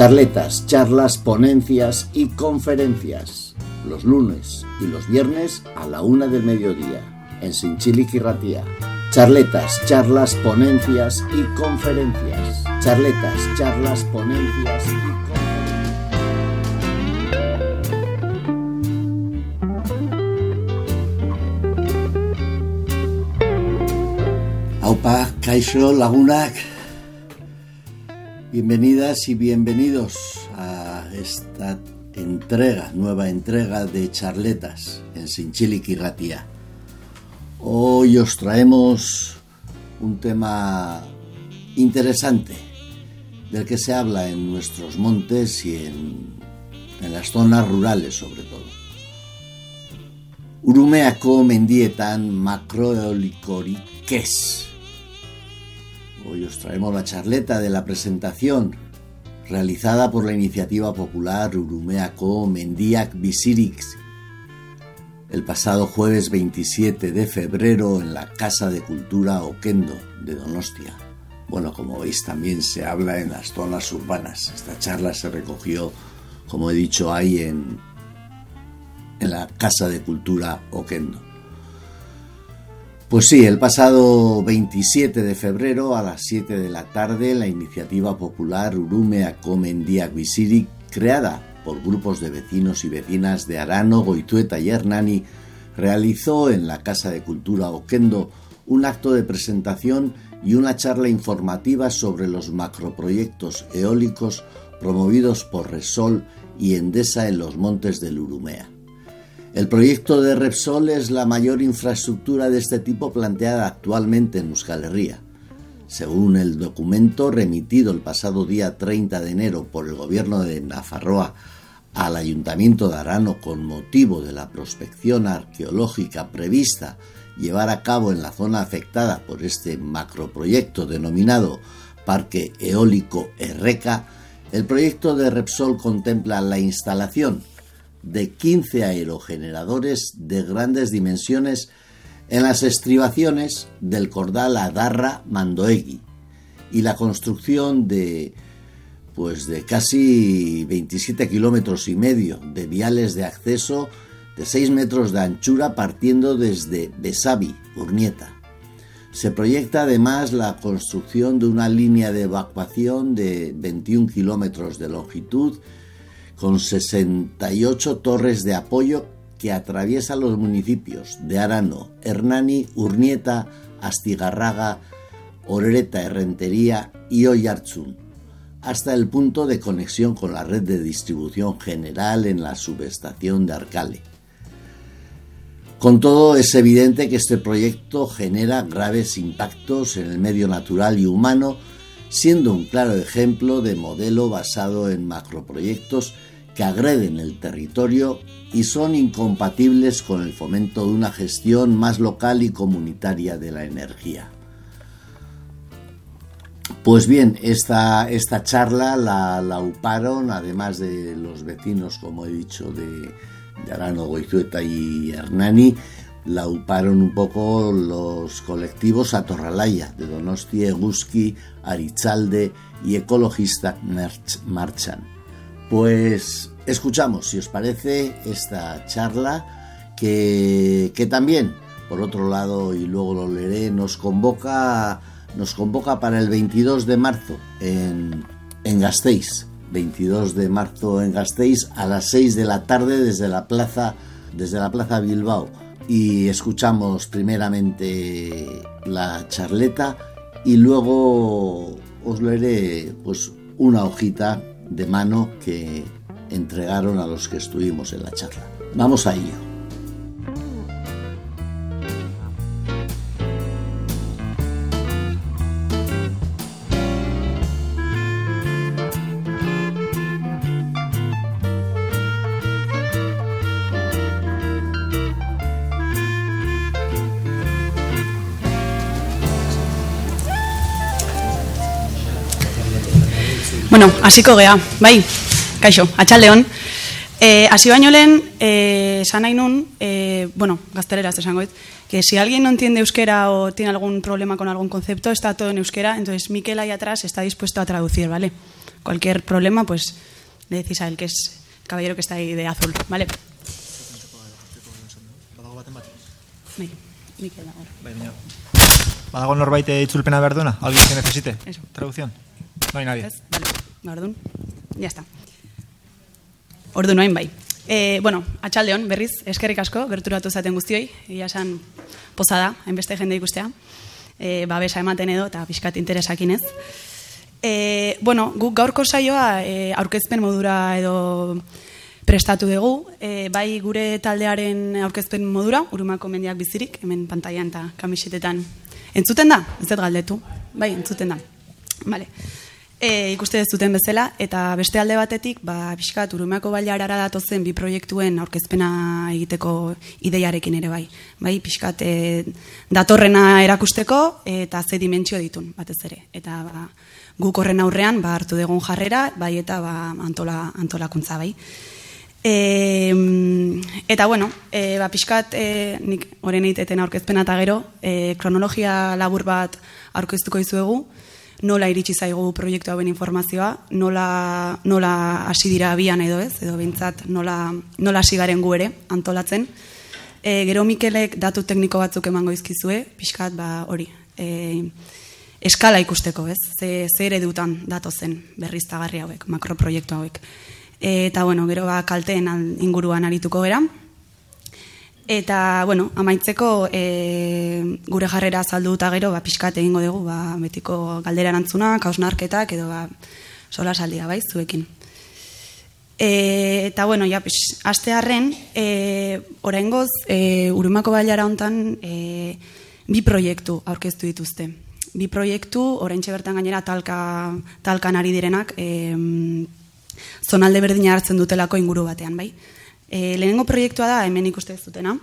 Charletas, charlas, ponencias y conferencias. Los lunes y los viernes a la una del mediodía en Sinchiliquirratía. Charletas, charlas, ponencias y conferencias. Charletas, charlas, ponencias y conferencias. Aupa. Bienvenidas y bienvenidos a esta entrega, nueva entrega de charletas en Sinchiliquirratía. Hoy os traemos un tema interesante del que se habla en nuestros montes y en, en las zonas rurales sobre todo. Urumeako mendietan macroeolikorik Hoy os traemos la charleta de la presentación realizada por la iniciativa popular Urumeako Mendiak Bisirix el pasado jueves 27 de febrero en la Casa de Cultura Oquendo de Donostia. Bueno, como veis también se habla en las zonas urbanas. Esta charla se recogió, como he dicho, ahí en, en la Casa de Cultura Oquendo. Pues sí, el pasado 27 de febrero a las 7 de la tarde la iniciativa popular Urume Acomendiak Visiri, creada por grupos de vecinos y vecinas de Arano, Goitueta y Hernani, realizó en la Casa de Cultura Oquendo un acto de presentación y una charla informativa sobre los macroproyectos eólicos promovidos por Resol y Endesa en los montes del Urumea. El proyecto de Repsol es la mayor infraestructura de este tipo planteada actualmente en Euskal Herria. Según el documento remitido el pasado día 30 de enero por el gobierno de Nafarroa al Ayuntamiento de Arano con motivo de la prospección arqueológica prevista llevar a cabo en la zona afectada por este macroproyecto denominado Parque Eólico Erreca, el proyecto de Repsol contempla la instalación de 15 aerogeneradores de grandes dimensiones en las estribaciones del cordal Adarra Mandoegui y la construcción de pues de casi 27 kilómetros y medio de viales de acceso de 6 metros de anchura partiendo desde Besavi, Urnieta. Se proyecta además la construcción de una línea de evacuación de 21 kilómetros de longitud con 68 torres de apoyo que atraviesa los municipios de Arano, Hernani, Urnieta, Astigarraga, Oreta, Herrentería y Oyarzún, hasta el punto de conexión con la red de distribución general en la subestación de Arcale. Con todo, es evidente que este proyecto genera graves impactos en el medio natural y humano, siendo un claro ejemplo de modelo basado en macroproyectos agreden el territorio y son incompatibles con el fomento de una gestión más local y comunitaria de la energía. Pues bien, esta, esta charla la, la, uparon, además de los vecinos, como he dicho, de, Arano, Goizueta y Hernani, la uparon un poco los colectivos Atorralaya, de Donosti, Eguski, Arichalde y Ecologista Marchan. Pues escuchamos, si os parece, esta charla que, que también, por otro lado, y luego lo leeré, nos convoca, nos convoca para el 22 de marzo en, en Gasteiz. 22 de marzo en Gasteiz a las 6 de la tarde desde la plaza, desde la plaza Bilbao. Y escuchamos primeramente la charleta y luego os leeré pues una hojita de mano que entregaron a los que estuvimos en la charla. Vamos a ello. Hasiko gea, bai, kaixo, atxaldeon. E, hasi baino lehen, e, esan nahi nun, e, bueno, gazteleraz esango que si alguien no entiende euskera o tiene algún problema con algún concepto, está todo en euskera, entonces Miquel ahí atrás está dispuesto a traducir, ¿vale? Cualquier problema, pues le decís a él, que es el caballero que está ahí de azul, ¿vale? Bai, baina. Badago norbait itzulpena behar duena? Alguien que necesite? Eso. Traducción? No hay nadie. Vale, orduan. Ya está. Ordu noain bai. E, bueno, atxaldeon, berriz, eskerrik asko, gerturatu zaten guztioi, egia esan poza da, hainbeste jende ikustea, e, babesa ematen edo, eta pixkat interesakin ez. E, bueno, guk gaurko saioa e, aurkezpen modura edo prestatu dugu, e, bai gure taldearen aurkezpen modura, urumako mendiak bizirik, hemen pantailan eta kamisetetan. Entzuten da? Ez galdetu. Bai, entzuten da. Vale. E, ikuste ez duten bezala, eta beste alde batetik, ba, pixkat, urumako bailarara datozen bi proiektuen aurkezpena egiteko ideiarekin ere bai. Bai, pixkat, e, datorrena erakusteko eta ze dimentsio ditun, batez ere. Eta ba, guk horren aurrean, ba, hartu dugun jarrera, bai eta ba, antola, antolakuntza bai. E, eta bueno, e, ba, pixkat e, nik horren egiteten aurkezpena eta gero, e, kronologia labur bat aurkeztuko izuegu, nola iritsi zaigu proiektu hauen informazioa, nola, nola hasi dira abian edo ez, edo behintzat nola, nola hasi garen gu ere antolatzen. E, gero Mikelek datu tekniko batzuk emango izkizue, pixkat ba hori, e, eskala ikusteko ez, ze, ze ere dutan datozen berriztagarri hauek, makroproiektu hauek. Eta, bueno, gero ba, kalteen al- inguruan arituko gera. Eta, bueno, amaitzeko e, gure jarrera azaldu eta gero, ba, pixkat egingo dugu, ba, betiko galdera erantzunak, hausnarketak, edo ba, sola saldia, bai, zuekin. E, eta, bueno, ja, pix, aste harren, e, oraingoz, e, urumako bailara hontan e, bi proiektu aurkeztu dituzte. Bi proiektu, oraintxe bertan gainera talka, talkan ari direnak, e, zonalde berdina hartzen dutelako inguru batean, bai. E, lehenengo proiektua da, hemen ikuste ez dutena,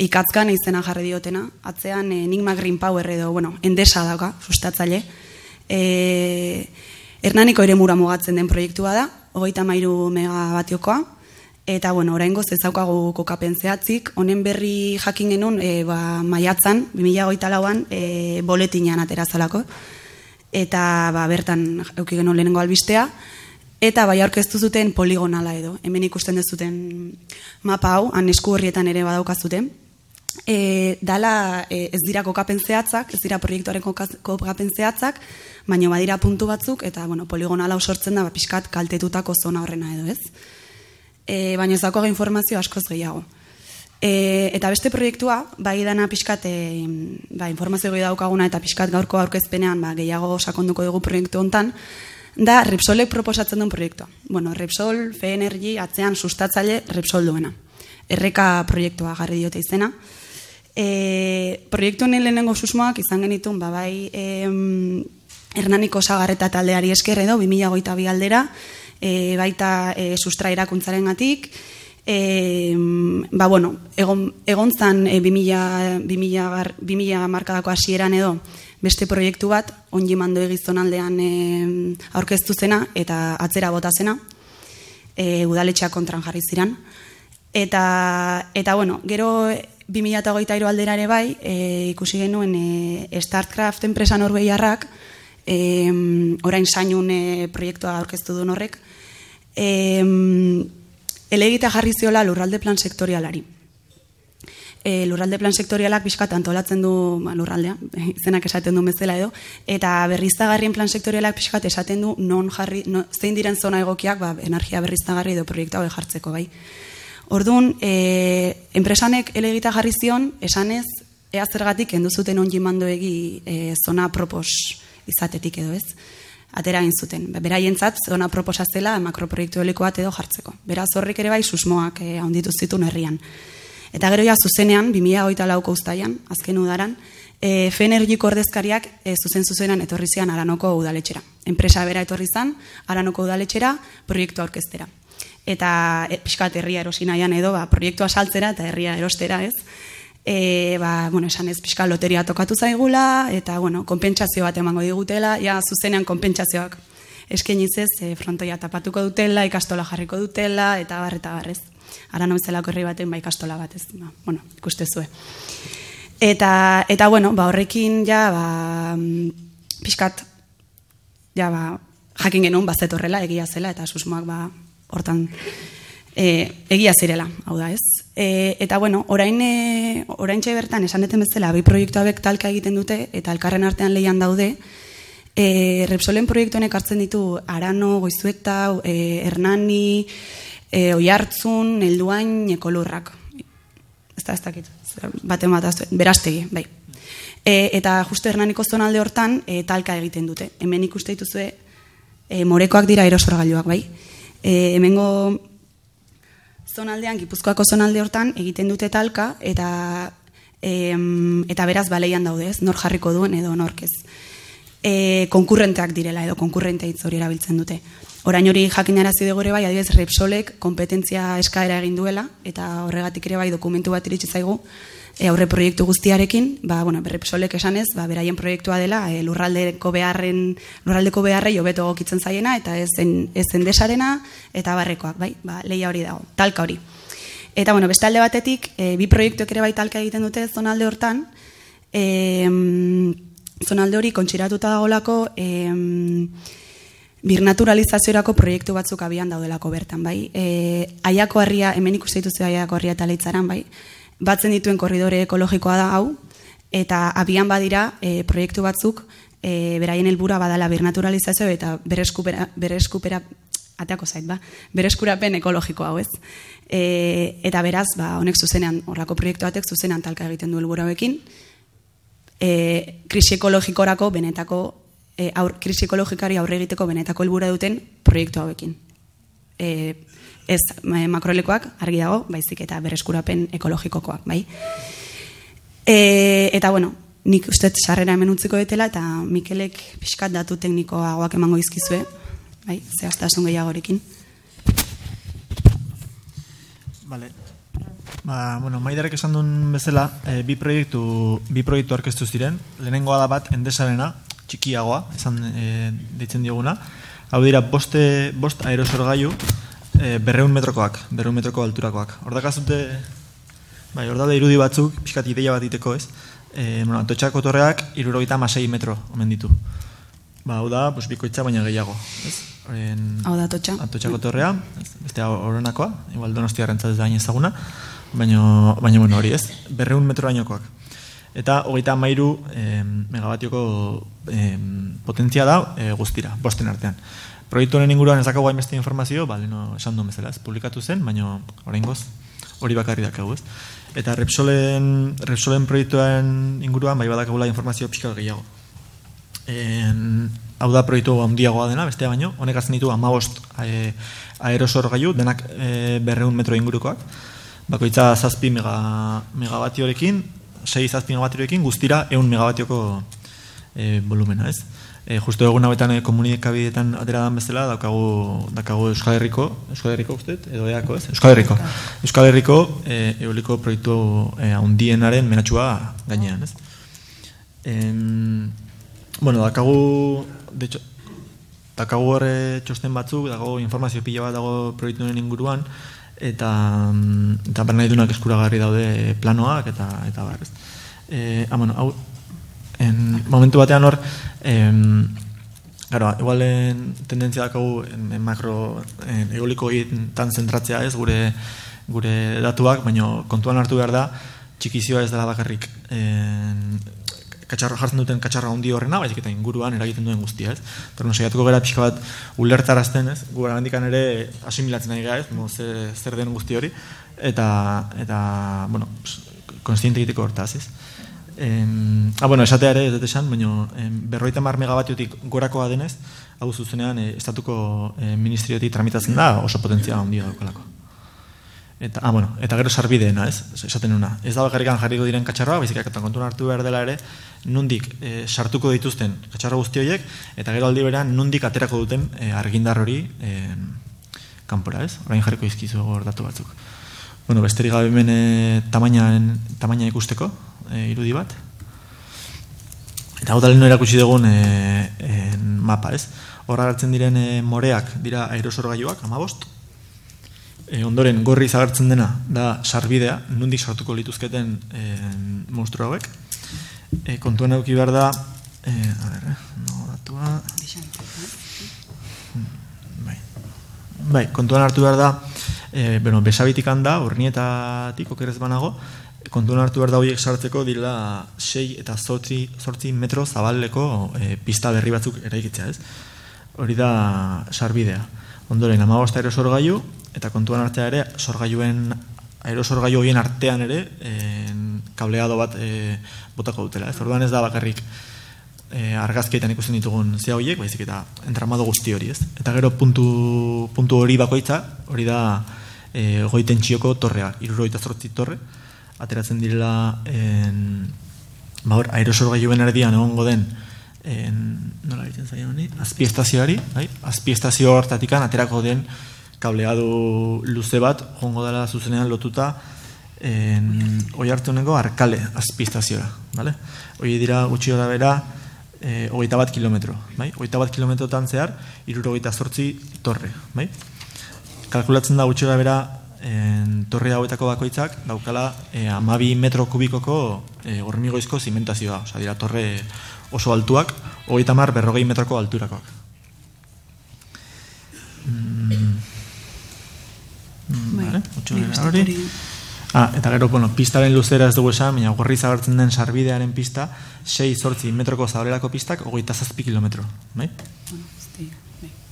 ikatzkan izena jarri diotena, atzean e, Enigma Green Power edo, bueno, endesa dauka, sustatzaile. E, Hernaniko ere mura mugatzen den proiektua da, hogeita mairu megabatiokoa, eta, bueno, oraingoz ez daukagu kokapen zehatzik, honen berri jakin genuen, e, ba, maiatzan, 2008 lauan, e, boletinan aterazalako, eta ba, bertan euki genuen lehenengo albistea, eta bai aurkeztu zuten poligonala edo. Hemen ikusten dezuten mapa hau, han esku horrietan ere badaukazuten. E, dala e, ez dira kokapen zehatzak, ez dira proiektuaren koka- kokapen zehatzak, baina badira puntu batzuk, eta bueno, poligonala hau sortzen da, ba, pixkat kaltetutako zona horrena edo ez. E, baina ez dago informazio askoz gehiago. E, eta beste proiektua, bai dana pixkat e, ba, informazio gehi daukaguna eta pixkat gaurko aurkezpenean ba, gehiago sakonduko dugu proiektu hontan, da Repsolek proposatzen duen proiektua. Bueno, Repsol, FENergy, atzean sustatzaile Repsol duena. Erreka proiektua jarri diote izena. E, proiektu honen lehenengo susmoak izan genitun, ba, bai, em, Hernaniko sagarreta taldeari esker edo, 2008 aldera, e, baita e, sustra erakuntzaren gatik, e, ba, bueno, egon, egon zan e, 2000, 2000, gar- 2000 markadako hasieran edo, beste proiektu bat, ongi mando egizonaldean e, aurkeztu zena, eta atzera bota zena, e, udaletxeak kontran jarri ziran. Eta, eta bueno, gero 2008 aldera ere bai, e, ikusi genuen e, Starcraft enpresa norbeiarrak, e, orain sainun e, proiektua aurkeztu duen horrek, e, elegita jarri ziola lurralde plan sektorialari. E, lurralde plan sektorialak bizkat antolatzen du ba, lurraldea, izenak esaten du bezala edo, eta berriztagarrien plan sektorialak bizkat esaten du non jarri, no, zein diren zona egokiak ba, energia berriztagarri edo proiektu hauek jartzeko bai. Orduan, e, enpresanek elegita jarri zion, esanez, ea zergatik kendu zuten ongi mandoegi e, zona propos izatetik edo ez. Atera egin zuten. Beraientzat zona proposa zela makroproiektu eoliko bat edo jartzeko. Beraz horrek ere bai susmoak e, handitu zituen herrian. Eta gero ja zuzenean, 2008 lauko ustaian, azken udaran, e, Fenergiko ordezkariak e, zuzen zuzenan etorri zian Aranoko udaletxera. Enpresa bera etorri zan, Aranoko udaletxera, proiektu aurkeztera. Eta e, pixkat herria erosi nahian edo, ba, proiektua saltzera eta herria erostera, ez? E, ba, bueno, esan ez pixka loteria tokatu zaigula, eta, bueno, konpentsazio bat emango digutela, ja, zuzenean konpentsazioak eskeniz ez, e, frontoia tapatuko dutela, ikastola jarriko dutela, eta bar, eta barrez. Ara no bezalako herri baten, ba, ikastola bat ez, ba, bueno, ikuste zue. Eta, eta bueno, ba, horrekin ja, ba, mm, pixkat, ja, ba, jakin genuen bazet horrela, egia zela, eta susmoak ba, hortan e, egia zirela, hau da ez. E, eta bueno, orain, e, orain bertan, esan deten bezala, bi proiektu hauek talka egiten dute, eta elkarren artean lehian daude, e, Repsolen proiektu honek hartzen ditu Arano, Goizueta, e, Hernani, e, Oiartzun, Elduain, Ekolurrak. Ez da, ez dakit, bate bat, berastegi, bai. E, eta justu Hernaniko zonalde hortan, e, talka egiten dute. Hemen ikuste dituzue, e, morekoak dira erosorgailuak, bai. E, hemengo zonaldean, Gipuzkoako zonalde hortan, egiten dute talka, eta e, eta beraz baleian daude, ez, nor jarriko duen edo norkez. E, konkurrenteak direla edo konkurrente hitz hori erabiltzen dute. Orain hori jakinarazi dugu ere bai, adibidez Repsolek kompetentzia eskaera egin duela eta horregatik ere bai dokumentu bat iritsi zaigu e, aurre proiektu guztiarekin, ba, bueno, berrepsolek esanez, ba, beraien proiektua dela, e, lurraldeko beharren, lurraldeko beharrei hobeto gokitzen zaiena, eta ez zen, ez desarena, eta barrekoak, bai, ba, leia hori dago, talka hori. Eta, bueno, beste alde batetik, e, bi proiektuek ere bai talka egiten dute zonalde hortan, e, zonalde hori kontxiratuta dagolako, e, birnaturalizaziorako proiektu batzuk abian daudelako bertan, bai. E, aiako harria, hemen ikuste dituzio aiako harria eta leitzaran, bai batzen dituen korridore ekologikoa da hau, eta abian badira e, proiektu batzuk e, beraien helbura badala bernaturalizazio eta bereskupera, bereskupera ateako zait, ba, bereskurapen ekologiko hau ez. E, eta beraz, ba, honek zuzenean, horrako proiektu batek zuzenean talka egiten du helburu hauekin, e, krisi ekologikorako benetako, e, aur, krisi ekologikari aurre egiteko benetako helbura duten proiektu hauekin. E, ez eh, makroelekoak argi dago, baizik eta bereskurapen ekologikokoak, bai. E, eta bueno, nik uste sarrera hemen utziko detela eta Mikelek pixkat datu teknikoagoak emango izkizue, bai, zehaztasun gehiagorekin. Vale. Ba, bueno, maidarek esan duen bezala, e, bi proiektu bi proiektu orkestu ziren. Lehenengoa da bat endesarena, txikiagoa, esan e, deitzen dioguna. Hau dira, boste, bost aerosorgailu, e, berreun metrokoak, berreun metroko alturakoak. Hor dakazute, bai, hor da irudi batzuk, pixkat ideia bat diteko ez, e, bueno, antotxako torreak irurogeita masei metro omen ditu. Ba, hau da, pues, bikoitza baina gehiago. Ez? En, hau da atotxa. Atotxako torrea, beste horrenakoa, igual donostia rentzat ez da ezaguna, baina, baina bueno, hori ez, berreun metro bainokoak. Eta hogeita mairu eh, megabatioko eh, potentzia da eh, guztira, bosten artean. Proiektu honen inguruan ezakago hainbeste informazio, bale, no, esan duen bezala, ez, publikatu zen, baina orain goz, hori bakarri dakagu, ez. Eta Repsolen, Repsolen proiektuaren inguruan, bai badakagula informazio pixka gehiago. En, hau da proiektu handiagoa dena, bestea baino, honek azten ditu amabost e, aerosor gaiu, denak e, berreun metro ingurukoak, bakoitza zazpi mega, megabatiorekin, sei zazpi megabatiorekin, guztira eun megabatioko e, volumena, ez e, justu egun hauetan e, komunikabidetan atera dan bezala, daukagu, daukagu Euskal Herriko, Euskal Herriko uste, edo eako ez? Euskal Herriko. Euskal Herriko e, eoliko proiektu e, handienaren menatxua gainean, ez? En, bueno, daukagu, de hecho, daukagu horre txosten batzuk, dago informazio pila bat dago proiektu inguruan, eta, eta nahi dunak eskuragarri daude planoak, eta, eta bar, ez? E, ah, bueno, hau, en momentu batean hor em, claro, igual en tendentzia dakagu en, en makro en, egoliko tan zentratzea ez gure gure datuak, baina kontuan hartu behar da txikizioa ez dela bakarrik en, katxarro jartzen duten katxarra handi horrena, baizik eta inguruan eragiten duen guztia, ez? Torno saiatuko gara pixka bat ulertarazten, ez? Gu handikan ere asimilatzen nahi gara, ez? Mo, zer, zer den guzti hori eta eta bueno, konstiente egiteko hortaz, ez? Em, ah, bueno, esatea ere, ez esan, baina berroita mar megabatiotik gorakoa denez, hau zuzenean, e, estatuko e, ministeriotik tramitatzen da, oso potentzia handia daukalako. Eta, ah, bueno, eta gero sarbideena, ez? Esaten nuna. Ez da bakarrikan jarriko diren katxarroa, baizik eta kontuan hartu behar dela ere, nundik e, sartuko dituzten katxarro guzti horiek, eta gero aldi berean nundik aterako duten e, argindar hori e, kanpora, ez? Orain jarriko izkizu datu batzuk. Bueno, besterik gabe hemen e, tamaina ikusteko, e, irudi bat. Eta hau da lehenu erakutsi dugun e, e, mapa, ez? Horra hartzen diren e, moreak dira aerosor gaiuak, amabost. E, ondoren, gorri zagartzen dena, da sarbidea, nundik sartuko lituzketen e, monstru hauek. E, kontuen eduki behar da, e, a ber, no, datua... Bai. bai, kontuan hartu behar da, e, bueno, besabitik handa, urnietatik okerez banago, kontuan hartu behar da horiek sartzeko dira 6 eta 8 metro zabaleko e, pista berri batzuk eraikitzea, ez? Hori da sarbidea. Ondoren, amagosta aerosorgailu, eta kontuan artea ere, sorgailuen, aerosorgailu horien artean ere, en, kableado bat e, botako dutela. Ez orduan ez da bakarrik e, argazkietan ikusten ditugun zea horiek, baizik eta entramado guzti hori, ez? Eta gero puntu, puntu hori bakoitza, hori da e, goiten txioko torrea, iruroita zortzi torre, ateratzen direla en, ba hor, aerosorgailuen erdian egongo den en, nola egiten zaila honi, azpiestazioari, bai? azpiestazio hortatikan aterako den kableadu luze bat, jongo dela zuzenean lotuta, en, oi hartu nego arkale azpiestazioa, vale? Oi dira gutxi gara bera, e, ogeita bat kilometro, bai? Ogeita bat kilometrotan zehar, iruro zortzi torre, bai? Kalkulatzen da gutxi gara bera, en, torre hauetako bakoitzak, daukala e, amabi metro kubikoko e, hormigoizko zimentazioa, oza, dira torre oso altuak, hogeita mar berrogei metroko alturakoak. Mm. Bai, vale, ah, eta gero, bueno, pistaren luzera ez dugu esan, baina gorri zagartzen den sarbidearen pista, 6 sortzi metroko zabrelako pistak, hogeita zazpi kilometro. Bai?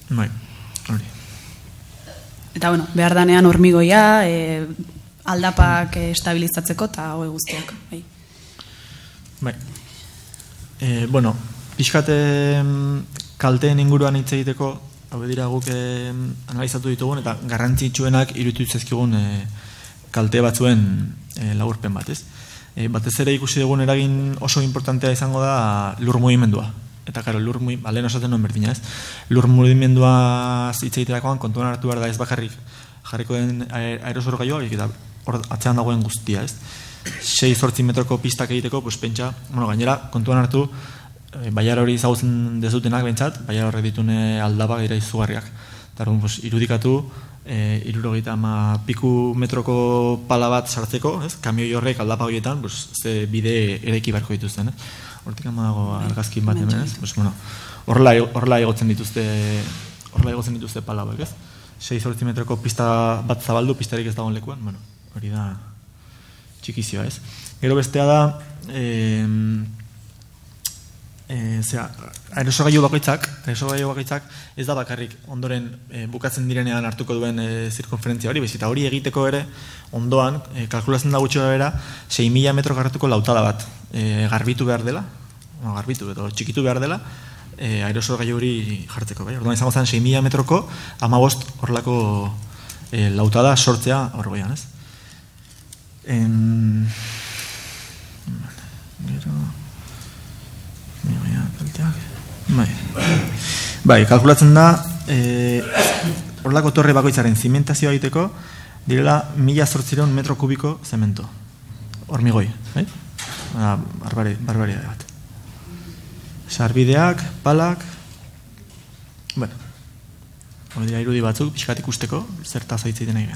Bai, hori. Eta, bueno, behar danean hormigoia, e, aldapak estabilizatzeko eta hoe guztiak. Bai. Bai, E, bueno, pixkate kalteen inguruan hitz egiteko, hau dira guk e, analizatu ditugun, eta garrantzitsuenak irutu zezkigun e, kalte batzuen e, laurpen bat, ez? E, batez ere ikusi dugun eragin oso importantea izango da lur mugimendua. Eta, karo, lur mugimendua, balen osatzen nuen berdina, ez? Lur mugimendua hitz egiterakoan kontuan hartu behar da ez bakarrik jarriko den aerosor gaioa, eta atzean dagoen guztia, ez? 6-8 metroko pistak egiteko, pues, pentsa, bueno, gainera, kontuan hartu, e, baiar hori zautzen dezutenak bentsat, baiar horre ditune aldaba gira izugarriak. Tarun, pues, irudikatu, e, irurogeita ama piku metroko pala bat sartzeko, ez? kamioi horrek aldapa horietan, pues, ze bide ereki barko dituzten, ez? Hortik ama dago argazkin bat hemen, ez? Pues, bueno, horrela, horrela egotzen dituzte, horrela egotzen dituzte pala bat, ez? 6 metroko pista bat zabaldu, pistarik ez dagoen lekuan, bueno, hori da, txikizioa, ez? Gero bestea da, eh, eh, zera, aerosogailu bakoitzak, aerosogailu bakoitzak ez da bakarrik ondoren eh, bukatzen direnean hartuko duen eh, zirkonferentzia hori, bezita hori egiteko ere ondoan, eh, kalkulatzen da gutxo bera, 6.000 metro garratuko lautada bat eh, garbitu behar dela, no, garbitu edo txikitu behar dela, eh, aerosogailu hori jartzeko, bai? Orduan izango zen 6.000 metroko, amabost horlako eh, lautada sortzea horgoian, ez? en gero bai. bai, kalkulatzen da eh, horlako torre bakoitzaren zimentazioa egiteko direla mila zortzireun metro kubiko zemento hormigoi bai? Ah, barbari, barbaria bat sarbideak, palak bueno hori dira irudi batzuk, pixkat ikusteko zertaz aitzeiten nahi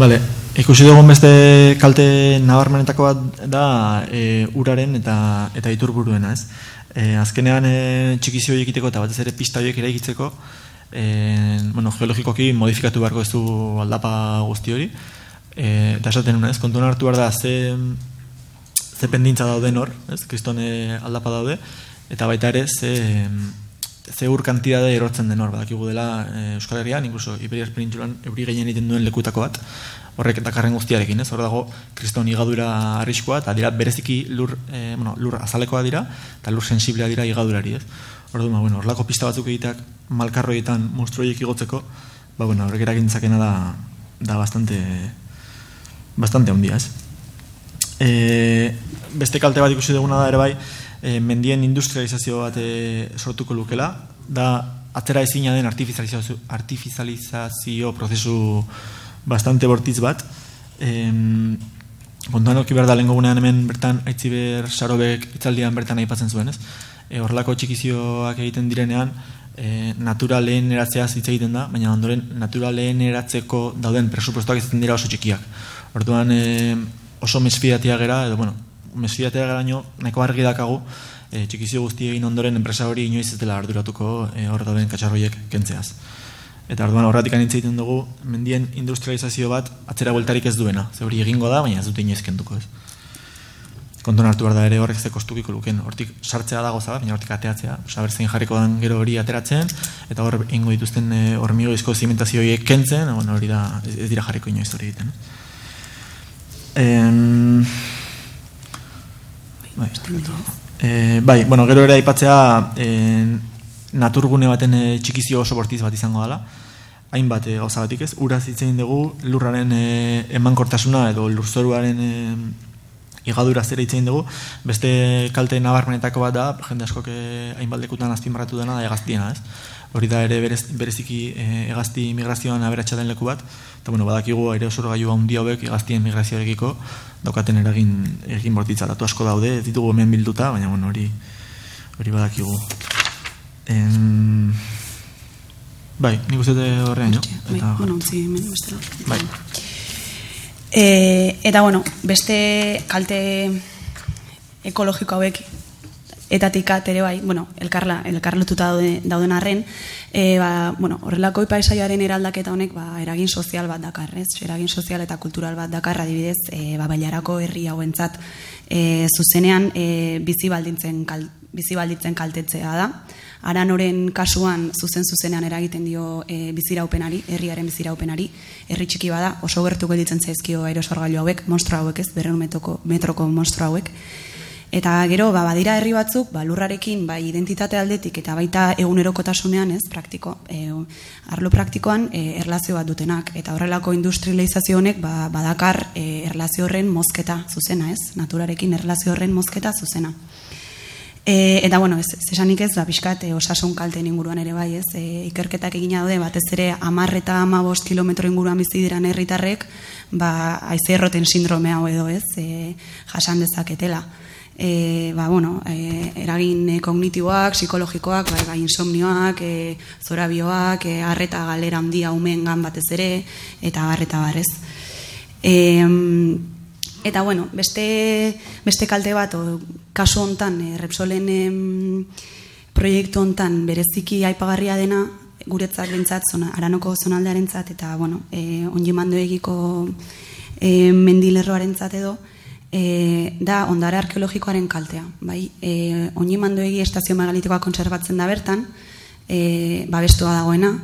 Vale. Ikusi dugun beste kalte nabarmenetako bat da e, uraren eta eta iturburuena, ez? E, azkenean e, txikizio egiteko eta batez ere pista horiek eraikitzeko e, bueno, geologikoki modifikatu beharko ez du aldapa guzti hori. E, eta esaten nuna, ez? Kontuan hartu behar da ze, ze pendintza dauden hor, ez? Kristone aldapa daude. Eta baita ere, ze, ze ur kantidade erortzen den hor, badakigu dela e, Euskal Herrian, incluso Iberias Penintzulan euri gehien egiten duen lekutako bat, horrek dakarren guztiarekin, ez? Hor dago kriston igadura arriskoa eta dira bereziki lur, e, bueno, lur azalekoa dira eta lur sensiblea dira igadurari, ez? Hor du, bueno, horlako pista batzuk egiteak malkarroietan monstruoiek igotzeko, ba, bueno, horrek eragintzakena da, da bastante bastante handia, ez? E, beste kalte bat ikusi duguna da ere bai, e, mendien industrializazio bat e, sortuko lukela, da atzera ezina den artifizializazio, artifizializazio prozesu bastante bortiz bat. E, Kontuan oki behar da lehen hemen bertan aitziber sarobek itzaldian bertan aipatzen zuen, ez? E, horrelako txikizioak egiten direnean, e, natura lehen eratzea hitz egiten da, baina ondoren natura lehen eratzeko dauden presupuestoak izaten dira oso txikiak. Orduan e, oso mesfidatia gera, edo bueno, mesfidatia gera nio, nahiko argi dakagu, e, txikizio guzti egin ondoren enpresa hori inoiz ez dela arduratuko e, hor dauden katxarroiek kentzeaz. Eta orduan horretik anitza egiten dugu, mendien industrializazio bat atzera bueltarik ez duena. Ze hori egingo da, baina ez dute inoiz kentuko ez. Konton hartu behar da ere horrek ze kostukiko luken. Hortik sartzea dago zaba, baina hortik ateatzea. Saber zein jarriko dan gero hori ateratzen, eta hor ingo dituzten e, hormigo izko zimentazioiek kentzen, bueno, hori da, ez dira jarriko inoiz hori egiten. En... Bai, e, bai, bueno, gero ere aipatzea e, naturgune baten e, txikizio oso bortiz bat izango dela hainbat e, gauza batik ez, uraz hitzein dugu lurraren e, emankortasuna edo lurzoruaren e, igadura zera hitzein dugu, beste kalte nabarmenetako bat da, jende askok e, hainbaldekutan azpimarratu dena da egaztiena ez. Hori da ere berez, bereziki e, egazti migrazioan aberatsa den leku bat, eta bueno, badakigu aire osoro gaiu handi hauek egaztien migrazioarekiko daukaten eragin egin bortitza. Datu asko daude, ditugu hemen bilduta, baina bueno, hori hori badakigu. En... Bai, nik uste horrean, jo? Bai, bueno, utzi hemen, bestela. Bai. E, eta, bueno, beste kalte ekologiko hauek etatik ere bai, bueno, elkarla, elkarlotuta daude, dauden arren, e, ba, bueno, horrelako paisaiaren eraldaketa honek ba, eragin sozial bat dakar, ez? Eragin sozial eta kultural bat dakar, adibidez, e, ba, bailarako herri hauentzat e, zuzenean e, bizi baldintzen, kal, bizi baldintzen kaltetzea da, Aranoren kasuan zuzen zuzenean eragiten dio e, biziraupenari, herriaren biziraupenari, herri txiki bada, oso gertu gelditzen zaizkio aerosorgailu hauek, monstro hauek ez, berren metroko, metroko monstro hauek. Eta gero, ba, badira herri batzuk, ba, lurrarekin, bai, identitate aldetik, eta baita egunerokotasunean, ez, praktiko, e, arlo praktikoan, e, erlazio bat dutenak. Eta horrelako industrializazio honek, ba, badakar, e, erlazio horren mozketa zuzena, ez, naturarekin erlazio horren mozketa zuzena. E, eta bueno, ez, esanik ez, da ba, pixkat, e, osasun kalten inguruan ere bai, ez, e, ikerketak egina daude, batez ere, amar eta amabost kilometro inguruan bizi diran herritarrek, ba, aize erroten sindrome hau edo ez, e, jasan dezaketela. E, ba, bueno, e, eragin kognitiboak, psikologikoak, bai, bai, insomnioak, e, zorabioak, e, arreta galera handia umen gan batez ere, eta arreta barrez. E, Eta bueno, beste, beste kalte bat, o, kasu hontan, e, Repsolen em, proiektu hontan bereziki aipagarria dena, guretzat bintzat, zona, aranoko zonaldearen zat, eta bueno, e, ongi mando egiko e, mendilerroaren zat edo, e, da ondare arkeologikoaren kaltea. Bai? E, ongi mando egi estazio megalitikoa kontserbatzen da bertan, e, babestua dagoena,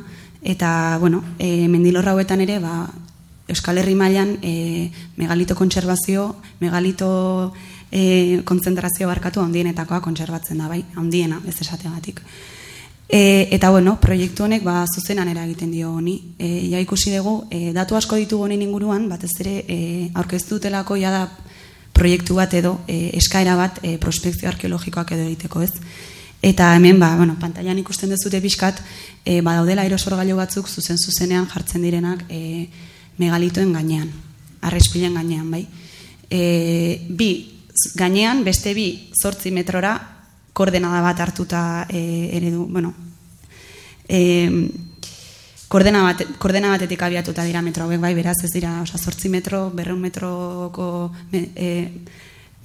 eta bueno, e, mendilorra hauetan ere, ba, Euskal Herri mailan e, megalito kontserbazio, megalito e, konzentrazio barkatu handienetakoa kontserbatzen da, bai, handiena, ez esateagatik. E, eta bueno, proiektu honek ba, zuzenan eragiten dio honi. E, ja ikusi dugu, e, datu asko ditugu honen inguruan, batez ere e, aurkeztu dutelako ja da proiektu bat edo e, eskaera bat e, prospekzio arkeologikoak edo egiteko ez. Eta hemen, ba, bueno, pantailan ikusten dezute pixkat, e, ba, daudela aerosorgailu batzuk zuzen zuzenean jartzen direnak e, megalitoen gainean, arrespilen gainean, bai. E, bi, gainean, beste bi, zortzi metrora, koordenada bat hartuta e, eredu, bueno, e, koordena, bat, koordena batetik abiatuta dira metro hauek, bai, beraz, ez dira, oza, zortzi metro, berreun metroko e,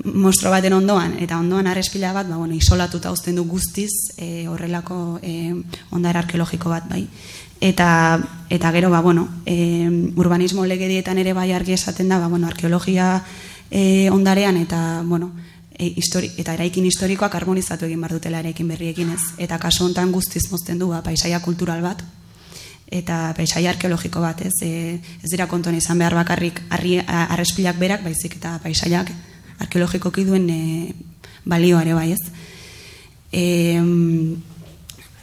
mostro baten ondoan, eta ondoan arrespila bat, ba, bueno, isolatuta uzten du guztiz, e, horrelako e, ondar arkeologiko bat, bai eta eta gero ba bueno e, urbanismo legedietan ere bai argi esaten da ba bueno arkeologia e, ondarean eta bueno e, histori, eta eraikin historikoak harmonizatu egin bar dutela eraikin berriekin ez? Eta kasu hontan guztiz mozten du ba paisaia kultural bat eta paisaia arkeologiko bat ez? E, ez dira konton izan behar bakarrik arrespilak berak baizik eta paisaiak arkeologikoki duen e, balioare bai ez? E,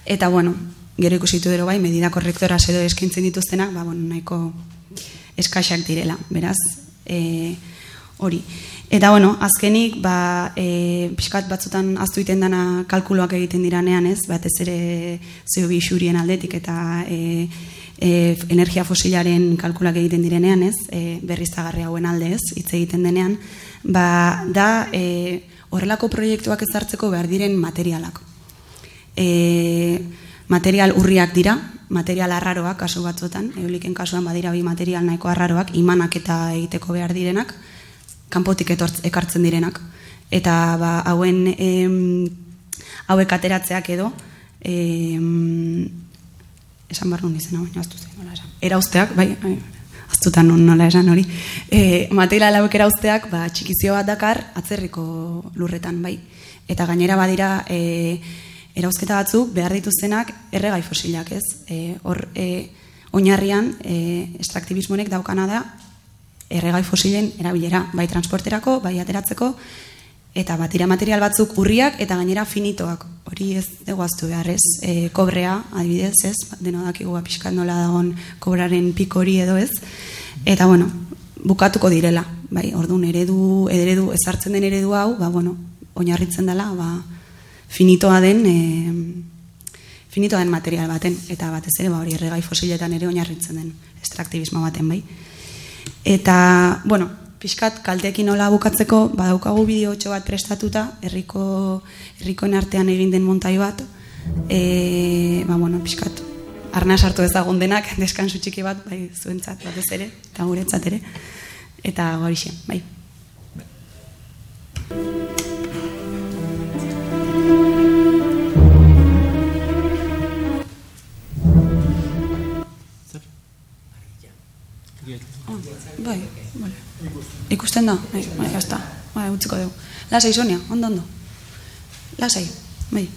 eta bueno gero ikusitu dero bai, medida korrektora edo eskintzen dituztenak, ba, bueno, nahiko eskaxak direla, beraz, e, hori. Eta, bueno, azkenik, ba, e, pixkat batzutan aztu iten dana kalkuloak egiten diranean, ez, batez ere zeo xurien aldetik eta e, e, energia fosilaren kalkulak egiten direnean, ez, e, berriz hauen alde, ez, hitz egiten denean, ba, da, e, horrelako proiektuak ezartzeko behar diren materialak. E, material urriak dira, material arraroak kasu batzuetan, euliken kasuan badira bi material nahiko arraroak, imanak eta egiteko behar direnak, kanpotik etortz, ekartzen direnak. Eta ba, hauen em, hauek ateratzeak edo, em, esan barru nizena, baina aztu zen, nola esan. Erauzteak, bai, bai aztutan non nola esan hori. E, material hauek erauzteak, ba, txikizio bat dakar, atzerriko lurretan, bai. Eta gainera badira, e, erauzketa batzuk behar dituztenak erregai fosilak, ez? E, hor, e, oinarrian, e, estraktibismonek daukana da, erregai fosilen erabilera, bai transporterako, bai ateratzeko, eta batira material batzuk urriak eta gainera finitoak. Hori ez deguaztu behar ez, e, kobrea, adibidez ez, deno dakigu apiskat nola dagon kobraren pik hori edo ez, eta bueno, bukatuko direla, bai, orduan eredu, eredu, ezartzen den eredu hau, ba, bueno, oinarritzen dela, ba, finitoa den, e, finitoa den material baten, eta batez ere, ba, hori erregai fosiletan ere oinarritzen den estraktibismo baten, bai. Eta, bueno, pixkat kaltekin nola bukatzeko, badaukagu bideotxo bat prestatuta, herriko herrikoen artean egin den montai bat, e, ba, bueno, pixkat, arna sartu ezagun denak, deskansu txiki bat, bai, zuentzat batez ere, eta guretzat ere, eta hori bai. Bai, Ikusten da? Bai, bai, jazta. Bai, utziko dugu. Lasai, Sonia, ondo, ondo. Lasai, bai.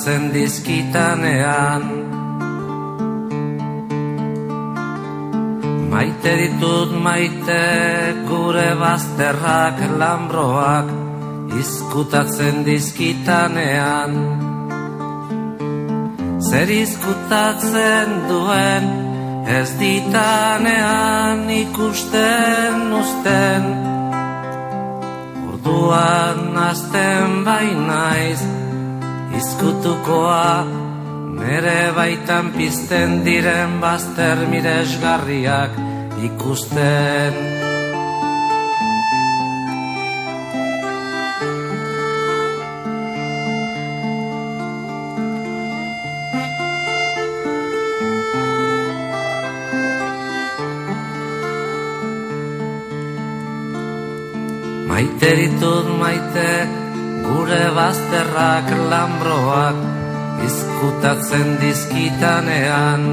Izkutatzen dizkitanean. Maite ditut maite gure bazterrak lambroak izkutatzen dizkitanean. Zer izkutatzen duen ez ditanean ikusten usten Orduan azten bainaiz Izkutukoa Nere baitan pizten diren bazter miresgarriak ikusten. Maite ditut maite gure bazterrak lambroak izkutatzen dizkitanean.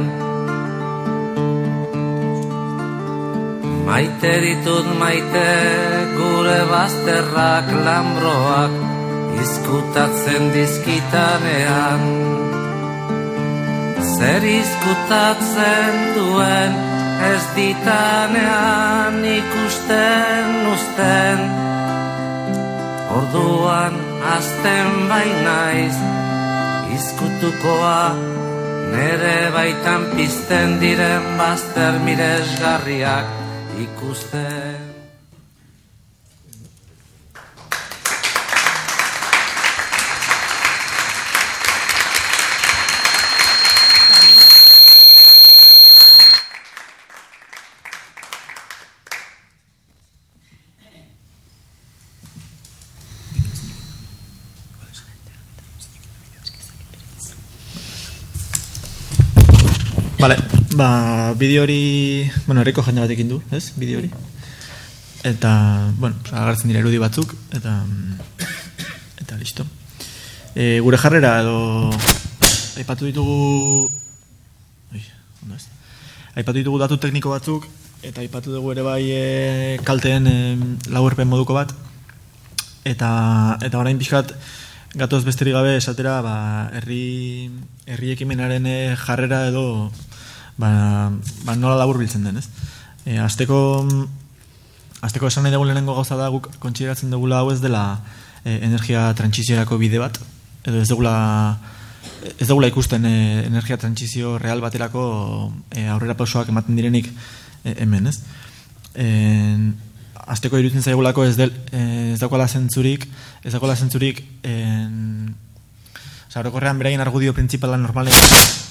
Maite ditut maite gure bazterrak lambroak izkutatzen dizkitanean. Zer izkutatzen duen ez ditanean ikusten usten Orduan azten bainaiz izkutukoa Nere baitan pizten diren bazter miresgarriak ikusten Vale, ba, bideo hori, bueno, erriko jende batekin du, ez, bideo hori. Eta, bueno, agartzen dira erudi batzuk, eta, eta listo. E, gure jarrera, edo, aipatu ditugu, oi, ondo aipatu ditugu datu tekniko batzuk, eta aipatu dugu ere bai e, kalteen e, laurpen moduko bat, eta, eta orain pixkat, gatoz besterik gabe esatera, ba, herri, herri ekimenaren e, jarrera edo, ba, ba nola labur biltzen den, ez? E, azteko, azteko esan nahi dugu lehenengo gauza da guk kontsideratzen dugula hau ez dela e, energia trantsiziorako bide bat, edo ez dugula ez dugula ikusten e, energia trantsizio real baterako e, aurrera pausoak ematen direnik e, hemen, ez? E, azteko irutzen zaigulako ez, del, e, ez daukala zentzurik, ez daukala zentzurik en, Osa, beraien argudio principala normalean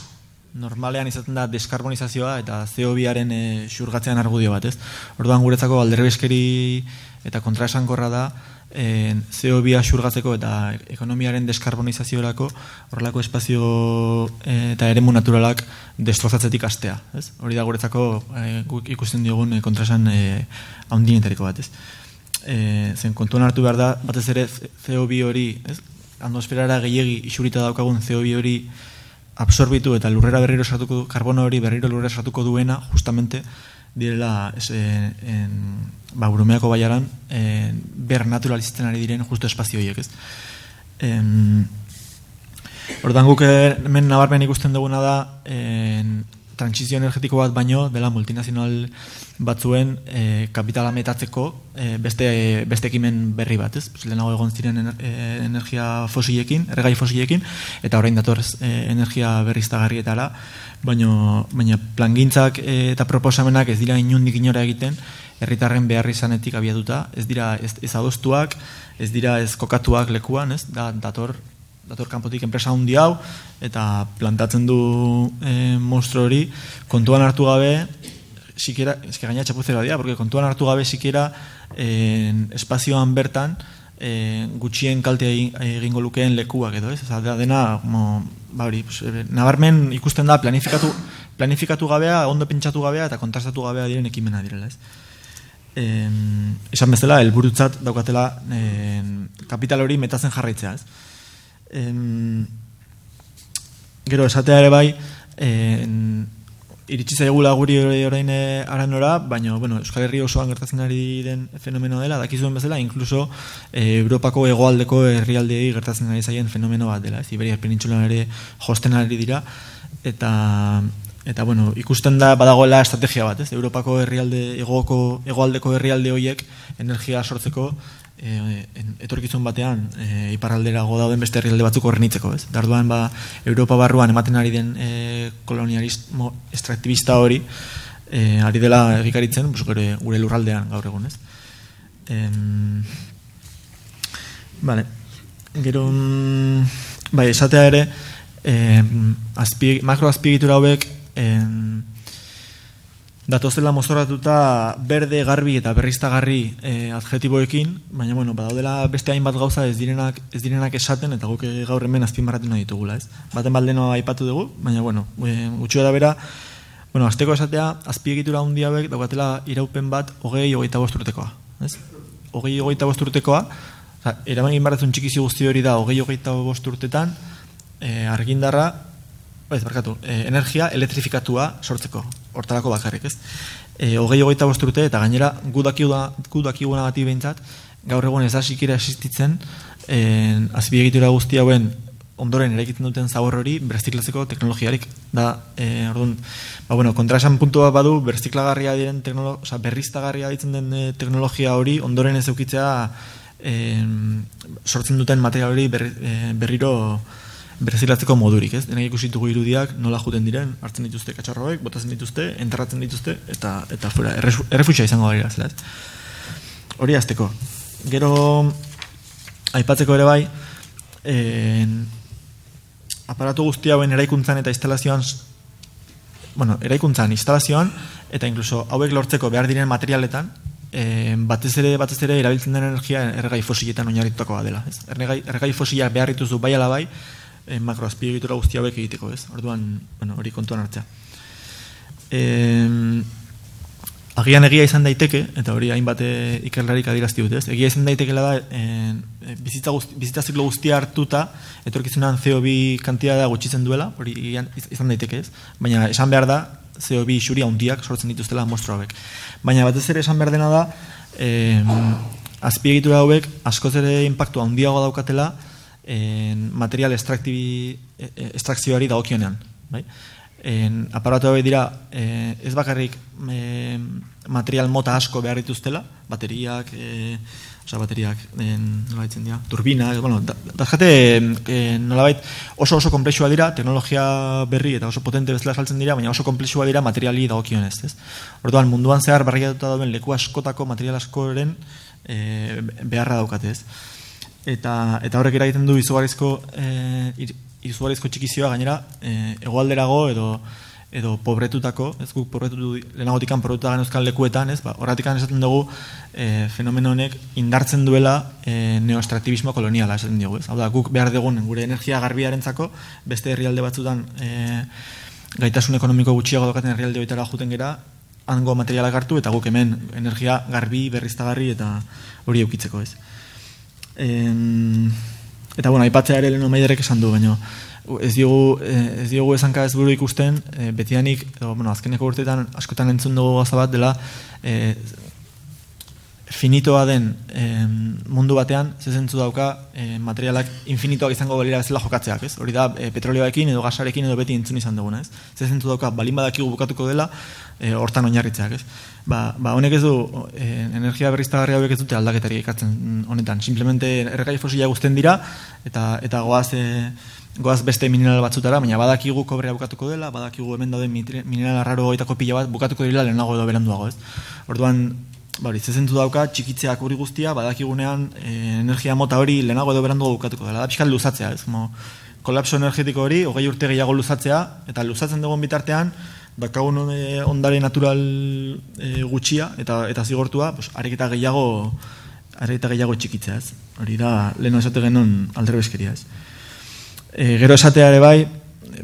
normalean izaten da deskarbonizazioa eta CO2aren e, xurgatzean argudio bat, ez? Orduan guretzako alderbeskeri eta kontraesankorra da e, CO2 xurgatzeko eta ekonomiaren deskarbonizaziorako horrelako espazio e, eta eremu naturalak destrozatzetik astea, ez? Hori da guretzako e, ikusten diogun e, kontraesan e, handienetariko bat, ez? E, zen kontuan hartu behar da, batez ere CO2 hori, ez? Andosferara gehiegi isurita daukagun CO2 hori absorbitu eta lurrera berriro sartuko karbono hori berriro lurrera sartuko duena justamente direla es, en, en, ba, burumeako baiaran en, ber naturalizisten ari diren justo espazio horiek ez? En, ordan guk hemen nabarmen ikusten duguna da en, transizio energetiko bat baino dela multinazional batzuen e, kapitala metatzeko e, beste, beste ekimen berri bat, ez? Lehenago egon ziren e, energia fosilekin, erregai fosilekin, eta orain datorz e, energia berriztagarrietara, baino, baina plangintzak e, eta proposamenak ez dira inundik inora egiten, herritarren behar izanetik abiatuta, ez dira ez, ez adostuak, ez dira ez kokatuak lekuan, ez? Da, dator dator kanpotik enpresa handi hau eta plantatzen du e, monstro hori kontuan hartu gabe sikera, eske gaina txapuzera dira porque kontuan hartu gabe sikera en, espazioan bertan e, gutxien kalte egingo lukeen lekuak edo ez Oza, dena como, ba hori, pues, e, nabarmen ikusten da planifikatu planifikatu gabea, ondo pentsatu gabea eta kontrastatu gabea diren ekimena direla ez En, esan bezala, helburutzat daukatela en, kapital hori metatzen jarraitzea, ez? En, gero esatea ere bai en, iritsi zaigula guri orain eh, aranora, baina bueno, Euskal Herri osoan gertatzen ari den fenomeno dela, dakizuen bezala, inkluso e, Europako hegoaldeko herrialdei gertatzen ari zaien fenomeno bat dela, ez Iberia penintxulan ere josten ari dira, eta eta bueno, ikusten da badagoela estrategia bat, ez? Europako herrialde egoko hegoaldeko herrialde hoiek energia sortzeko e, etorkizun batean e, iparraldera dauden beste herrialde batzuk horrenitzeko, ez? Darduan ba Europa barruan ematen ari den e, kolonialismo extraktibista hori e, ari dela egikaritzen, pues, gure, gure lurraldean gaur egun, ez? Em, vale. Gero mm, bai, esatea ere eh, azpie, makro azpiegitura hauek em, datozela mozoratuta berde, garbi eta berriztagarri e, adjetiboekin, baina bueno, badaudela beste hainbat gauza ez direnak, ez direnak esaten eta guk gaur hemen azpimarratu nahi ditugula, ez? Baten baldeno aipatu dugu, baina bueno, e, gutxu da bera, bueno, azteko esatea, azpiegitura handia bek daukatela iraupen bat hogei hogeita bosturtekoa, ez? Hogei hogeita bosturtekoa, eraman egin txikizi guzti hori da hogei hogeita bosturtetan, e, argindarra, ez, barkatu, e, energia elektrifikatua sortzeko hortarako bakarrik, ez? E, hogei hogeita bosturte eta gainera gudakiguna gati behintzat, gaur egun ez da sikira existitzen en, azbiegitura guzti hauen ondoren eraikiten duten zabor hori berziklatzeko teknologiarik da, e, orduan, ba, bueno, kontra esan puntu badu berziklagarria diren teknologia, oza, berriztagarria ditzen den e, teknologia hori ondoren ez eukitzea e, sortzen duten material hori e, berriro berzilatzeko modurik, ez? Denak ikusitugu irudiak nola juten diren, hartzen dituzte katxarroek, botatzen dituzte, enterratzen dituzte, eta eta fuera, errefutxa izango dira, zela, Hori azteko. Gero, aipatzeko ere bai, en, aparatu guzti hauen eraikuntzan eta instalazioan, bueno, eraikuntzan, instalazioan, eta inkluso hauek lortzeko behar diren materialetan, e, batez ere batez ere erabiltzen den energia erregai fosiletan oinarritutakoa dela, ez? Erregai, erregai fosila behar dituzu bai ala bai, e, makroazpiegitura guzti hauek egiteko, ez? Orduan, bueno, hori kontuan hartzea. E, agian egia izan daiteke, eta hori hainbat eh, ikerlarik adirazti dut, ez? Egia izan daitekela da, e, bizitza, guzti, bizitza ziklo guztia hartuta, etorkizunan CO2 kantiada gutxitzen duela, hori izan daiteke, ez? Baina esan behar da, CO2 xuri handiak sortzen dituztela mostro hauek. Baina batez ere esan behar dena da, e, azpiegitura hauek askoz ere impactu handiago daukatela en, material estraktibi, e, e, estrakzioari dagokionean. Bai? En, aparatu hauek dira, e, ez bakarrik e, material mota asko behar dituztela, bateriak, e, oza, bateriak, en, nola dira, turbina, bueno, da, dazkate, e, nolabait, oso oso komplexua dira, teknologia berri eta oso potente bezala saltzen dira, baina oso komplexua dira materiali dagokionez, ez? Orduan, munduan zehar barriatuta dauden leku askotako material askoren e, beharra daukate, ez? Eta, eta horrek eragiten du izugarrizko, e, izugarrizko txikizioa gainera, e, egoalderago edo edo pobretutako, ez guk pobretutu lehenagotikan pobretuta euskal lekuetan, ez, ba, horratikan esaten dugu e, fenomeno honek indartzen duela e, neostraktibismo koloniala esaten dugu, ez. Hau da, guk behar dugun gure energia garbiarentzako beste herrialde batzutan e, gaitasun ekonomiko gutxiago dokaten herrialde baitara juten gera, hango materialak hartu eta guk hemen energia garbi, berriztagarri eta hori eukitzeko, ez. E, eta bueno, aipatzea ere lehenu maiderek esan du, baina ez diogu, eh, ez diogu esanka ez buru ikusten, e, betianik, edo, bueno, azkeneko urteetan askotan entzun dugu gaza bat dela, e, finitoa den e, mundu batean, zezentzu dauka e, materialak infinitoak izango balira bezala jokatzeak, ez? Hori da, e, petrolioarekin edo gasarekin edo beti entzun izan duguna, ez? Zezentzu dauka, balin badakigu bukatuko dela, e, hortan oinarritzeak, ez? Ba, ba, honek ez du, e, energia berriztagarri hauek ez dute aldaketari ikatzen honetan. Simplemente erregai fosila guzten dira, eta, eta goaz, e, goaz beste mineral batzutara, baina badakigu kobrea bukatuko dela, badakigu hemen dauden mineral arraro goitako pila bat bukatuko dira lehenago edo beranduago, ez? Orduan, ba, hori, zezentu dauka, txikitzeak hori guztia, badakigunean e, energia mota hori lehenago edo beranduago bukatuko dela, da pixkat luzatzea, ez? Mo, kolapso energetiko hori, hogei urte gehiago luzatzea, eta luzatzen dugun bitartean, bakagun e, ondare natural e, gutxia, eta eta zigortua, pues, areketa gehiago, areketa gehiago txikitzea, ez? Hori da, leheno esate genuen aldero ez? E, gero esatea ere bai,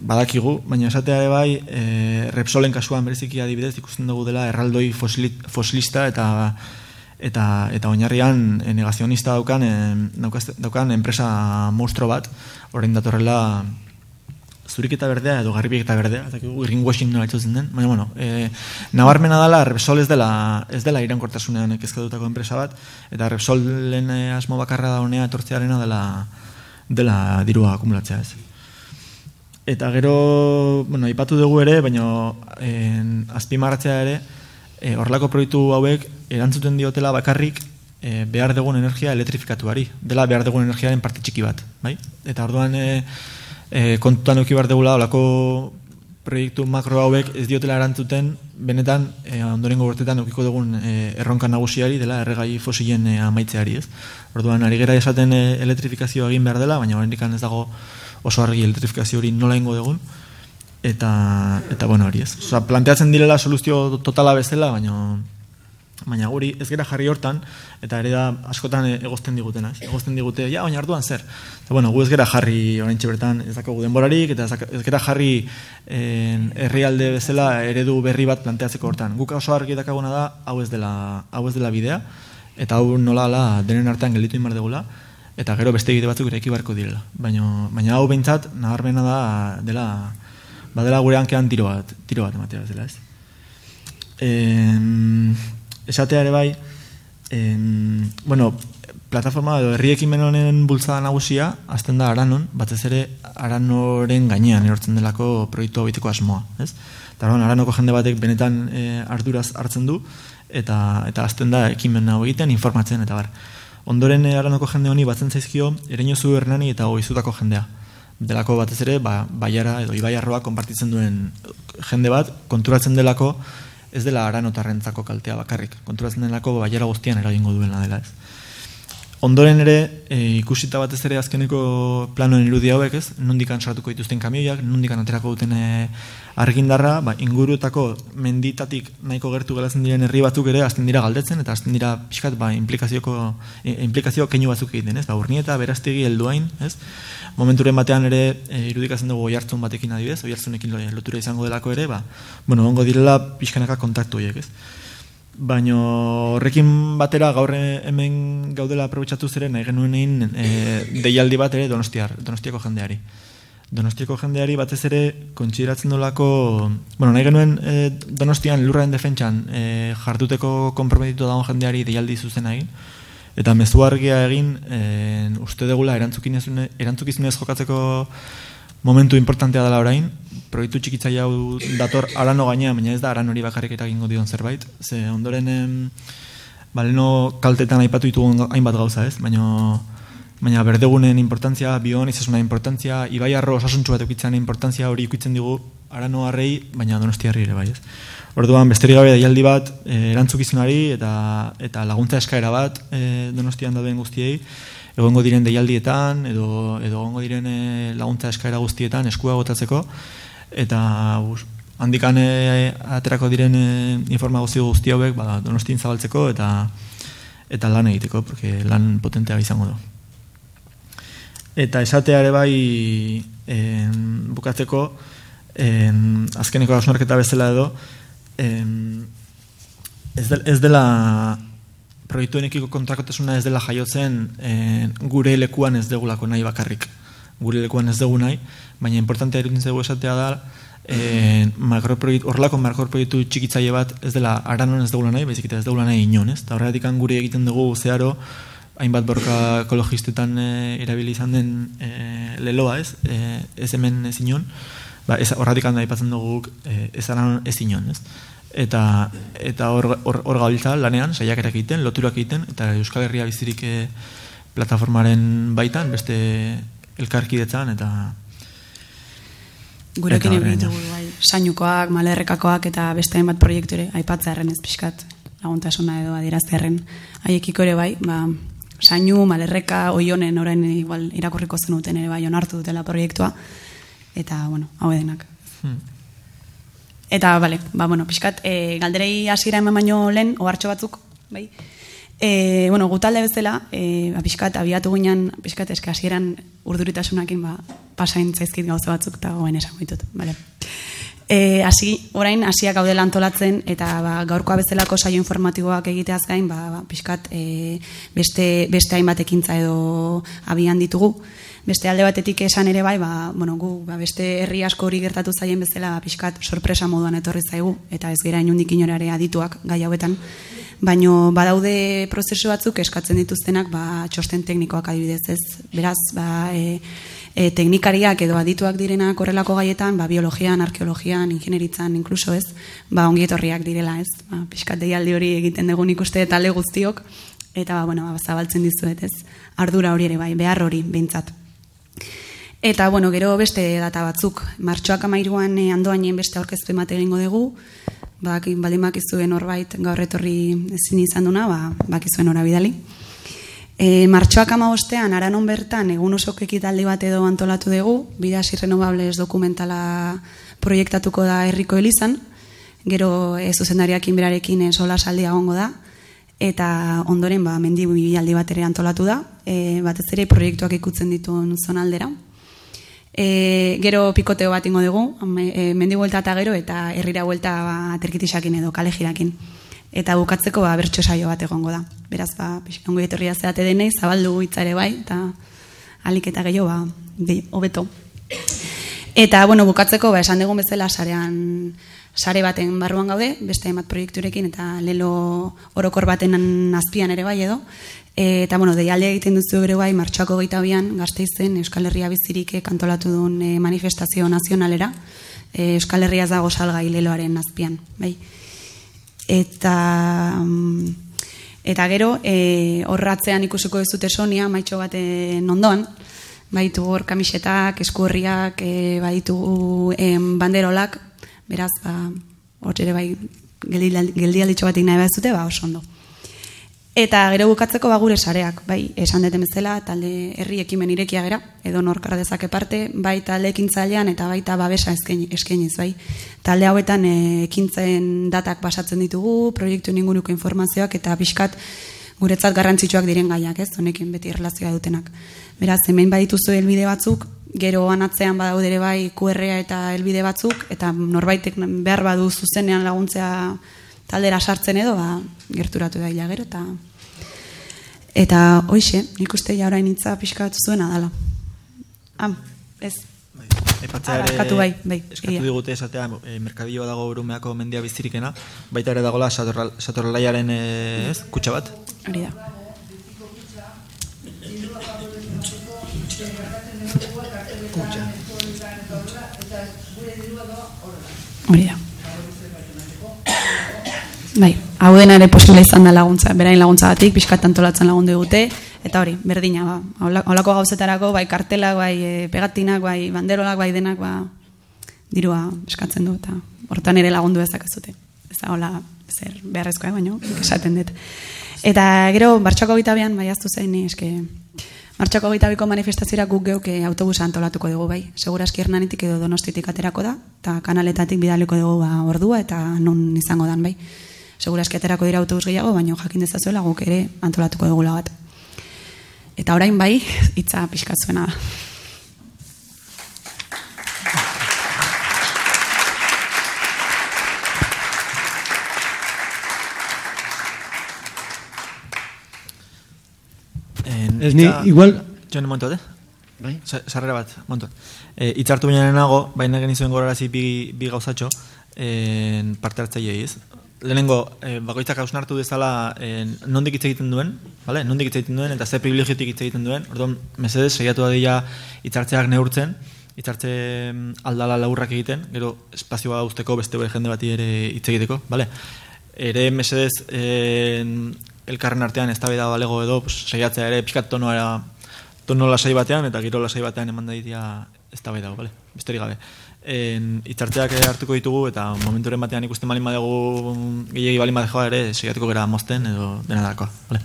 badakigu, baina esatea ere bai, e, Repsolen kasuan bereziki adibidez ikusten dugu dela erraldoi fosilit, fosilista eta eta eta oinarrian negazionista daukan e, daukan enpresa monstro bat, orain datorrela zurik eta berdea edo garbiek eta berdea, eta greenwashing nola itzutzen den, baina bueno, e, nabarmena dela Repsol ez dela, ez dela irankortasunean ekezkadutako enpresa bat, eta Repsolen asmo bakarra da honea etortzearena dela dela dirua akumulatzea ez. Eta gero, bueno, ipatu dugu ere, baina en, azpimarratzea ere, e, horrelako proiektu hauek erantzuten diotela bakarrik e, behar dugun energia elektrifikatuari. Dela behar dugun energiaren parte txiki bat. Bai? Eta orduan e, e, kontutan euki behar dugula olako proiektu makro hauek ez diotela erantzuten benetan e, ondorengo urtetan eukiko dugun e, erronka nagusiari dela erregai fosilen e, amaitzeari ez. Orduan, ari gera esaten e, elektrifikazioa egin behar dela, baina horrendik ez dago oso argi elektrifikazio hori nola ingo dugun. Eta, eta bueno, hori ez. Osa, planteatzen direla soluzio totala bezala, baina baina guri ez gera jarri hortan, eta ere da askotan egozten digutena, ez? egozten digute, ja, baina arduan zer. Eta bueno, gu ez gera jarri orain bertan ez dago denborarik, eta ez gera jarri herrialde bezala eredu berri bat planteatzeko hortan. Guk oso argi dakaguna da, hau ez dela, hau ez dela bidea, eta hau nola ala denen artean gelditu inbar degula, eta gero beste egite batzuk eraiki barko direla. Baina, baina hau behintzat, nabarmena da, dela, badela gure hankean tiro bat, tiro bat ematea dela, ez? Esatea ere bai, en, bueno, plataforma edo herriekin menonen bultzada nagusia, azten da aranon, batez ere aranoren gainean erortzen delako proiektu hau asmoa, ez? Eta aranoko jende batek benetan e, arduraz hartzen du, eta eta azten da ekimen hau egiten, informatzen, eta bar. Ondoren e, aranoko jende honi batzen zaizkio, ereinozu hernani eta goizutako jendea. Delako batez ere, ba, baiara edo ibaiarroa konpartitzen duen jende bat, konturatzen delako, ez dela aranotarrentzako kaltea bakarrik. Konturatzen denako baiara guztian eragingo duena dela ez. Ondoren ere, e, ikusita batez ere azkeneko planoen irudi hauek, ez? Nondikan sartuko dituzten kamioiak, nondikan aterako duten e, argindarra, ba, inguruetako menditatik nahiko gertu gelatzen diren herri batzuk ere azten dira galdetzen, eta azten dira pixkat ba, implikazioko, e, implikazio keinu batzuk egiten, ez? Ba, urnieta, beraztegi, helduain, ez? Momenturen batean ere e, irudikatzen dugu oiartzun batekin adibidez, oiartzunekin lotura izango delako ere, ba, bueno, ongo direla pixkanaka kontaktu horiek, ez? Baina horrekin batera gaur hemen gaudela aprobetsatu zeren nahi genuen egin e, deialdi bat ere donostiar, donostiako jendeari. Donostiako jendeari batez ere kontsideratzen dolako, bueno, nahi genuen e, donostian lurraren defentsan e, jarduteko komprometitu dagoen jendeari deialdi zuzen egin, eta mezu argia egin e, uste degula erantzukizunez jokatzeko momentu importantea dela orain, proiektu txikitzaia hau dator arano gainea, baina ez da aran hori bakarrik eta egingo dion zerbait. Ze ondoren, em, baleno kaltetan aipatu ditugun hainbat gauza ez, baina baina berdegunen importantzia, bion izasuna importantzia, ibai arro osasuntxu bat eukitzen importantzia hori ikutzen digu arano harrei, baina donosti harri ere bai ez. Orduan, besterik gabe daialdi bat, e, erantzukizunari eta, eta laguntza eskaera bat e, donostian dauden guztiei, egongo diren deialdietan edo edo egongo diren e, laguntza eskaera guztietan eskua gotatzeko eta handikan e, aterako diren e, informazio guzti hauek ba Donostin zabaltzeko eta eta lan egiteko porque lan potentea izango da. Eta esatea bai en, bukatzeko en, azkeneko hausnarketa bezala edo en, ez, de, ez dela proiektuenekiko kontrakotasuna ez dela jaiotzen e, gure lekuan ez degulako nahi bakarrik. Gure lekuan ez dugu nahi, baina importantea erutin zego esatea da e, horrelako makroproiektu txikitzaile bat ez dela aranon ez degula nahi, baizik eta ez degula nahi inon, ez? Eta horretik gure egiten dugu zeharo hainbat borka ekologistetan e, erabili izan den e, leloa, ez? E, ez hemen ez inon, ba, horretik handa ipatzen dugu e, ez aranon ez inon, ez? eta eta hor hor gabiltza lanean saiakerak egiten, loturak egiten eta Euskal Herria bizirik e, plataformaren baitan beste elkarkidetzan eta Gurekin egin dugu bai, sainukoak, malerrekakoak eta beste hainbat proiektu ere aipatzearren ez pixkat laguntasuna edo adieraztearren haiekiko ere bai, ba, sainu, malerreka, oionen orain igual irakurriko zenuten ere bai onartu dutela proiektua eta bueno, hau edenak. Hmm. Eta, bale, ba, bueno, pixkat, e, galderei hasiera eman baino lehen, ohartxo batzuk, bai? E, bueno, gutalde bezala, e, ba, pixkat, abiatu ginen, pixkat, eske hasieran urduritasunakin, ba, pasain zaizkit gauza batzuk, eta goen esan goitut, bale? E, hasi, orain, hasiak gaudela antolatzen, eta ba, gaurkoa bezalako saio informatiboak egiteaz gain, ba, ba, pixkat, e, beste, beste hainbat ekintza edo abian ditugu, beste alde batetik esan ere bai, ba, bueno, gu, ba, beste herri asko hori gertatu zaien bezala ba, pixkat sorpresa moduan etorri zaigu, eta ez gera inundik inorare adituak gai hauetan, baino badaude prozesu batzuk eskatzen dituztenak ba, txosten teknikoak adibidez ez, beraz, ba, e, e, teknikariak edo adituak direnak horrelako gaietan, ba, biologian, arkeologian, ingenieritzan, inkluso ez, ba, ongietorriak direla ez, ba, pixkat deialdi hori egiten dugun ikuste eta guztiok, eta ba, bueno, ba, zabaltzen dizuet ez, ardura hori ere bai, behar hori, behintzat. Eta, bueno, gero beste data batzuk. Martxoak amairuan e, andoainen beste aurkeztu emate egingo dugu. Bak, balimak izuen horbait gaur etorri ezin izan duna, ba, bak izuen hori bidali. E, martxoak amabostean, aranon bertan, egun osok ekitaldi bat edo antolatu dugu, bidas irrenovables dokumentala proiektatuko da herriko elizan, gero ez zuzendariak inberarekin sola saldia gongo da, eta ondoren ba, mendi bialdi bat ere antolatu da, e, batez ere proiektuak ikutzen dituen zonaldera. E, gero pikoteo bat ingo dugu, e, mendi buelta eta gero, eta herrira buelta ba, terkitisakin edo kale jirakin. Eta bukatzeko ba, bertso saio bat egongo da. Beraz, ba, ongo etorria zeate denei, zabaldu itzare bai, eta alik eta gehiago, ba, hobeto. Eta, bueno, bukatzeko, ba, esan dugun bezala, sarean, sare baten barruan gaude, beste emat proiekturekin eta lelo orokor baten azpian ere bai edo. Eta, bueno, deialde egiten duzu ere bai, martxoako gaita bian, gazteizen Euskal Herria bizirik kantolatu duen e, manifestazio nazionalera, e, Euskal Herria zago salgai leloaren azpian, bai. Eta... Mm, eta gero, e, horratzean ikusiko ez dute sonia, maitxo baten ondoan, baitu hor kamisetak, eskuerriak, e, baitu e, banderolak, beraz, ba, hor ere bai, geldialditxo batik nahi behar zute, ba, oso ondo. Eta gero bukatzeko ba gure sareak, bai, esan deten bezala, talde herri ekimen irekia gera, edo norkar dezake parte, bai talde ekintzailean eta baita babesa eskaini, eskainiz, bai. Talde hauetan e, ekintzen datak basatzen ditugu, proiektu inguruko informazioak eta pixkat guretzat garrantzitsuak diren gaiak, ez, honekin beti erlazioa dutenak. Beraz, hemen badituzu helbide batzuk, gero anatzean badaude ere bai QR-a eta helbide batzuk, eta norbaitek behar badu zuzenean laguntzea taldera sartzen edo, ba, gerturatu da gero, eta eta hoixe, nik uste ja orain itza pixkatu zuena dala. Ah, ez. Bai, Epatzeare, Arkatu bai, bai, eskatu egia. digute esatea, e, merkadioa dago urumeako mendia bizirikena, baita ere dagola satorra- satorralaiaren e, ez, kutsa bat. Hori da. Hori da. Bai, hau dena ere posible izan da laguntza, berain laguntza batik, pixkat antolatzen lagundu dute, eta hori, berdina, ba, hola- holako gauzetarako, bai kartelak, bai e, pegatinak, bai banderolak, bai denak, ba, dirua eskatzen du, eta hortan ere lagundu dezakezute. Ez da, hola, zer beharrezkoa, baino, nik esaten dut. Eta gero, bartxako gitabean, bai aztu zen, ni, eske, martxako gitabiko manifestaziera guk geuk eh, autobusa antolatuko dugu, bai. Segurazki hernanitik edo donostitik aterako da, eta kanaletatik bidaliko dugu ba, ordua, eta non izango dan, bai. Segurazki aterako dira autobus gehiago, baina jakin dezazuela guk ere antolatuko dugula bat. Eta orain bai, hitza pixkatzuena da. En, Ez ni, igual- Joan, momentu bat, eh? Bai. Sa- Sarrera bat, montu. E, itzartu baina nago, baina genizuen gorarazi bi, bi gauzatxo, en, parte hartzaileei ez. Lehenengo, e, bakoitzak hausnartu dezala e, nondik hitz egiten duen, vale? nondik hitz egiten duen, eta ze privilegiotik hitz egiten duen. Orduan, mesedez, saiatu dadila hitzartzeak neurtzen, hitzartze mm, aldala laurrak egiten, gero espazioa usteko beste bere jende bati ere hitz egiteko, vale? Ere mesedez en, elkarren artean ez da balego edo, pues, saiatzea ere pixkat tonoa tono lasai batean eta giro lasai batean eman da dago, bale? Besterik gabe. En, itzartzeak hartuko ditugu eta momenturen batean ikusten balin badegu gehiagi balin badejoa ere saiatuko gara mozten edo dena dakoa, bale?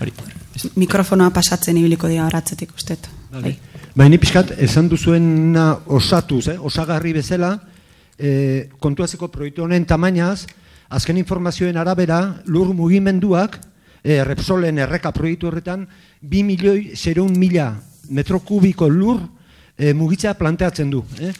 Hori. Mikrofonoa pasatzen ibiliko dira horatzetik ustet. Bai. Baina pixkat, esan duzuena osatuz, eh? osagarri bezala, eh, kontuazeko proiektu honen tamainaz, azken informazioen arabera, lur mugimenduak, eh, Repsolen erreka proiektu horretan, 2 milioi 0 mila metro kubiko lur eh, mugitzea planteatzen du. Eh?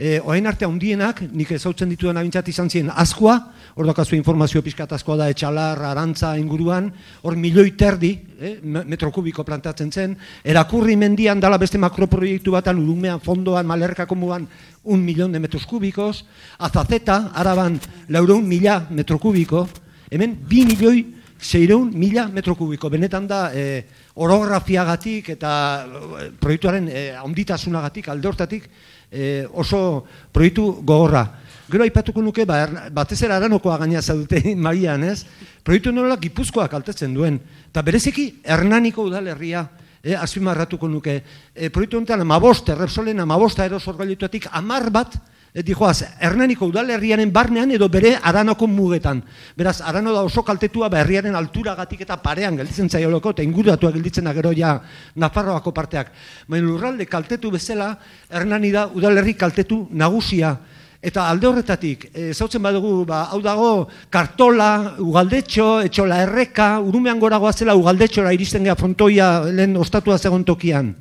E, orain arte handienak, nik ezautzen dituen abintzat izan ziren askoa, hor dakazu informazio pixkat askoa da etxalar, arantza inguruan, hor milioi terdi, eh, me- metro kubiko plantatzen zen, erakurri mendian dala beste makroproiektu batan, urumean, fondoan, malerkako muan, un milion de metros kubikos, azazeta, araban, laureun mila metro kubiko, hemen, bi milioi, seireun mila metro kubiko, benetan da, eh, orografiagatik eta eh, proiektuaren eh, handitasunagatik, alde hortatik, eh, oso proiektu gogorra. Gero aipatuko nuke, ba, er- batez ere aranokoa gaina zaudute Marian, ez? Proiektu nola Gipuzkoak kaltetzen duen. Eta bereziki Hernaniko udalerria, eh, azpimarratuko nuke. E, proiektu honetan amabost, errepsolen amabosta erosorgailituatik amar bat, e, dijoaz, Hernaniko udalerriaren barnean edo bere aranoko mugetan. Beraz, arano da oso kaltetua ba, herriaren alturagatik eta parean gelditzen zaioloko, eta inguratuak gelditzen da gero ja Nafarroako parteak. Baina lurralde kaltetu bezala, Hernani da udalerri kaltetu nagusia. Eta alde horretatik, e, zautzen badugu, ba, hau dago, kartola, ugaldetxo, etxola erreka, urumean gora goazela ugaldetxora iristen gea frontoia lehen ostatua zegon tokian.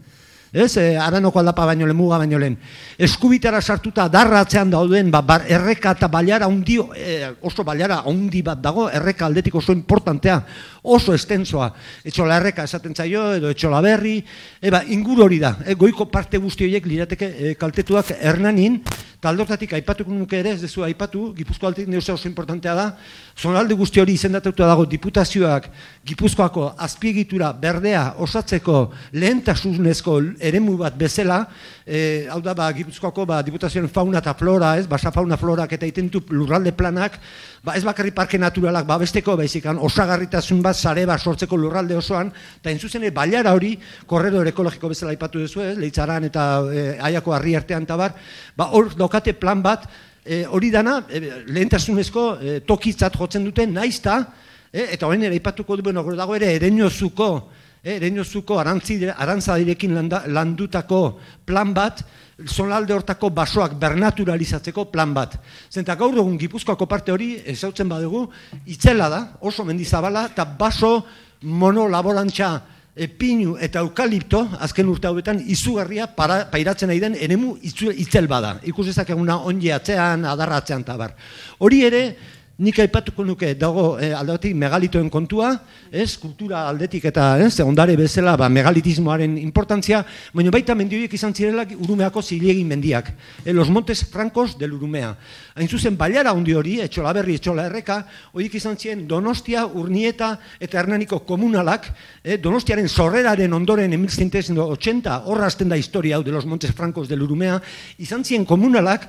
Ez, e, aranoko aldapa baino lehen, muga baino lehen. Eskubitara sartuta darra atzean dauden, ba, bar, erreka eta baliara handi, e, oso baliara handi bat dago, erreka aldetik oso importantea, oso estensoa. Etxola erreka esaten zaio, edo etxola berri, eba, inguru hori da, e, goiko parte guzti horiek lirateke e, kaltetuak hernanin, taldortatik aipatuko nuke ere, ez dezu aipatu, Gipuzko altik neusa oso importantea da, zonalde guzti hori izendatuta dago diputazioak Gipuzkoako azpiegitura berdea osatzeko lehentasunezko eremu bat bezala, e, hau da, ba, Gipuzkoako ba, diputazioen fauna eta flora, ez, basa fauna florak eta itentu lurralde planak, ba, ez bakarri parke naturalak babesteko, baizikan osagarritasun bat sare bat sortzeko lurralde osoan, eta entzuzen ere, bailara hori, korredor ekologiko bezala aipatu duzu ez, leitzaran eta e, aiako harri artean tabar, ba, hor daukate plan bat, e, hori dana, e, lehentasunezko e, tokitzat jotzen dute, naizta, E, eta horren ere ipatuko du, bueno, dago ere ereinozuko, e, ereinozuko arantzadirekin landutako plan bat, zonalde hortako basoak bernaturalizatzeko plan bat. Zenta gaur egun Gipuzkoako parte hori, ezautzen badugu, itzela da, oso mendizabala, eta baso monolaborantza e, pinu eta eukalipto, azken urte hauetan, izugarria para, pairatzen nahi den, enemu itzel bada. Ikusezak eguna onje atzean, adarratzean, tabar. Hori ere, Nik aipatuko nuke dago e, aldatik megalitoen kontua, ez, kultura aldetik eta ez, ondare bezala ba, megalitismoaren importantzia, baina baita mendioiek izan zirela urumeako zilegin mendiak. E, los montes francos del urumea. Hain zuzen, baliara hundi hori, etxola berri, etxola erreka, horiek izan ziren donostia, urnieta eta hernaniko komunalak, e, donostiaren sorreraren ondoren emilzintez, 80, horra da historia hau de los montes francos del urumea, izan ziren komunalak,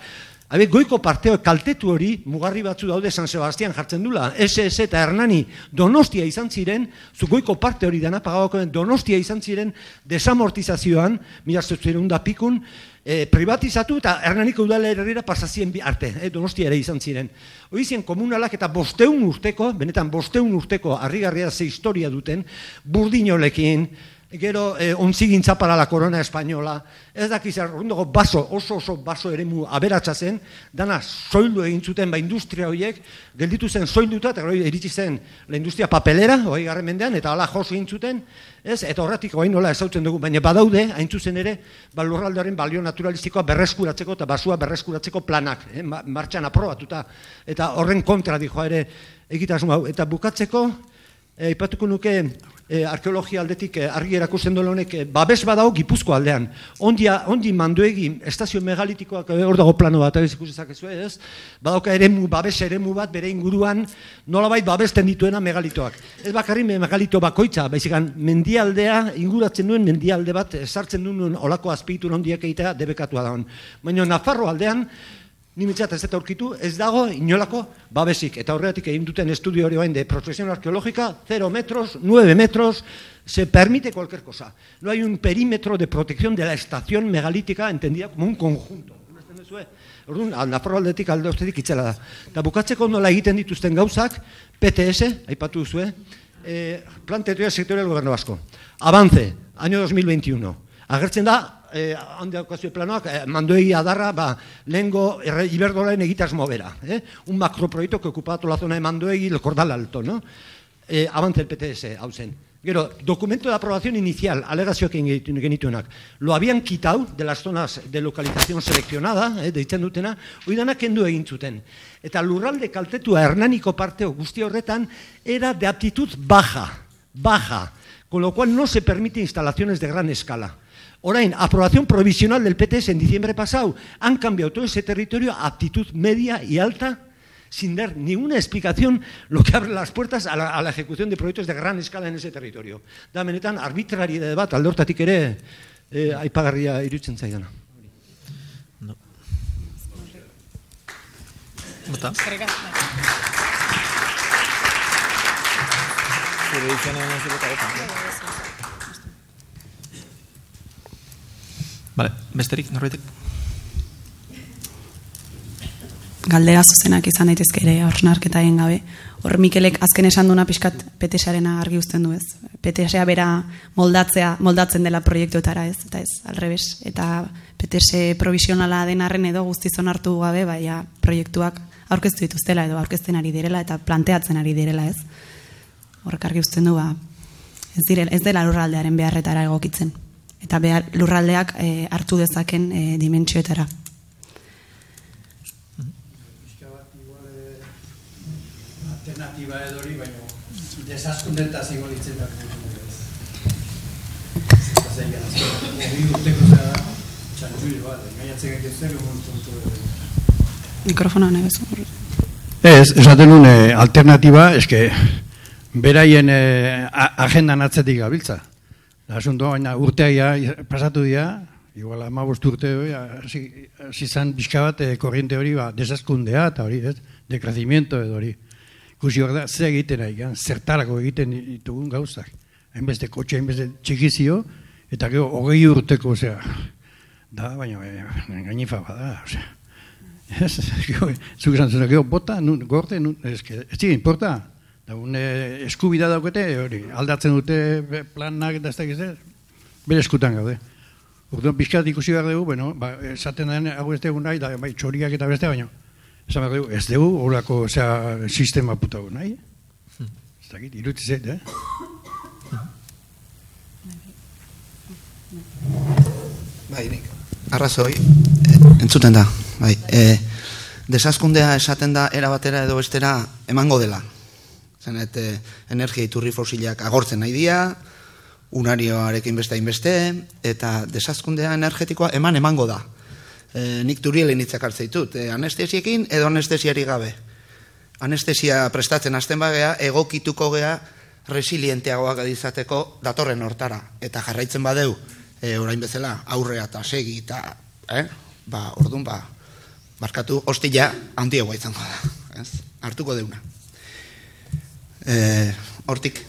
Habe, goiko parteo kaltetu hori, mugarri batzu daude San Sebastian jartzen dula, SS eta Hernani donostia izan ziren, zu goiko parte hori dena pagabako donostia izan ziren desamortizazioan, mila da pikun, e, privatizatu eta Hernaniko udale herrera pasazien arte, e, donostia ere izan ziren. Hoi zien komunalak eta bosteun urteko, benetan bosteun urteko, harrigarria ze historia duten, burdinolekin, gero eh, onzigintza para la corona española, ez dakiz errundago baso, oso oso baso eremu aberatsa zen, dana soildu egin zuten ba industria horiek, gelditu zen soilduta, eta gero iritsi zen la industria papelera, hori garren mendean, eta hala jos egin zuten, ez, eta horretik hori nola ezautzen dugu, baina badaude, hain zuzen ere, ba lurraldearen balio naturalistikoa berreskuratzeko eta basua berreskuratzeko planak, eh, martxan aprobatuta, eta horren kontra dijoa ere egitasmo hau, eta bukatzeko, eh, ipatuko nuke, e, arkeologia aldetik e, argi erakusten duen honek e, babes badao Gipuzko aldean. Ondia ondi manduegi estazio megalitikoak hor dago plano bat ez ikusi zakezu ez. Badauka eremu babes eremu bat bere inguruan nolabait babesten dituena megalitoak. Ez bakarri megalito bakoitza, baizik mendialdea inguratzen duen mendialde bat sartzen duen olako azpitu hondiak egitea debekatua da hon. Baina Nafarro aldean ni mitzat ez eta aurkitu, ez dago inolako babesik. Eta horretik egin duten estudio hori bain de profesión arqueológica, 0 metros, 9 metros, se permite cualquier cosa. No hay un perímetro de protección de la estación megalítica entendida como un conjunto. Orduan, nafarro aldetik alde ustetik itzela da. Eta bukatzeko nola egiten dituzten gauzak, PTS, aipatu duzu, eh? plan territorial sectorial gobierno vasco. Avance, año 2021. Agertzen da, eh, handi okazio planoak, eh, mandoegi adarra, ba, lehengo iberdolaen egitasmo bera. Eh? Un macroproiektu que ocupatu la zona de mandoegi, el cordal alto, no? Eh, avance el PTS, hau zen. Gero, documento de aprobación inicial, alegazioak genituenak. Lo habían quitado de las zonas de localización seleccionada, eh, deitzen dutena, hoi danak kendu egin zuten. Eta lurralde kaltetua hernaniko parteo guzti horretan, era de aptitud baja, baja, con lo cual no se permite instalaciones de gran escala. Orain, aprobación provisional del PTS en diciembre pasado, han cambiado todo ese territorio a aptitud media y alta, sin dar ninguna explicación, lo que abre las puertas a la, a la ejecución de proyectos de gran escala en ese territorio. Da benetan, arbitraria de bat, alde hortatik ere, eh, aipagarria irutzen zaidana. No. Bota. Zure Vale, besterik, norbaitek? Galdera zuzenak izan daitezke ere hausnarketa gabe. Hor Mikelek azken esan duna pixkat PTSarena argi uzten du ez. PTSa bera moldatzea, moldatzen dela proiektuetara ez, eta ez, alrebes. Eta PTS provisionala den arren edo guztizon hartu gabe, baina proiektuak aurkeztu dituztela edo aurkezten ari direla eta planteatzen ari direla ez. Horrek argi uzten du ba, ez, direla, ez dela lurraldearen beharretara egokitzen eta behar lurraldeak e, hartu dezaken e, dimentsioetara. Alternatiba edori, baina desaskundeta zingo ditzen da. Mikrofona nahi bezu. Ez, esaten nuen alternatiba, eske beraien eh, agendan atzetik gabiltza. Asunto, baina urtea pasatu dira, igual ama urte hasi zan bizka bat eh, korriente hori, ba, desazkundea eta hori, ez, dekrazimiento edo hori. Kusi hor da, ze egiten ari, zertarako egiten ditugun gauzak. Hainbeste kotxe, hainbeste txikizio, eta gero hogei urteko, osea, da, baina, e, gainifa bada, osea. Ez, zuk esan gero, bota, nun, gorte, nun, ez, ez, ez, ez, Da une eskubida daukete, hori, aldatzen dute planak eta ez da gizte, bere eskutan gaude. Orduan pixkat ikusi behar dugu, bueno, ba, esaten den, hau ez dugu nahi, da, bai, txoriak eta beste, baino. Esan behar dugu, ez dugu, horako, osea, sistema putago nahi. Ez dakit, iruti zait, eh? Bai, nik. Arrazoi, eh, entzuten da, bai. E, desazkundea esaten da era batera edo bestera emango dela. Zenet, e, energia iturri fosilak agortzen nahi dira, unarioarekin beste hainbeste, eta desazkundea energetikoa eman emango da. E, nik turielen hitzak hartzen ditut, e, anestesiekin edo anestesiari gabe. Anestesia prestatzen hasten bagea, egokituko gea resilienteagoak izateko datorren hortara. Eta jarraitzen badeu, e, orain bezala, aurrea eta segi eta, eh? ba, orduan, ba, barkatu, hostila handiagoa izango da. Ez? Hartuko deuna. E, hortik.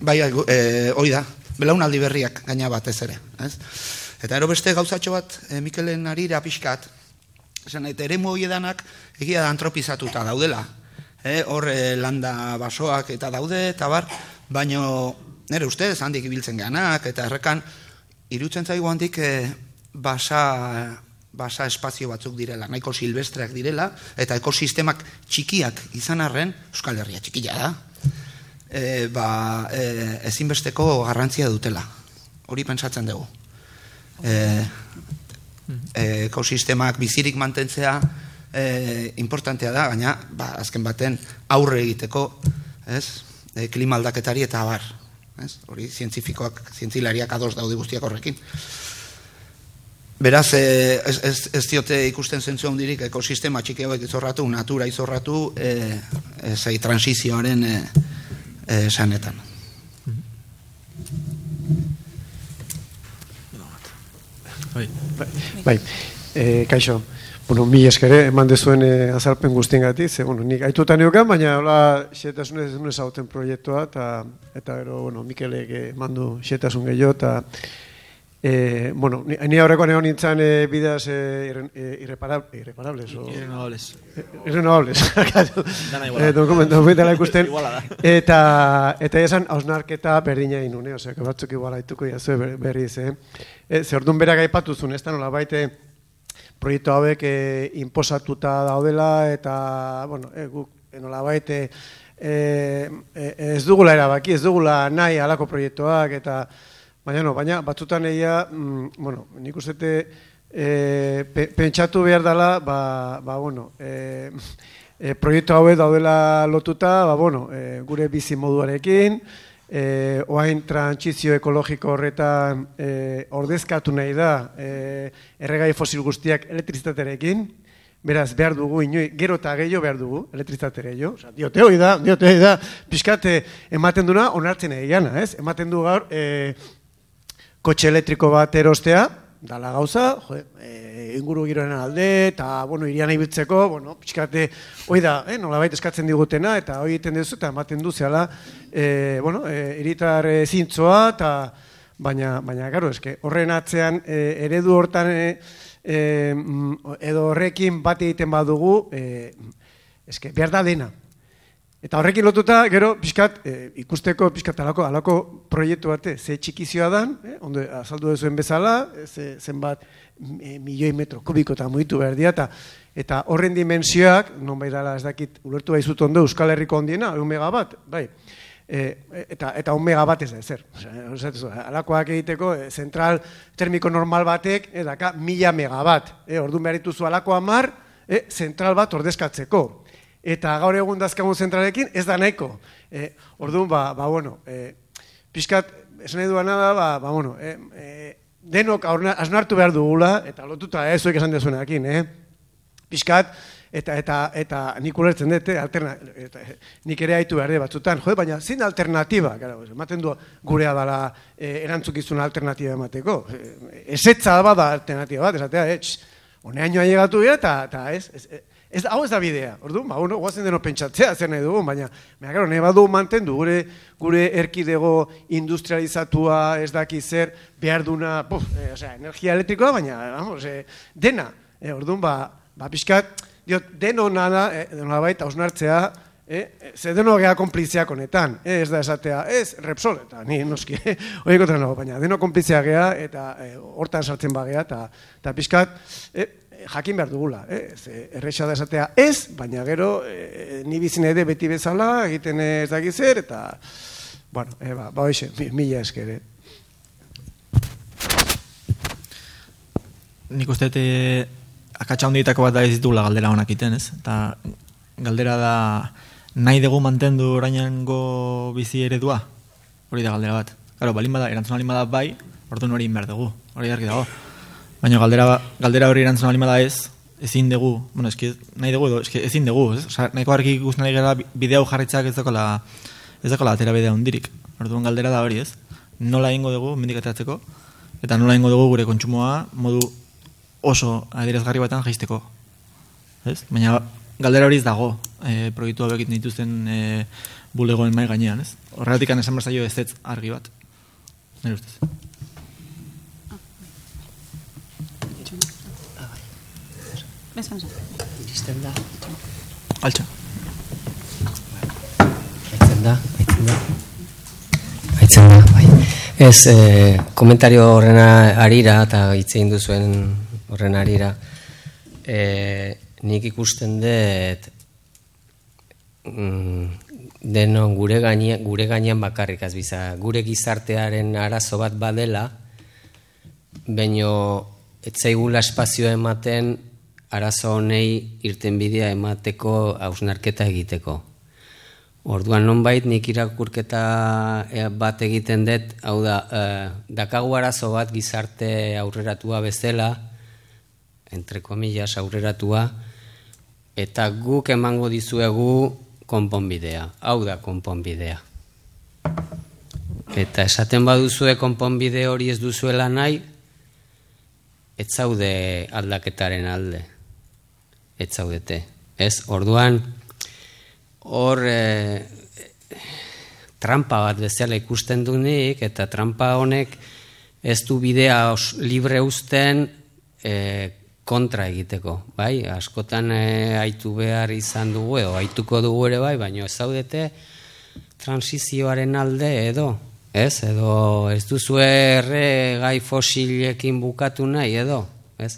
Bai, e, hoi da, belaunaldi berriak gaina batez ere. Ez? Eta ero beste gauzatxo bat, e, Mikelen arira pixkat, esan eta ere edanak egia da antropizatuta daudela. E, hor e, landa basoak eta daude, eta bar, baino nire ustez handik ibiltzen geanak, eta errekan, irutzen zaigu handik e, basa, basa espazio batzuk direla, nahiko silvestreak direla, eta ekosistemak txikiak izan arren, Euskal Herria txikia da, e, ba, e, ezinbesteko garrantzia dutela. Hori pentsatzen dugu. E, e, ekosistemak bizirik mantentzea e, importantea da, baina ba, azken baten aurre egiteko ez, e, klima aldaketari eta abar. Ez? Hori zientzifikoak, zientzilariak ados daude guztiak horrekin. Beraz, e, ez, ez, ez diote ikusten zentzu handirik ekosistema txiki hauek izorratu, natura izorratu, e, e, zei transizioaren e, e, sanetan. Bai. Bai, e, kaixo, bueno, mi eskere, eman dezuen e, azalpen guztien gati, ze, bueno, nik aituta neukan, baina hola, xetasunez ez nuen zauten proiektua, eta, eta gero, bueno, Mikelek eman du xetasun gehiago, eta, e, bueno, ni, ni aurrekoan egon nintzen e, bidaz e, irre, e, irreparable, irreparables, o... Irrenovables. Irrenovables. Dana iguala. eh, dokumentu dokumentala ikusten. Iguala da. Eta, eta esan, hausnarketa berdina egin nune, osea, que batzuk iguala haituko jazu ber- berriz, eh? E, ze orduan berak aipatu zuen, ez da nola baite, proiektu hauek e, imposatuta daudela, eta, bueno, e, guk, e, nola baite, e, e, ez dugula erabaki, ez dugula nahi alako proiektuak, eta, baina no, baina batzutan egia, mm, bueno, nik uste te, e, pe, pentsatu behar dela, ba, ba bueno, e, e, proiektu hauek daudela lotuta, ba, bueno, e, gure bizi moduarekin, e, oain trantsizio ekologiko horretan e, ordezkatu nahi da e, erregai fosil guztiak elektrizitatearekin, beraz behar dugu inoi, gero eta gehiago behar dugu elektrizitate gehiago, Osa, diote hoi da, diote hoi da, pixkat eh, ematen duna onartzen egana, ez? Ematen du gaur, e, kotxe elektriko bat erostea, dala gauza, jo, e, inguru giroen alde, eta, bueno, irian ibiltzeko, bueno, pixkate, hoi da, eh, nolabait eskatzen digutena, eta hoi egiten duzu, eta ematen du zehala, e, bueno, e, iritar e, zintzoa, eta, baina, baina, garo, eske, horren atzean, e, eredu hortan, e, e, mm, edo horrekin bat egiten badugu, e, eske, behar da dena, Eta horrekin lotuta, gero, pixkat, e, ikusteko, pixkat, alako, alako proiektu bate, ze txikizioa dan, eh, ondo azaldu duzuen bezala, eh, ze, zenbat e, milioi metro kubiko eta muitu behar dira, eta, eta horren dimensioak, non bai dala ez dakit, ulertu bai zut ondo, Euskal Herriko ondiena, un megabat, bai, e, eta, eta un megabat ez da ezer. Osea, alakoak egiteko, e, zentral termiko normal batek, e, daka, mila megabat, e, orduan behar dituzu alako amar, e, zentral bat ordezkatzeko eta gaur egun dazkagun zentralekin ez da nahiko. E, orduan, ba, ba bueno, e, pixkat, esan nahi duana da, ba, ba bueno, e, e, denok asnartu behar dugula, eta lotuta ez zuek esan dezuenakin, eh? Pixkat, eta eta eta nik ulertzen dut, alterna, eta, nik ere haitu behar batzutan, jode, baina zein alternatiba, gara, ematen du gurea dala e, erantzukizuna alternatiba emateko. Ezetza bada alternatiba bat, esatea, eh, honeaino llegatu dira, eta, eta ez, ez, Ez, hau ez da bidea, orduan, ba, uno, guazen deno pentsatzea zer nahi dugu, baina, baina, gero, nahi badu mantendu, gure, gure erkidego industrializatua ez daki zer, behar duna, puf, e, osea, energia elektrikoa, baina, vamos, e, dena, e, orduan, ba, ba, pixkat, diot, deno nada, e, dena baita, hausnartzea, E, ze deno geha konpliziak honetan, e, ez da esatea, ez, Repsol, eta ni noski, otra nago, baina deno konpliziak geha, eta e, hortan sartzen bagea, eta, eta pixkat, e, jakin behar dugula, e, ze, erresa da esatea ez, baina gero, e, ni bizin ere beti bezala, egiten ez dakizer, eta, bueno, e, ba, ba hoxe, mila eskere. Nik uste e, akatsa hondietako bat da ez ditugula galdera honak iten, ez? Eta galdera da, nahi dugu mantendu orainengo bizi eredua? Hori da galdera bat. Claro, balin bada, erantzun balin bada bai, ordu hori inber dugu. Hori argi dago. Baina galdera, galdera hori erantzun balin bada ez, ezin dugu, bueno, eski, nahi dugu edo, eski, ezin dugu, ez? Osa, nahiko argi ikusten ari gara bideo jarritzak ez dakola, ez dakola atera bidea hundirik. Orduan galdera da hori ez. Nola ingo dugu, mendik ateratzeko, eta nola ingo dugu gure kontsumoa modu oso adierazgarri batean jaisteko. Ez? Baina galdera hori ez dago e, proiektu hauek dituzten e, bulegoen mai gainean, ez? Horregatik esan berzaio ez ez argi bat. Nire ustez. Iristen da. Altxa. Aitzen da, aitzen da. Aitzen da, bai. Ez, eh, komentario horrena arira, eta hitzein duzuen horren arira, eh, nik ikusten dut mm, denon gure gainean, gure gainean bakarrik azbiza. Gure gizartearen arazo bat badela, baino etzaigula espazio ematen arazo honei irten bidea emateko hausnarketa egiteko. Orduan nonbait nik irakurketa eh, bat egiten dut, hau da, eh, dakagu arazo bat gizarte aurreratua bezala, entre comillas aurreratua, eta guk emango dizuegu konponbidea. Hau da konponbidea. Eta esaten baduzue konponbide hori ez duzuela nahi, ez zaude aldaketaren alde. Ez zaudete. Ez, orduan, hor e, trampa bat bezala ikusten du nik, eta trampa honek ez du bidea os, libre uzten e, kontra egiteko, bai? Askotan e, aitu behar izan dugu edo aituko dugu ere bai, baina ez zaudete transizioaren alde edo, ez? Edo ez duzu erre gai fosilekin bukatu nahi edo, ez?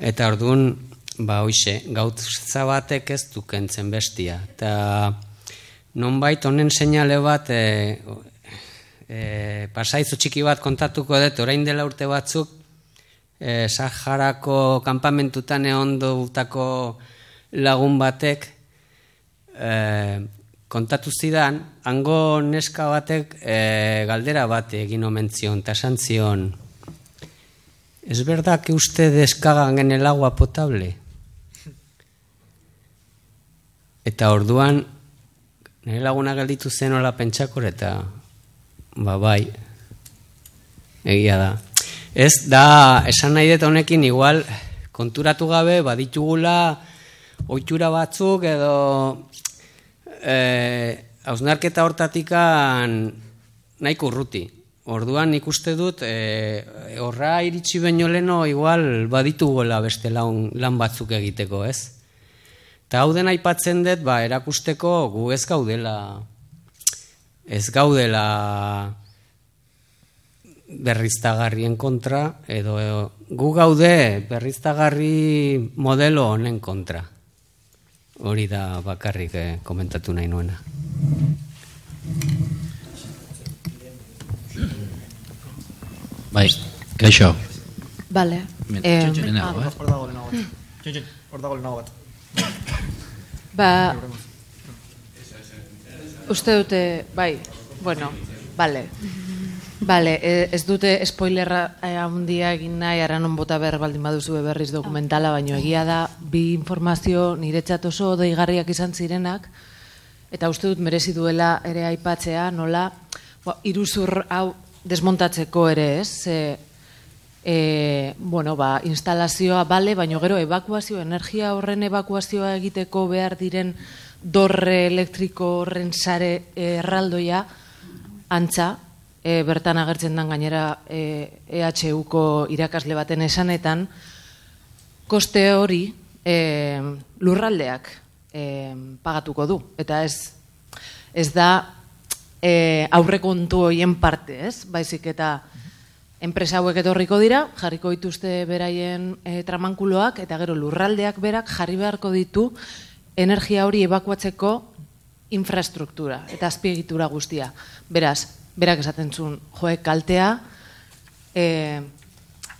Eta orduan, ba hoize, gautza batek ez du kentzen bestia. Eta nonbait honen seinale bat e, e, pasaizu txiki bat kontatuko dut, orain dela urte batzuk e, Saharako kanpamentutan egon dutako lagun batek e, kontatu zidan, hango neska batek e, galdera bat egin omen zion, eta esan zion, ¿Es verdad que ustedes cagan en el agua potable? Eta orduan, nire laguna gelditu zen hola pentsakor eta, ba bai, egia da. Ez da, esan nahi dut honekin igual konturatu gabe baditugula ohitura batzuk edo eh ausnarketa hortatikan nahiko urruti. Orduan nik uste dut e, horra iritsi baino leno igual baditugula beste lan, lan batzuk egiteko, ez? Eta hau den aipatzen dut, ba, erakusteko gu ez gaudela ez gaudela berriztagarrien kontra, edo gu gaude berriztagarri modelo honen kontra. Hori da bakarrik eh, komentatu nahi nuena. Bai, kaixo. Vale. Eh, Hor dago lehenago bat. Ba, uste dute, bai, bueno, vale. Vale, e, ez dute spoilerra eh, handia egin nahi aranon bota behar baldin baduzu berriz dokumentala, baino egia da bi informazio niretzat oso deigarriak izan zirenak, eta uste dut merezi duela ere aipatzea, nola, ba, iruzur hau desmontatzeko ere ez, e, e, bueno, ba, instalazioa bale, baino gero evakuazio, energia horren evakuazioa egiteko behar diren dorre elektriko horren sare erraldoia, antza, e, bertan agertzen dan gainera e, EHUko irakasle baten esanetan, koste hori e, lurraldeak e, pagatuko du. Eta ez, ez da e, aurrekontu hoien parte, ez? Baizik eta enpresa hauek etorriko dira, jarriko dituzte beraien e, tramankuloak, eta gero lurraldeak berak jarri beharko ditu energia hori ebakuatzeko infrastruktura eta azpiegitura guztia. Beraz, berak esaten zuen, joe, kaltea e,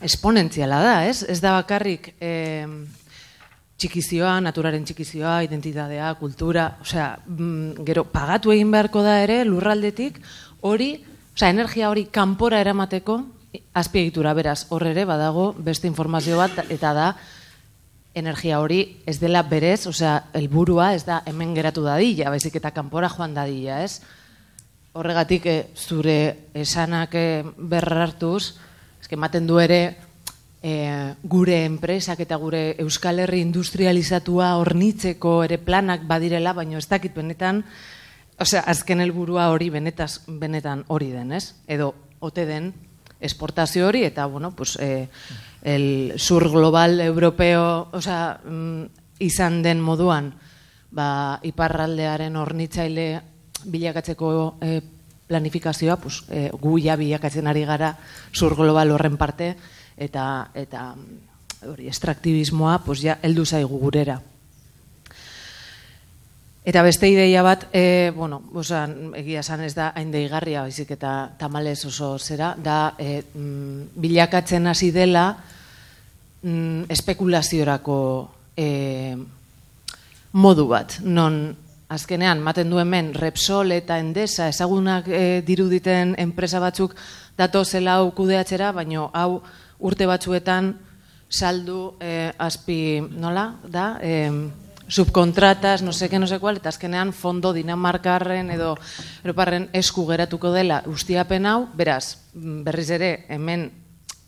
esponentziala da, ez? Ez da bakarrik e, txikizioa, naturaren txikizioa, identitatea, kultura, osea, mm, gero, pagatu egin beharko da ere, lurraldetik, hori, osea, energia hori kanpora eramateko, azpiegitura, beraz, hor ere, badago, beste informazio bat, eta da, energia hori ez dela berez, osea, helburua ez da hemen geratu dadila, baizik eta kanpora joan dadila, ez? Horregatik eh, zure esanak eh, berrartuz, eske ematen du ere eh, gure enpresak eta gure Euskal Herri industrializatua hornitzeko ere planak badirela, baino ez dakit benetan, osea, azken helburua hori benetaz, benetan hori den, ez? Edo ote den esportazio hori eta bueno, pues eh, el sur global europeo, o sea, mm, izan den moduan, ba, iparraldearen hornitzaile bilakatzeko e, planifikazioa, pues, e, gu ja bilakatzen ari gara sur global horren parte, eta, eta hori, estraktibismoa, pues, ja, heldu zaigu gurera. Eta beste ideia bat, e, bueno, osan, egia esan ez da hain deigarria, baizik eta tamales oso zera, da e, mm, bilakatzen hasi dela mm, espekulaziorako e, modu bat. Non, azkenean, maten du hemen, Repsol eta Endesa ezagunak e, diruditen enpresa batzuk dato zela hau kudeatzera, baino hau urte batzuetan saldu e, azpi, nola, da, e, subkontratas, no seke, no sé cual, eta azkenean fondo dinamarkarren edo europarren esku geratuko dela ustiapen hau, beraz, berriz ere, hemen,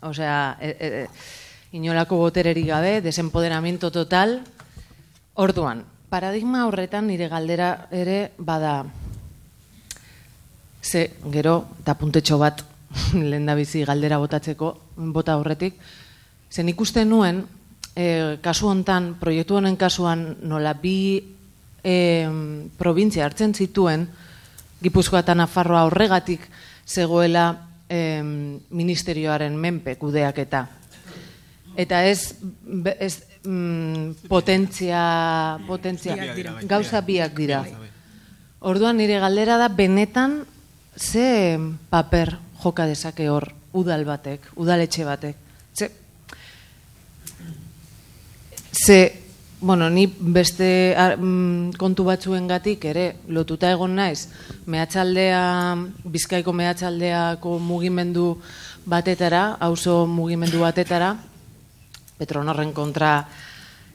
osea, e, e, e inolako botererik gabe, desempoderamiento total, orduan, paradigma horretan nire galdera ere bada, ze, gero, eta puntetxo bat, lehen bizi galdera botatzeko, bota horretik, zen ikusten nuen, e, kasu hontan, proiektu honen kasuan, nola bi e, provintzia hartzen zituen, Gipuzkoa eta Nafarroa horregatik zegoela e, ministerioaren menpe kudeak eta. Eta ez, ez mm, potentzia, potentzia gauza biak dira. Orduan nire galdera da benetan ze paper joka dezake hor udal batek, udaletxe batek. Ze, bueno, ni beste mm, kontu batzuengatik ere lotuta egon naiz, mehatxaldea, bizkaiko mehatxaldeako mugimendu batetara, auzo mugimendu batetara, Petronorren kontra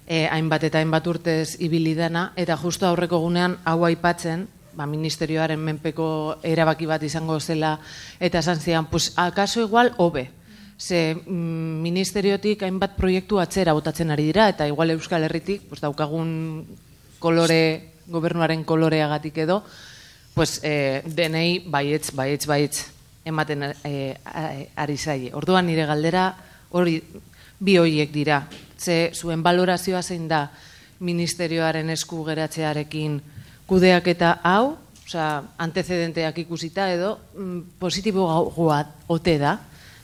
eh, hainbat eta hainbat urtez ibili dena, eta justu aurreko gunean hau aipatzen, ba, ministerioaren menpeko erabaki bat izango zela, eta esan zian, pues, akaso igual, hobe, ze mm, ministeriotik hainbat proiektu atzera botatzen ari dira, eta igual Euskal Herritik, pues, daukagun kolore, gobernuaren koloreagatik edo, pues, e, denei baietz, baietz, baietz, ematen e, ari zaie. Orduan nire galdera hori bi hoiek dira. Ze zuen balorazioa zein da ministerioaren esku geratzearekin kudeak eta hau, osea, antecedenteak ikusita edo mm, positibo goa ote da,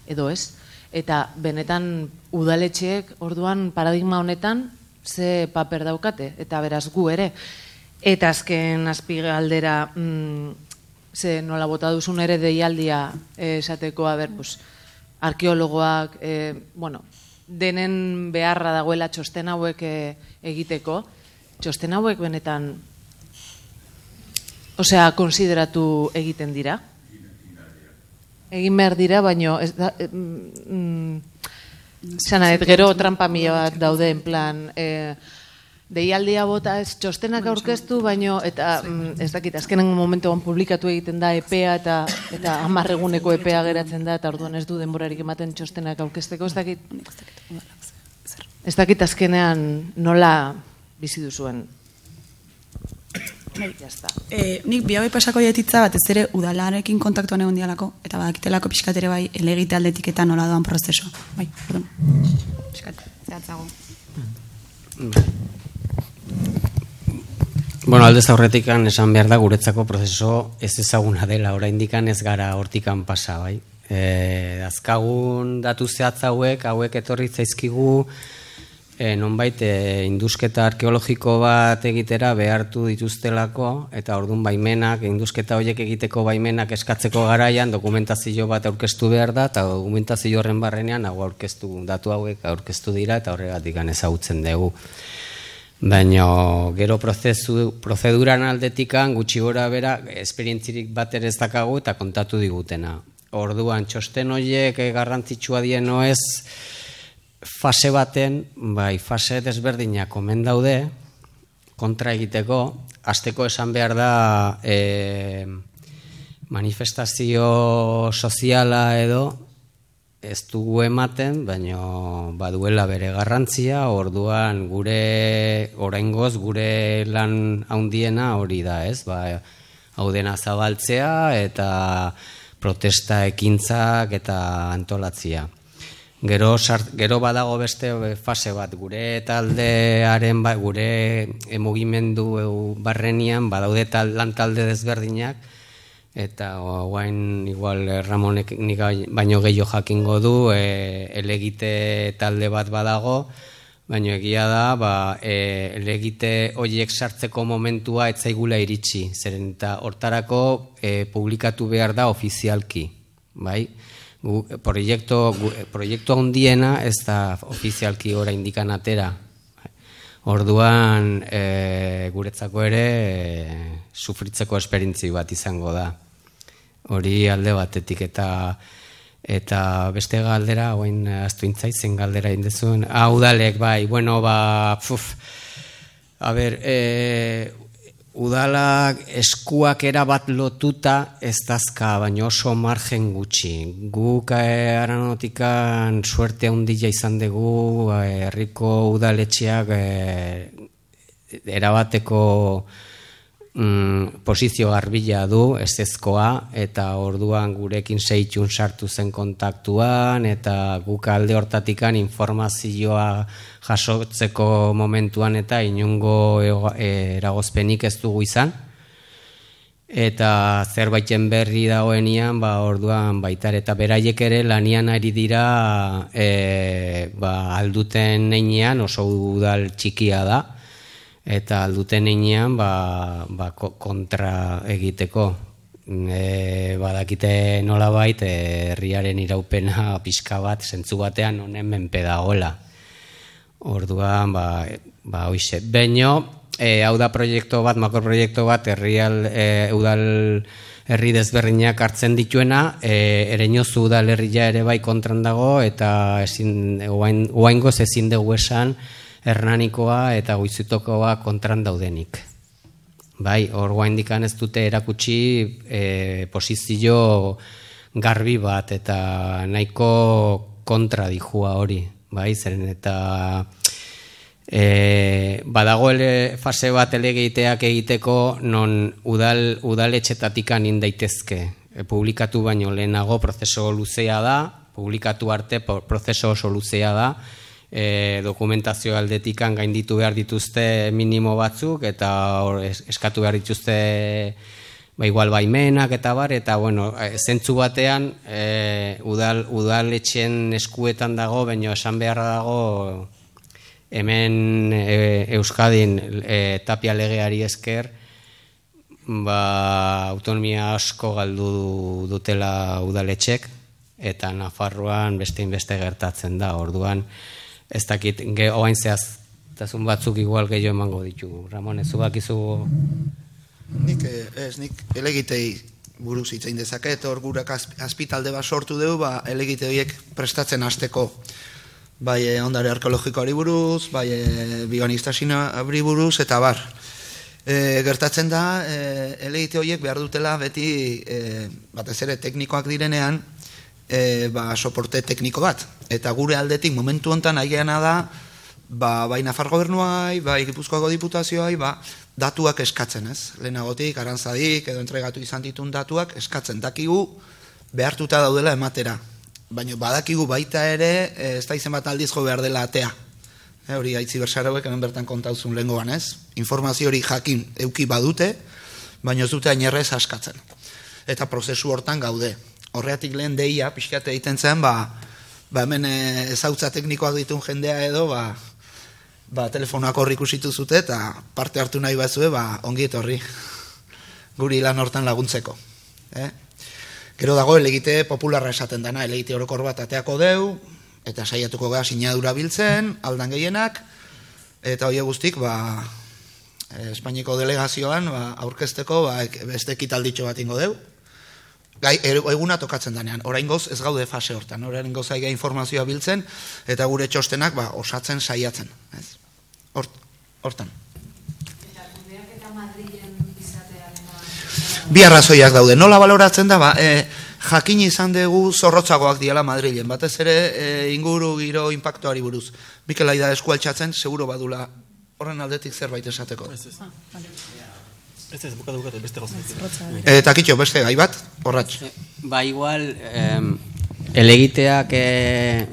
edo ez eta benetan udaletxeek orduan paradigma honetan ze paper daukate. Eta beraz gu ere. Eta azken azpi galdera mm, ze nola bota duzun ere deialdia eh, esateko a ber pues arkeologoak eh, bueno denen beharra dagoela txosten hauek eh, egiteko. Txosten hauek benetan osea konsideratu egiten dira egin behar dira, baino ez da, e, mm, gero trampa mila bat daude, en plan, e, deialdia bota ez txostenak aurkeztu, baino, eta mm, ez dakit, azkenen momentuan publikatu egiten da EPEA, eta, eta amarreguneko EPEA geratzen da, eta orduan ez du denborarik ematen txostenak aurkezteko, ez dakit, ez dakit azkenean nola bizi duzuen Bai, e, nik bi pasako jetitza bat ez ere udalarekin kontaktuan egon dialako, eta badakitelako pixkat ere bai elegite aldetik eta nola doan prozeso. Bai, perdon. Pixkat, zehatzago. Bueno, aldez aurretikan esan behar da guretzako prozeso ez ezaguna dela, oraindikan ez gara hortikan pasa, bai. E, azkagun datu zehatz hauek, hauek etorri zaizkigu, e, nonbait e, indusketa arkeologiko bat egitera behartu dituztelako, eta ordun baimenak, indusketa horiek egiteko baimenak eskatzeko garaian, dokumentazio bat aurkeztu behar da, eta dokumentazio horren barrenean, hau aurkeztu datu hauek aurkeztu dira, eta horregatik ezagutzen dugu. Baina gero prozesu, prozeduran aldetikan gutxi gora bera esperientzirik bat ere ez dakagu eta kontatu digutena. Orduan txosten horiek garrantzitsua dien ez fase baten, bai fase desberdinak omen daude kontra egiteko, asteko esan behar da e, manifestazio soziala edo ez dugu ematen, baina baduela bere garrantzia, orduan gure oraingoz gure lan handiena hori da, ez? Ba, hau dena zabaltzea eta protesta ekintzak eta antolatzia. Gero, sart, gero badago beste fase bat, gure taldearen, ba, gure emugimendu barrenian, badaude tal, lan talde desberdinak, eta guain igual eh, Ramonek nik baino gehiago jakingo du e, elegite talde bat badago. Baino egia da ba, e, elegite horiek sartzeko momentua etzaigula iritsi. Zeren eta hortarako e, publikatu behar da ofizialki bai gu, proiektu, gu, proiektu handiena ez da ofizialki ora indikan atera. Orduan e, guretzako ere e, sufritzeko esperintzi bat izango da. Hori alde batetik eta eta beste galdera orain astu intzaitzen galdera indezuen hau dalek bai bueno ba puf, a ber e, udalak eskuak era bat lotuta ez dazka baina oso margen gutxi. Guk e, aranotikan suerte handia izan dugu e, herriko udaletxeak e, erabateko mm, posizio garbila du, ezezkoa, eta orduan gurekin seitxun sartu zen kontaktuan, eta guk alde hortatikan informazioa jasotzeko momentuan eta inungo eragozpenik ez dugu izan. Eta zerbaiten berri dagoenian, ba, orduan baitar eta beraiek ere lanian ari dira e, ba, alduten neinean oso udal txikia da eta alduten einean ba, ba, kontra egiteko. E, badakite nola bait herriaren iraupena pixka bat zentzu batean honen menpe dagoela. Orduan ba, ba hoize baino e, hau da proiektu bat makro proiektu bat herrial e, udal herri desberdinak hartzen dituena e, ereñozu udal herria ere bai kontran dago eta ezin oaingoz ezin dugu esan hernanikoa eta guizutokoa kontran daudenik. Bai, hor indikan ez dute erakutsi e, posizio garbi bat eta nahiko kontra dijua hori. Bai, zeren eta e, badago ele, fase bat elegiteak egiteko non udal, udaletxetatikan indaitezke. E, publikatu baino lehenago prozeso luzea da, publikatu arte prozeso oso luzea da, e, dokumentazio aldetikan gainditu behar dituzte minimo batzuk eta hor eskatu behar dituzte ba igual baimenak eta bar eta bueno e, zentzu batean e, udal udaletxen eskuetan dago baino esan beharra dago hemen e, Euskadin e, tapia legeari esker ba autonomia asko galdu dutela udaletxek eta Nafarroan beste inbeste gertatzen da. Orduan ez dakit, ge, oain zehaz, tazun batzuk igual gehiago emango ditugu. Ramon, ez zubak izu... Nik, eh, ez, nik elegitei buruz itzein dezaket, hor gurak azpitalde bat sortu dugu, ba, elegite horiek prestatzen hasteko bai eh, ondare arkeologikoari buruz, bai eh, bionistasina buruz, eta bar. E, gertatzen da, e, elegite horiek behar dutela beti, e, batez ere teknikoak direnean, e, ba, soporte tekniko bat. Eta gure aldetik momentu hontan aigeana da, ba, bai Nafar gobernuai, bai Gipuzkoako diputazioai, ba, datuak eskatzen, ez? Lehenagotik, arantzadik, edo entregatu izan ditun datuak eskatzen. Dakigu behartuta daudela ematera. Baina badakigu baita ere, ez da izen bat aldiz jo behar dela atea. E, hori aitzi bersarauek hemen bertan kontauzun lehengoan ez. Informazio hori jakin euki badute, baina ez dute ainerrez askatzen. Eta prozesu hortan gaude. Horreatik lehen deia, pixkate egiten zen, ba, ba hemen eh, ezautza teknikoak ditun jendea edo, ba, ba telefonoak horri ikusitu zute, eta parte hartu nahi bazue, ba, ongi etorri guri lan hortan laguntzeko. Eh? Gero dago elegite popularra esaten dana, elegite orokor bat ateako deu, eta saiatuko gara sinadura biltzen, aldan gehienak, eta hoi guztik, ba, Espainiko delegazioan ba, aurkezteko ba, beste ekitalditxo bat ingo deu. Gai, er, eguna tokatzen danean, orain goz ez gaude fase hortan, orain goz aiga informazioa biltzen, eta gure txostenak ba, osatzen saiatzen. Ez? Hort, hortan. Bi arrazoiak daude. Nola baloratzen da, ba, e, jakin izan dugu zorrotzagoak diala Madrilen, batez ere e, inguru giro impactoari buruz. Bikela da eskualtxatzen, seguro badula horren aldetik zerbait esateko. Ez ez. Ez ez, bukatu bukatu, beste gozat. Eta kitxo, beste gai bat, horratx. Ba, igual, eh, elegiteak eh,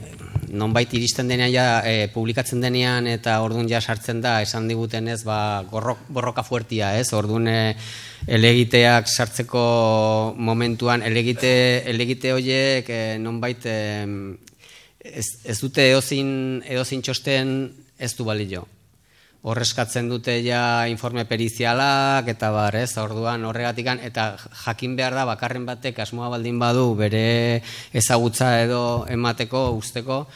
nonbait iristen denean ja, eh, publikatzen denean eta ordun ja sartzen da, esan diguten ez, ba, gorrok, borroka fuertia, ez, ordun eh, elegiteak sartzeko momentuan, elegite, elegite horiek eh, nonbait eh, ez, ez dute eozin, eozin txosten ez du balio horreskatzen dute ja informe perizialak eta bar, ez, orduan horregatikan eta jakin behar da bakarren batek asmoa baldin badu bere ezagutza edo emateko usteko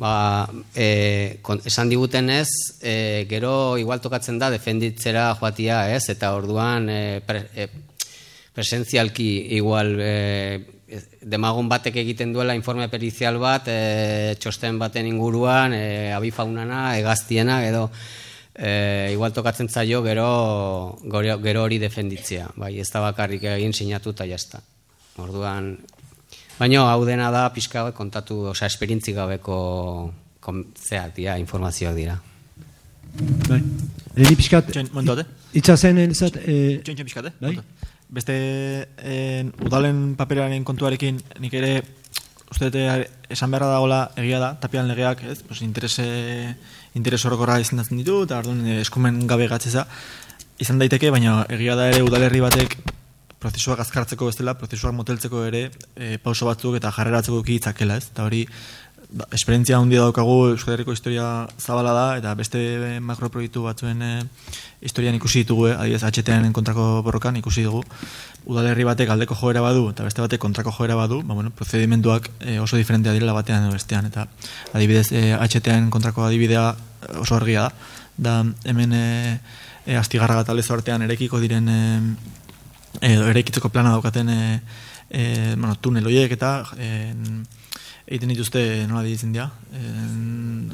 ba, e, esan diguten ez e, gero igual tokatzen da defenditzera joatia ez? Eta orduan e, pre, e, presenzialki igual e, demagun batek egiten duela informe perizial bat e, txosten baten inguruan e, abifaunana, egaztiena edo e, igual tokatzen zaio gero, gero hori defenditzea. Bai, ez da bakarrik egin sinatu eta jazta. Orduan, baina hau dena da pixka kontatu, oza, esperientzi gabeko zeak dira, informazioak dira. Bai. Eri pixkat, itxazen elizat... E... Txen, txen pixkat, Bai? Beste en, udalen paperaren kontuarekin nik ere uste esan beharra dagoela egia da, tapian legeak, ez, pues, interese interes orokorra izendatzen ditu, eta orduan eh, eskumen gabe gatzeza izan daiteke, baina egia da ere udalerri batek prozesuak azkartzeko bestela, prozesuak moteltzeko ere e, pauso batzuk eta jarreratzeko kitzakela, ez? Eta hori, ba, esperientzia handia daukagu Euskal Herriko historia zabala da, eta beste makroproiektu batzuen e, historian ikusi ditugu, eh? adibidez, HTN kontrako borrokan ikusi dugu, udalerri batek aldeko joera badu eta beste batek kontrako joera badu, ba, bueno, prozedimentuak e, oso diferentea direla batean edo bestean eta adibidez e, eh, HTN kontrako adibidea oso argia da. Da hemen e, e, astigarra gata artean erekiko diren e, erekitzeko plana daukaten e, e, bueno, tunel horiek eta e, egiten dituzte nola ditzen dira.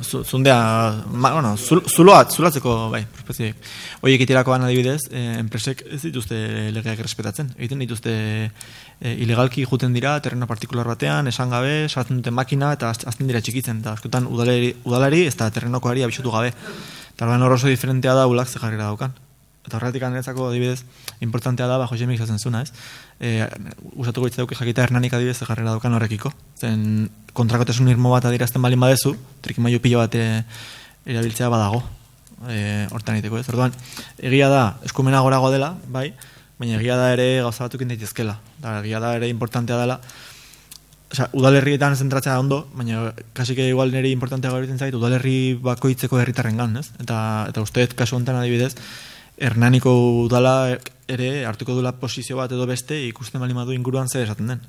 zundea, ma, bueno, zuloat, zulatzeko, bai, prospezi. Hoi egiterakoan adibidez, eh, enpresek ez dituzte legeak respetatzen. Egiten dituzte eh, ilegalki juten dira, terreno partikular batean, esan gabe, sartzen dute makina, eta azten dira txikitzen, eta askotan udalari, udalari ez da terrenokoari abixotu gabe. Eta horren oso diferentea da ulak zeharrera daukan. Eta horretik anetzako adibidez, importantea da, ba, Jose Mik zazen zuna, ez? E, usatuko hitz dauki jakita hernanik adibidez jarrera daukan horrekiko. Zen kontrakotasun irmo bat adirazten balin badezu, trikimailu pilo bat e, erabiltzea badago. E, hortan iteko ez. Orduan, egia da, eskumena gorago dela, bai, baina egia da ere gauza batukin daitezkela. Da, egia da ere importantea dela, Osa, udalerrietan zentratzea ondo, baina kasik igual nire importantea gaur zait, udalerri bakoitzeko herritarren gan, ez? Eta, eta usteet kasu honetan adibidez, Hernaniko udala ere hartuko dula posizio bat edo beste ikusten bali madu inguruan zer esaten den.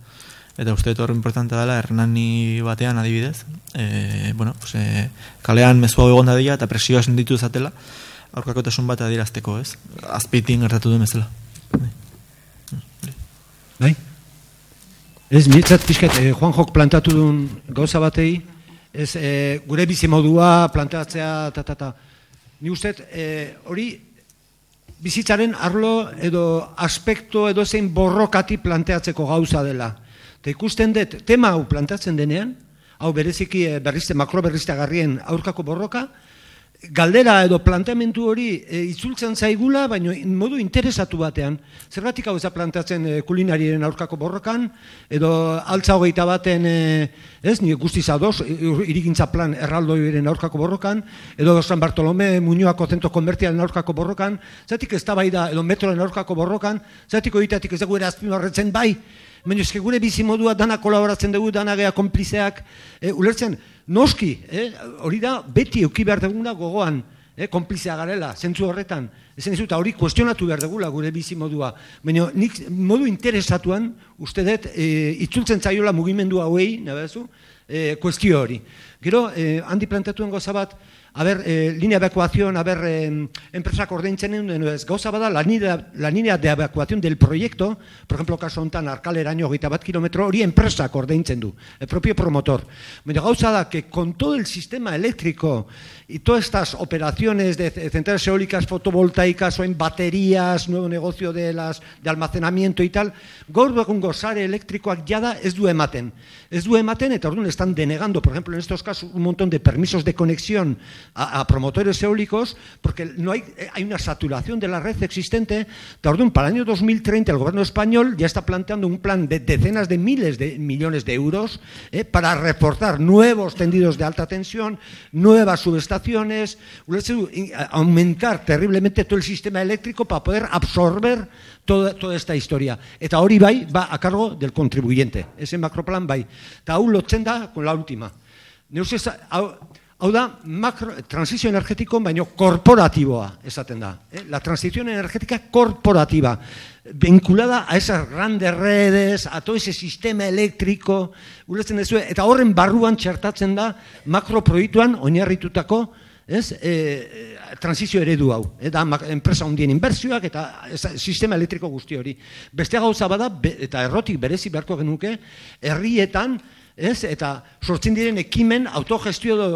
Eta uste horro importante dela Hernani batean adibidez. E, bueno, pues, e, kalean mezua egon da dira eta presioa senditu zatela aurkako tasun bat adirazteko, ez? Azpitin gertatu du mezela. Bai? Ez, mitzat pixkat, eh, Juan Jok plantatu duen gauza batei, ez, eh, gure bizi modua plantatzea, ta, ta, ta. Ni uste, eh, hori, bizitzaren arlo edo aspekto edo zein borrokati planteatzeko gauza dela. Eta ikusten dut, tema hau planteatzen denean, hau bereziki eh, berrizte, makro berrizte aurkako borroka, galdera edo planteamendu hori e, itzultzen zaigula, baina modu interesatu batean. Zergatik hau ez da planteatzen e, kulinarien aurkako borrokan, edo altza hogeita baten, e, ez, nire guztiz adoz, irigintza plan erraldoiren aurkako borrokan, edo San Bartolome Muñoako zentro konbertialen aurkako borrokan, zergatik ez da bai da, edo metroen aurkako borrokan, zergatik horietatik ez dugu ere azpimarretzen bai, Baina gure bizi modua dana kolaboratzen dugu, dana gea konplizeak, e, ulertzen, noski, eh, hori da, beti euki behar duguna gogoan, eh, konplizea garela, zentzu horretan, ezen eta hori kuestionatu behar dugula gure bizi modua, baina nik modu interesatuan, uste dut, e, itzultzen zaiola mugimendu hauei, nabezu, e, kuestio hori. Gero, e, handi plantatuen goza bat, a ber, eh, línea de evacuación, a ver, eh, enpresak ordaintzen duen, ez, gauza bada, la línea, la línea de evacuación del proyecto, por ejemplo, kaso honetan, arkaleraino hogeita bat kilometro, hori enpresak ordaintzen du, el propio promotor. Baina gauza da, que con todo el sistema eléctrico y todas estas operaciones de centrales eólicas fotovoltaicas o en baterías, nuevo negocio de, las, de almacenamiento y tal, gaur dugun sare elektrikoak jada ez du ematen. Ez du ematen, eta están denegando, por ejemplo, en estos casos, un montón de permisos de conexión a, promotores eólicos, porque no hay, eh, hay una saturación de la red existente. Orduan, para el año 2030, el gobierno español ya está planteando un plan de decenas de miles de millones de euros eh, para reforzar nuevos tendidos de alta tensión, nuevas subestaciones, aumentar terriblemente todo el sistema eléctrico para poder absorber toda, toda esta historia. Eta hori bai, va a cargo del contribuyente. Ese macroplan bai. Eta hau lotzen da con la última. Neus hau, hau da, macro, transizio energetiko, baino korporatiboa, esaten da. Eh? La transición energética corporativa, vinculada a esas grandes redes, a todo ese sistema eléctrico, ulertzen dezu, eta horren barruan txertatzen da makroproiektuan oinarritutako ez, e, transizio eredu hau, eta enpresa hundien inbertsioak eta sistema elektriko guzti hori. Beste gauza bada, eta errotik berezi beharko genuke, herrietan, ez? Eta sortzen diren ekimen autogestio do,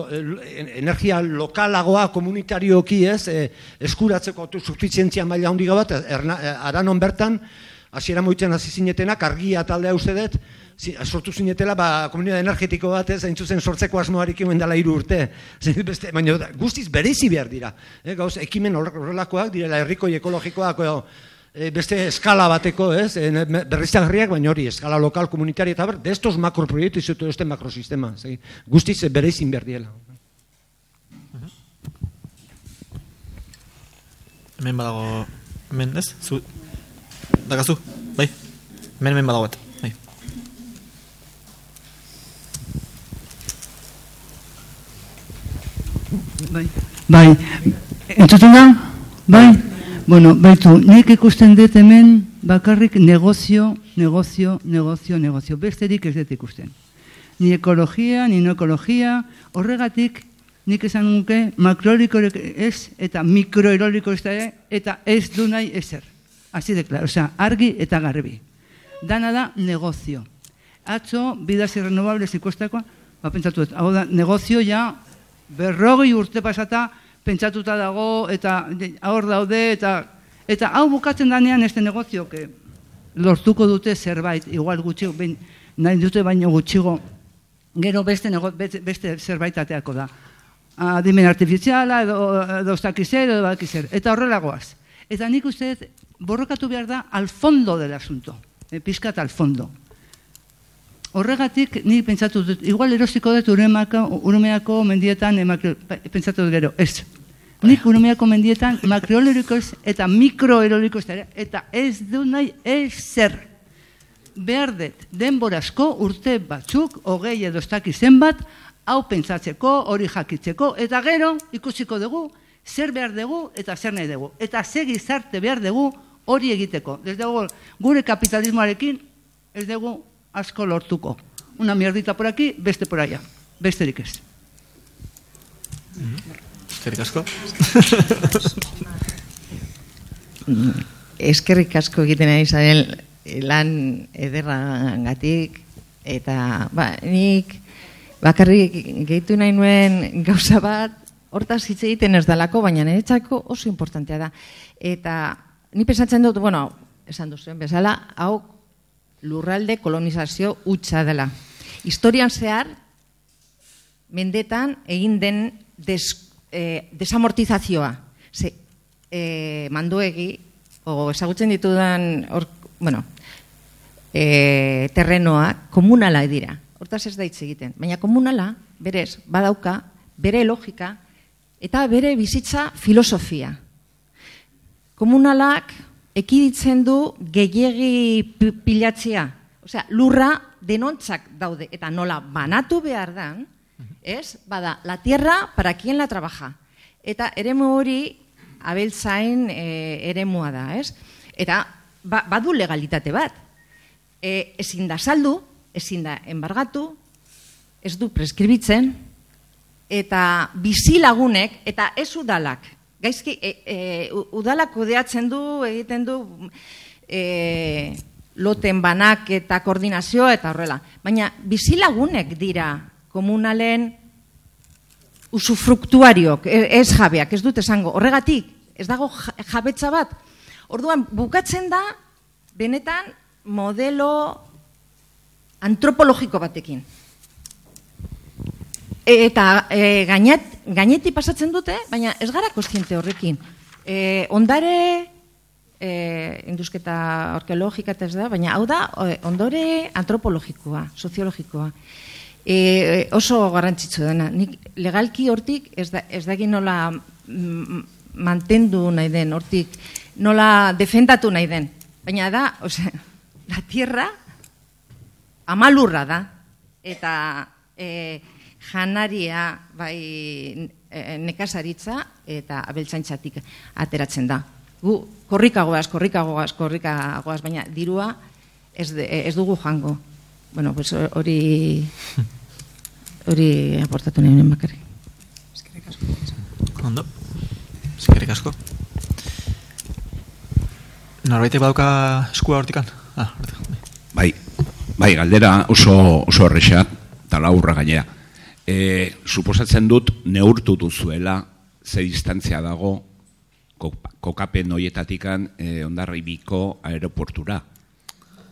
energia lokalagoa komunitarioki, ez? E, eskuratzeko sufizientzia maila handiga bat erna, e, aranon bertan hasiera moitzen hasi zinetenak argia taldea uste dut sortu zinetela ba komunitate energetiko bat ez hain zuzen sortzeko asmoarekin dela hiru urte beste baina guztiz berezi behar dira eh gauz ekimen horrelakoak direla herriko ekologikoak edo e, beste eskala bateko, ez, e, berriztagarriak, baina hori, eskala lokal, komunitaria, eta ber, de estos makroproiektu izutu este makrosistema, zegi, guztiz bere izin behar diela. Hemen badago, hemen ez, zu, dagazu, bai, hemen hemen badago bat, bai. Bai, bai, entzuten da? Bai, Bueno, baitu, nik ikusten dut hemen bakarrik negozio, negozio, negozio, negozio. Besterik ez dut ikusten. Ni ekologia, ni no ekologia, horregatik nik esan nuke makroeliko ez eta mikroeroliko ez da eta ez du nahi ezer. Asi de claro, sea, argi eta garbi. Dana da negozio. Atzo, bidas irrenovables ikustakoa, ba, pentsatu, hau da, negozio ja berrogi urte pasata, pentsatuta dago eta hor daude eta eta hau bukatzen danean este negozio lortuko dute zerbait igual gutxi ben, nahi dute baino gutxigo gero beste nego, beste, zerbait ateako da. Adimen artifiziala edo, edo ustakizer edo bakizer eta horrelagoaz eta nik uste borrokatu behar da al fondo del asunto. E, pizkat al fondo Horregatik, ni pentsatu dut, igual erosiko dut urumeako, mendietan, emakro, pentsatu dut gero, ez. Nik urumeako mendietan makroerolikos eta mikroerolikos eta ez du nahi ez zer. Behar dut, denborazko urte batzuk, hogei edo ez zenbat, hau pentsatzeko, hori jakitzeko, eta gero ikusiko dugu, zer behar dugu eta zer nahi dugu. Eta zer gizarte behar dugu hori egiteko. Ez dugu, gure kapitalismoarekin ez dugu asko lortuko. Una mierdita por aquí, beste por allá. Besterik ez. Eskerrik asko. Eskerrik asko egiten ari zaren lan ederrangatik eta ba, nik bakarrik gehitu nahi nuen gauza bat hortaz hitz egiten ez dalako, baina niretzako oso importantea da. Eta ni pensatzen dut, bueno, esan duzuen bezala, hau lurralde kolonizazio utza dela. Historian zehar, mendetan egin den des, e, desamortizazioa. Ze, e, manduegi, o ezagutzen ditudan, or, bueno, e, terrenoak komunala dira. Hortaz ez da hitz egiten. Baina komunala, berez, badauka, bere logika, eta bere bizitza filosofia. Komunalak ekiditzen du gehiegi pi- pilatzea. Osea, lurra denontzak daude, eta nola banatu behar dan, ez? Bada, la tierra para quien la trabaja. Eta eremu hori abeltzain e, eremua da, ez? Eta ba, badu legalitate bat. E, ezin da saldu, ezin da embargatu, ez du preskribitzen, eta bizilagunek, eta ez udalak, gaizki, e, e, u- udalak kudeatzen du, egiten du, e, loten banak eta koordinazioa eta horrela. Baina bizilagunek dira komunalen usufruktuariok, e- ez jabeak, ez dut esango. Horregatik, ez dago ja- jabetza bat. Orduan, bukatzen da, benetan, modelo antropologiko batekin. Eta e, gainet, gaineti pasatzen dute, baina ez gara kostiente horrekin. E, ondare e, indusketa arkeologika ez da, baina hau da e, ondore antropologikoa, soziologikoa. E, oso garrantzitsu dena. Nik legalki hortik ez da, ez da nola mm, mantendu nahi den, hortik nola defendatu nahi den. Baina da, ose, la tierra amalurra da. Eta e, janaria bai e, nekazaritza eta abeltzaintzatik ateratzen da. Gu korrikagoaz, korrikagoaz, korrikagoaz, baina dirua ez, de, ez dugu jango. Bueno, pues hori hori aportatu nahi nuen bakarrik. Ondo. Eskerrik asko. Norbaitek badauka eskua hortikan? Ah, hortik. Bai, bai, galdera oso, oso horrexa, eta laurra gainera. E, suposatzen dut neurtu duzuela ze distantzia dago ko- kokapen hoietatikan e, ondarribiko aeroportura.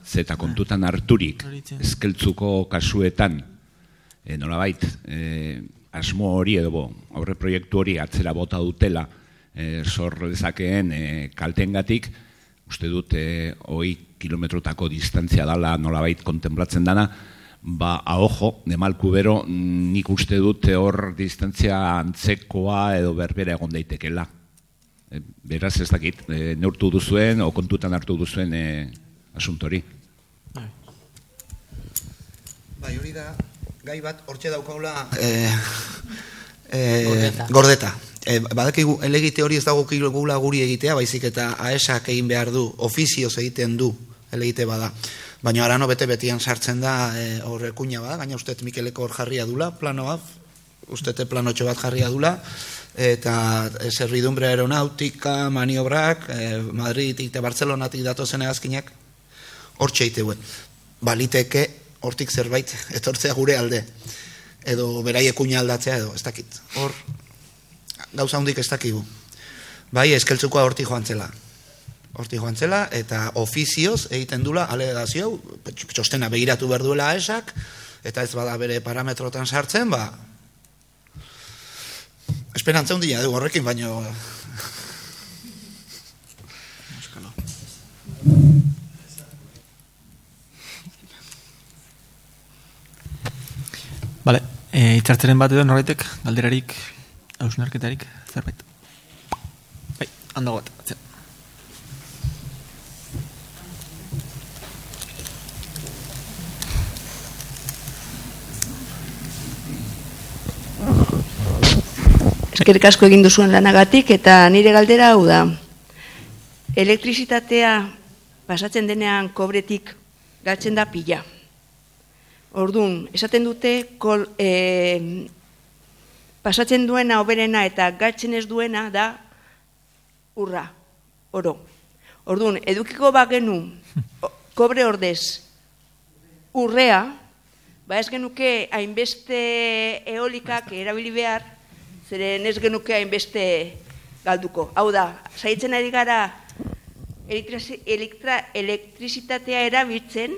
Zeta kontutan harturik, eskeltzuko kasuetan, e, nolabait, e, asmo hori edo bo, aurre proiektu hori atzera bota dutela, e, sor dezakeen e, kaltengatik, uste dut e, hoi kilometrotako distantzia dala nolabait kontemplatzen dana, ba, ahojo, nemalku bero, mm, nik uste dut hor distantzia antzekoa edo berbera egon daitekela. E, beraz ez dakit, e, neurtu duzuen, o kontutan hartu duzuen e, asuntori. Bai, hori da, gai bat, hortxe daukagula... Eh, eh, Gordeta. gordeta. Eh, badakigu, elegite hori ez dago gula guri egitea, baizik eta aesak egin behar du, ofizioz egiten du, elegite bada. Baina arano bete betian sartzen da eh, hor kuña bada, gaina uste Mikeleko hor jarria dula, planoa, uste planotxo bat jarria dula, eta servidumbre aeronautika, maniobrak, eh, Madridik eta Barcelonatik datozen egazkinak, hor txeiteuen. Baliteke, hortik zerbait, etortzea gure alde. Edo beraiek kuña aldatzea edo, ez dakit. Hor, gauza hundik ez dakigu. Bai, eskeltzukoa hortik joan zela. Hortik joan zela, eta ofizioz egiten dula alegazio, txostena begiratu behar duela esak, eta ez bada bere parametrotan sartzen, ba, esperantza hundia du horrekin, baino... Bale, e, itzartzeren bat edo norbaitek, galderarik, hausnarketarik, zerbait. Bai, handago bat, Eskerrik asko egin duzuen lanagatik eta nire galdera hau da. Elektrizitatea pasatzen denean kobretik galtzen da pila. Orduan, esaten dute kol, e, pasatzen duena oberena eta galtzen ez duena da urra, oro. Orduan, edukiko bagenu kobre ordez urrea, ba ez genuke hainbeste eolikak erabili behar, zeren ez genuke hainbeste galduko. Hau da, saitzen ari gara elektra, elektrizitatea erabiltzen,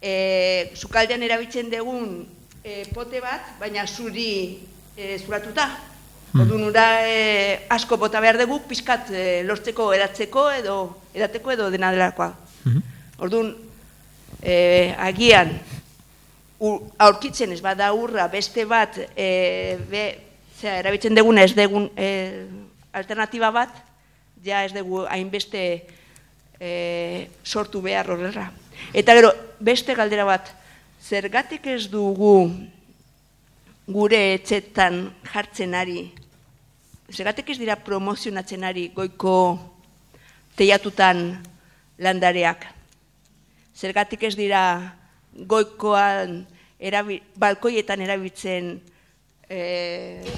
e, sukaldean erabiltzen dugun e, pote bat, baina zuri e, zuratuta. Hmm. Orduan ura e, asko bota behar dugu, pizkat e, lortzeko edatzeko edo edateko edo dena delakoa. Mhm. Orduan, e, agian, u, aurkitzen ez bada urra beste bat, e, be, zera, erabiltzen deguna ez degun e, alternatiba bat, ja ez dugu hainbeste e, sortu behar horrela. Eta gero, beste galdera bat, zergatik ez dugu gure etxetan jartzen ari, zergatik ez dira promozionatzen ari goiko teiatutan landareak. Zergatik ez dira goikoan erabi, balkoietan erabiltzen e,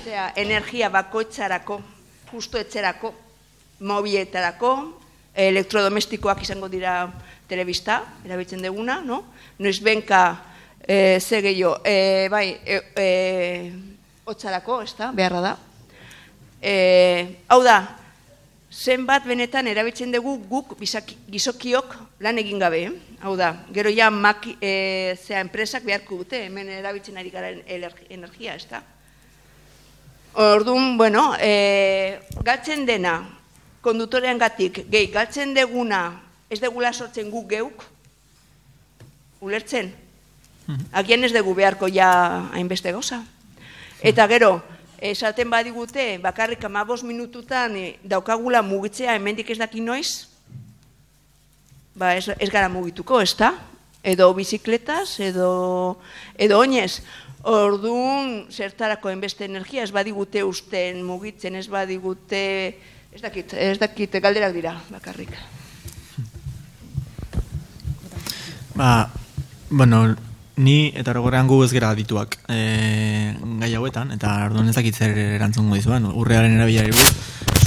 zera, energia bakoitzarako, justo etzerako, mobietarako, elektrodomestikoak izango dira telebista, erabiltzen deguna, no? Noiz benka, e, ze gehiago, e, bai, e, e, otzarako, ez da, beharra da. E, hau da, zenbat benetan erabiltzen dugu guk bizaki, gizokiok lan egin gabe. Eh? Hau da, gero ja maki, e, zea enpresak beharko dute, hemen erabiltzen ari gara energia, ez da? Orduan, bueno, e, galtzen dena, kondutorean gatik, gehi, galtzen deguna, ez degula sortzen guk geuk, ulertzen? Agian ez dugu beharko ja hainbeste goza. Eta gero, esaten badigute, bakarrik amabos minututan e, daukagula mugitzea hemendik ez daki noiz, ba ez, ez gara mugituko, ez da? Edo bizikletas, edo, edo oinez. Orduan, zertarako enbeste energia, ez badigute usten mugitzen, ez badigute, ez dakit, ez dakit, galderak dira, bakarrik. Ba, bueno, ni eta rogorean gu ez gera dituak e, gai hauetan, eta orduan ez dakit zer erantzun goizuan, urrearen erabilari buruz,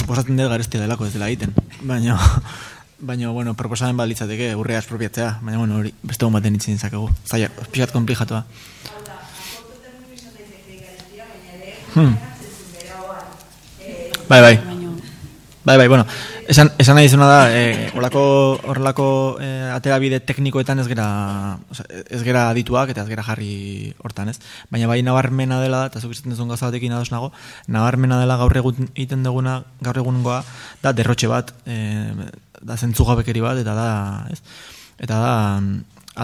suposatzen dut garestia delako ez dela egiten, baina, baina, bueno, proposamen balitzateke urrea espropiatzea, baina, bueno, hori, beste hon baten itzin zakegu, zaila, pixat konplijatua. Hmm. Bai, bai. Bai, bai, bueno, esan, esan nahi zuna da, horrelako, horrelako eh, aterabide teknikoetan ez gera, oza, ez gera adituak eta ez gera jarri hortan, ez? Baina bai nabarmena dela, eta zuk izaten duzun gauza batekin ados nago, nabarmena dela gaur egun egiten duguna, gaur egungoa, da derrotxe bat, eh, da zentzugabekeri bat, eta da, ez? Eta da,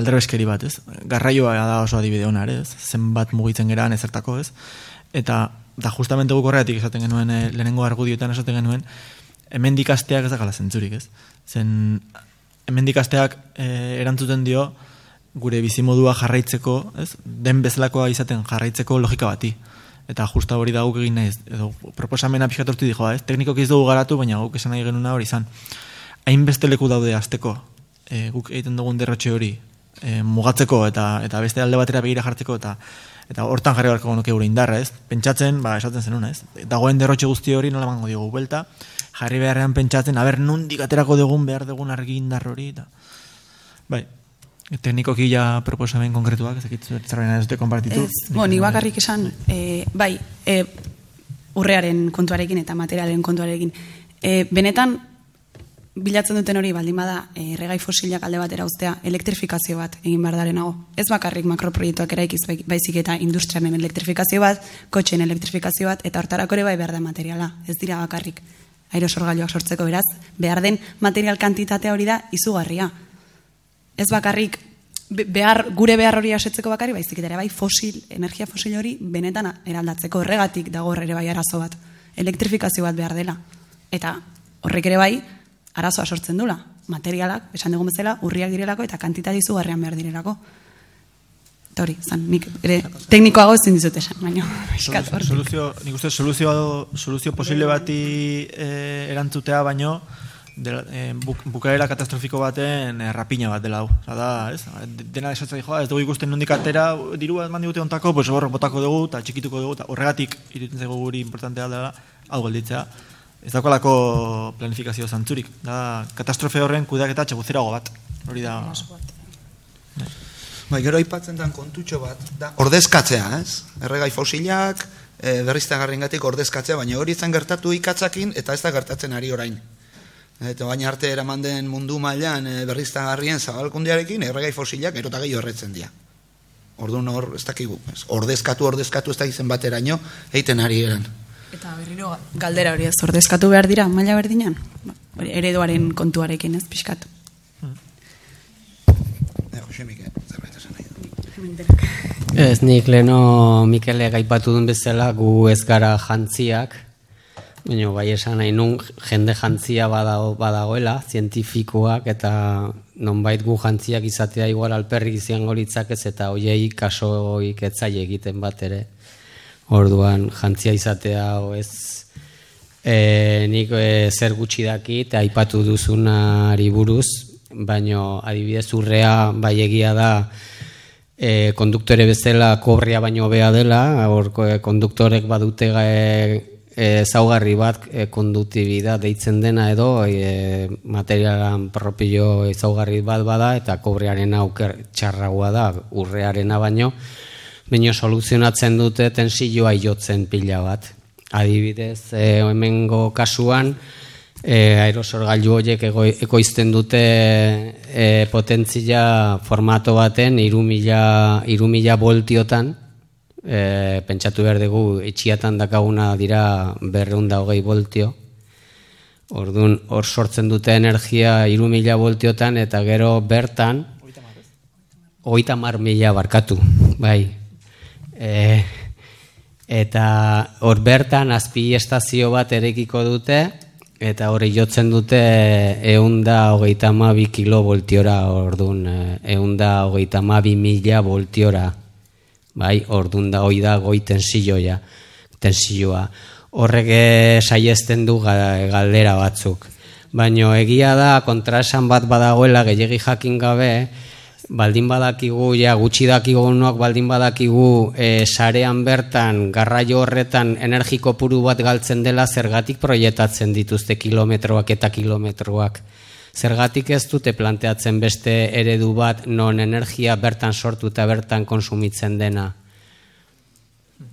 alderbeskeri bat, ez? Garraioa da oso adibide hona, ez? Zenbat mugitzen geran ezertako, ez? Eta, da justamente guk horretik esaten genuen, eh, lehenengo argudioetan esaten genuen, hemen dikasteak ez dakala zentzurik, ez? Zen, hemen dikasteak e, erantzuten dio gure bizimodua jarraitzeko, ez? Den bezalakoa izaten jarraitzeko logika bati. Eta justa hori da guk egin nahi, edo proposamena pixkat hortu dijo, ez? Teknikok ez dugu garatu, baina guk esan nahi genuna hori izan. Hainbeste leku daude azteko, e, guk egiten dugun derrotxe hori, e, mugatzeko eta eta beste alde batera begira jartzeko eta eta hortan jarri beharko nuke gure indarra, ez? Pentsatzen, ba, esaten zenuna, ez? Dagoen derrotxe guzti hori nola mango diogu belta, jarri beharrean pentsatzen, aber nundik aterako dugun behar dugun argi indar hori, eta... Bai, teknikoki ja proposamen konkretuak, ez dakit zerbaina ez dute konpartitu. Ez, bo, nik bakarrik esan, e, bai, e, urrearen kontuarekin eta materialen kontuarekin. E, benetan, bilatzen duten hori baldin bada erregai fosilak alde batera uztea elektrifikazio bat egin behar darenago. Ez bakarrik makroproiektuak eraikiz bai- baizik eta industriaren elektrifikazio bat, kotxen elektrifikazio bat, eta hortarako ere bai behar da materiala. Ez dira bakarrik aerosorgailuak sortzeko beraz, behar den material kantitatea hori da izugarria. Ez bakarrik be- behar, gure behar hori asetzeko bakarrik, baizik ere bai fosil, energia fosil hori benetan eraldatzeko horregatik dago ere bai arazo bat. Elektrifikazio bat behar dela. Eta horrek ere bai, arazoa sortzen dula. Materialak, esan dugun bezala, urriak direlako eta kantitate izugarrian behar direlako. Eta hori, zan, nik ere teknikoago ezin dizut esan, baina. Soluzio, nik uste soluzio, soluzio posible bati e, erantzutea baino de, e, buk, bukaera katastrofiko baten e, rapina bat dela hau. Da, ez? Dena esatzen dijoa, ez dugu ikusten nondik atera, diru bat mandi dute ontako, pues hor botako dugu, eta txikituko dugu, eta horregatik iruditzen zaigu guri importantea dela, hau gelditzea. Ez dagoelako planifikazio zantzurik. Da, katastrofe horren kudeaketa txeguzerago bat. Hori da... Bai, gero aipatzen den kontutxo bat, da, ordezkatzea, ez? Erregai fosilak, e, berriztagarriengatik ordezkatzea, baina hori zen gertatu ikatzakin, eta ez da gertatzen ari orain. Eta baina arte eraman den mundu mailan e, berriztagarrien zabalkundiarekin, erregai fosilak erota gehiago horretzen dira. Orduan hor, ez dakigu, ez, ordezkatu, ordezkatu, ez da izen bateraino, eiten ari eran. Eta berriro galdera hori ez ordezkatu behar dira, maila berdinean? Hori ereduaren kontuarekin ez, pixkat. Ez nik leno Mikele gaipatu duen bezala gu ez gara jantziak, baina bai esan nahi nun jende jantzia badago, badagoela, zientifikoak eta nonbait gu jantziak izatea igual alperrik izango litzakez eta hoiei kasoik etzai egiten bat ere. Orduan jantzia izatea ez e, nik e, zer gutxi daki eta aipatu duzunari buruz, baino adibidez urrea bai egia da e, konduktore bezala kobrea baino bea dela, hor e, konduktorek badute e, e, zaugarri bat e, konduktibida deitzen dena edo e, materialan propio ezaugarri bat bada eta kobrearen auker txarragoa da urrearena baino, baino soluzionatzen dute tensioa jotzen pila bat. Adibidez, e, hemengo kasuan, e, aerosorgailu horiek ekoizten dute e, potentzia formato baten irumila, irumila voltiotan e, pentsatu behar dugu itxiatan dakaguna dira berreunda hogei voltio Orduan, hor sortzen dute energia irumila voltiotan eta gero bertan oita mar mila barkatu bai. E, eta hor bertan azpi estazio bat erekiko dute Eta hori jotzen dute eunda hogeita mabi kilovoltiora orduan, eunda hogeita mabi mila voltiora. Bai, orduan da hoi da goi tensioa, tensioa. Horrek saiesten du galdera batzuk. Baina egia da kontraesan bat badagoela gehiagi jakin gabe, baldin badakigu, ja, gutxi dakigu nuak baldin badakigu e, sarean bertan, garraio horretan energiko puru bat galtzen dela, zergatik proietatzen dituzte kilometroak eta kilometroak. Zergatik ez dute planteatzen beste eredu bat non energia bertan sortu eta bertan konsumitzen dena.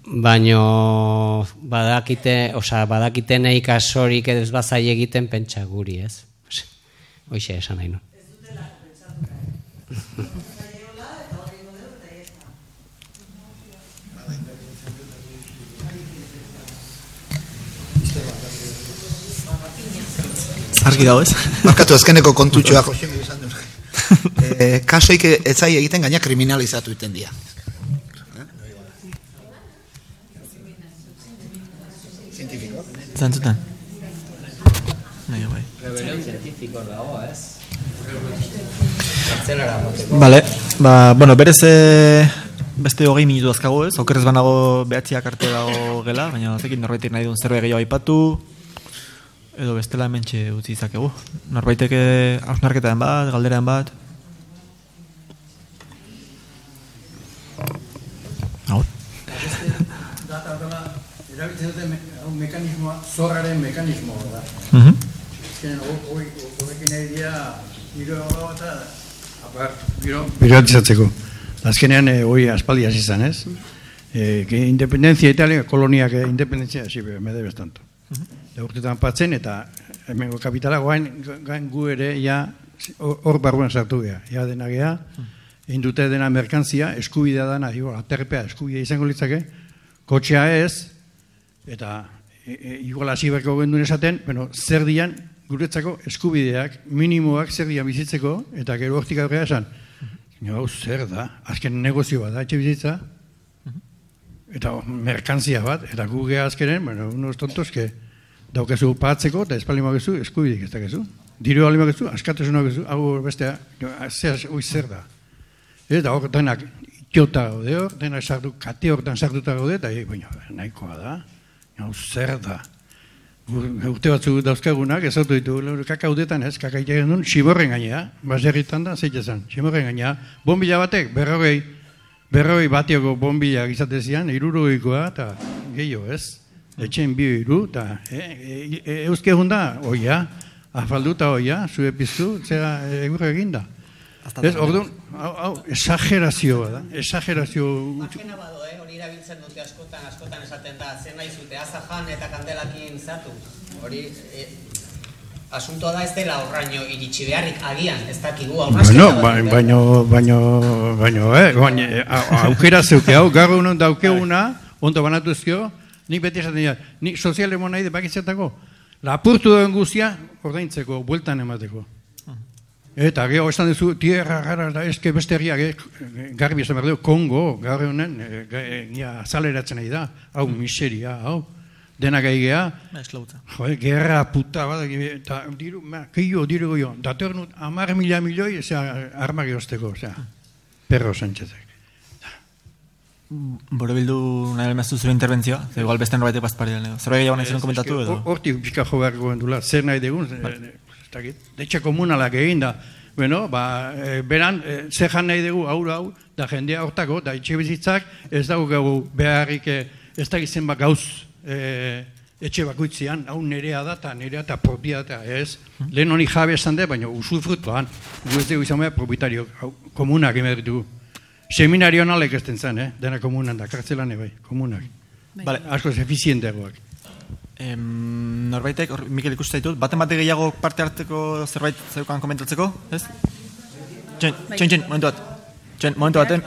Baino badakite, osea, badakite nahi kasorik ez bazai egiten pentsa guri, ez? Hoxe esan nahi no. Argi dago ez? Markatu azkeneko kontutxoa e, Kasoik etzai egiten gaina kriminalizatu iten dia. Zantzutan? Nahi, bai. Rebelión científico dago, ez? Vale, ba, bueno, berez e, beste hogei minutu azkago ez, okerrez banago behatziak arte dago gela, baina zekin norbaitek nahi duen zerbait gehiago aipatu, edo bestela hementxe utzi izakegu. Norbaitek hausnarketaren bat, galderan bat. Hau. Erabiltzen dute mekanismoa, zorraren mekanismoa da. Mhm. Ezken, horrekin nahi dira, giro eta Biratizatzeko. Azkenean, eh, hoi aspaldi hasi izan, ez? Eh, que independentzia Italia, koloniak eh, independentzia, hasi me debes tanto. Da urtetan patzen, eta hemengo kapitala guain, gain gu ere, ja, hor barruan sartu gea, ja dena gea, egin dute dena merkantzia, eskubidea dana, igual, aterpea eskubidea izango litzake, kotxea ez, eta e, e, igual hasi berko gendun esaten, bueno, zer dian, guretzako eskubideak, minimoak zer dian bizitzeko, eta gero hortik aurrera esan, hau zer da, azken negozio bat da, etxe bizitza, eta merkantzia bat, eta gu geha azkenen, bueno, unos tontos, que daukezu patzeko, eta espaldi magezu, eskubidik ez dakezu. Diru aldi magezu, askatasun magezu, hau bestea, zer, ui zer da. Eta hor, denak, itiota gaude hor, denak sartu, kate hortan sartuta gaude, eta e, baina, nahikoa da, hau zer da. Urte batzu dauzkagunak, ez autu ditu, kakaudetan ez, kakaitean duen, xiborren gainea, baserritan da, zeit esan, xiborren gainea, bombila batek, berrogei, berrogei batioko bombila gizate zian, irurogeikoa, eta gehiago ez, etxen bi iru, eta e, e, e, euske da, oia, afalduta oia, zue piztu, zera egurra eginda. Ez, orduan, hau, hau, esagerazioa da, esagerazio... Makina bado, eh? hori erabiltzen dute askotan, askotan esaten da, zen nahi zute, azajan eta kandelakin zatu. Hori, eh, asuntoa da ez dela horraino iritsi beharrik agian, ez dakigu Bueno, baino, baino, baino, baino, eh, baino, aukera zeuke. Hau, gaur daukeuna, ondo banatu ezkio, Nik beti esaten dira, nik sozialemo nahi de bakitzetako, lapurtu duen guztia, ordaintzeko, bueltan emateko. Eta gero esan duzu, tierra gara, da eske beste herriak, eh, garbi esan behar dugu, Kongo, gaur honen, eh, eh, azaleratzen nahi da, hau miseria, hau, denak aigea, Ba, esklauta. jo, gerra puta, bat, eta diru, ma, kio, diru goio, dator nut, amar mila milioi, ozera, armak eosteko, ozera, perro Sánchezek. Boro bildu nahi almaztu zure interbentzioa, ze igual beste norbait epazpari dela. Zerbait gehiago nahi zuen komentatu edo? Hortik pixka jo beharko gendula, zer nahi dugun, ez dakit, detxe komunalak egin da, bueno, ba, e, beran, e, zer jan nahi dugu, hau, hau, da jendea hortako, da etxe bizitzak, ez dago gau beharrik, e, ez dakit zenbat gauz, e, etxe bakoitzean, hau nerea da, eta nerea eta propietatea, ez? Lehen honi jabe esan dut, baina usufrutuan, gu ez dugu izan behar propietario, hau, komunak emer ditugu. Seminario nalek ez zen, eh? dena komunan da, kartzelan bai, komunak. Vale. Asko ez efizienteagoak. Em, norbaitek, hor, Mikel ikusten ditut, baten bate gehiago parte hartzeko zerbait zeukan komentatzeko, ez? Txen, txen, txen, momentu bat. Txen, momentu baten.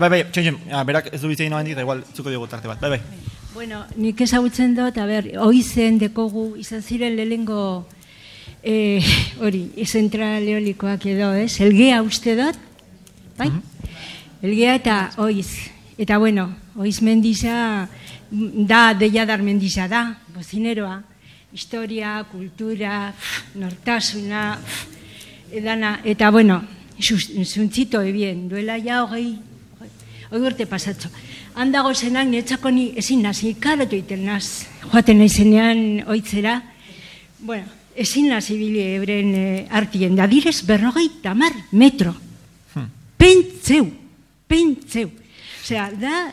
Bai, bai, txen, txen, ja, berak ez du bitzegin noa da igual, zuko diogu tarte bat, bai, bai. Bueno, nik ezagutzen dut, a ber, oizen dekogu izan ziren lehengo eh, hori, zentral eolikoak edo, ez? Elgea uste dut, bai? Elgea eta oiz. Eta bueno, oiz mendiza da, deiadar mendiza da, bozineroa. Historia, kultura, nortasuna, edana, eta bueno, zuntzito ebien, duela ja hogei, hogei urte pasatxo. Handago zenak netzako ni ezin nazi, karotu iten naz, joaten naizenean oitzera. Bueno, ezin nazi bile ebren e, artien, da direz berrogei tamar metro. Pentseu, pentseu. Osea, da,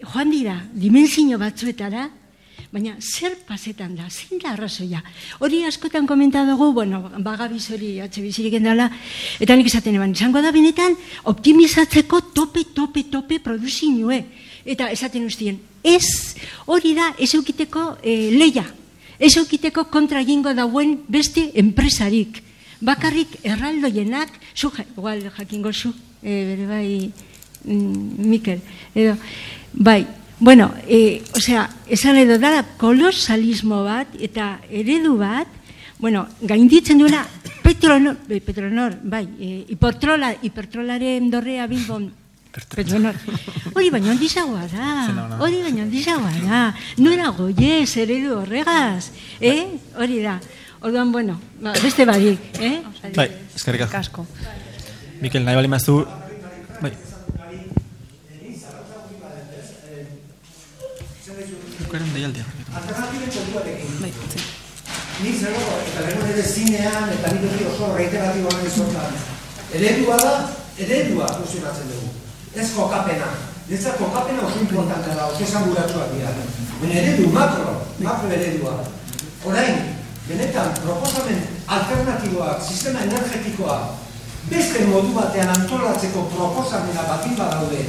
joan dira, dimensio batzuetara, baina zer pasetan da, zein da arrazoia. Hori askotan komentadugu, bueno, bagabiz hori atxe bizirik endala, eta nik esaten eban, izango da benetan, optimizatzeko tope, tope, tope produzinue. Eta esaten ustien, ez, hori da, ez eukiteko e, leia, ez eukiteko kontra egingo dauen beste enpresarik. Bakarrik erraldoienak, zu, igual jakingo zu, e, bere bai, mm, Mikel, edo, bai, bueno, e, osea, esan edo da, kolosalismo bat, eta eredu bat, bueno, gainditzen duela, Petronor, eh, Petronor, bai, e, hipertrola, hipertrolaren dorrea Bilbon, Petronor. Hori baino handizagoa da, hori baino handizagoa da, nuera goiez, eredu horregaz, eh? Hori da. Orduan, bueno, ba, beste barik, eh? Bai, eskerrik asko. Mikel, nahi bali maztu, bai. Eukaren deialdia. Alternatiben kontuarekin. Ni zego, eta lehen ere zinean, eta nik hori oso reiteratiboa nahi zortan. Eredua da, eredua funtzionatzen dugu. Ez kokapena. Niretzat kokapena oso importantea da, oso esan guratxoak dira. Baina eredu, makro, makro eredua. Orain, benetan, proposamen alternatiboak, sistema energetikoa, beste modu batean antolatzeko proposamena batin badaude,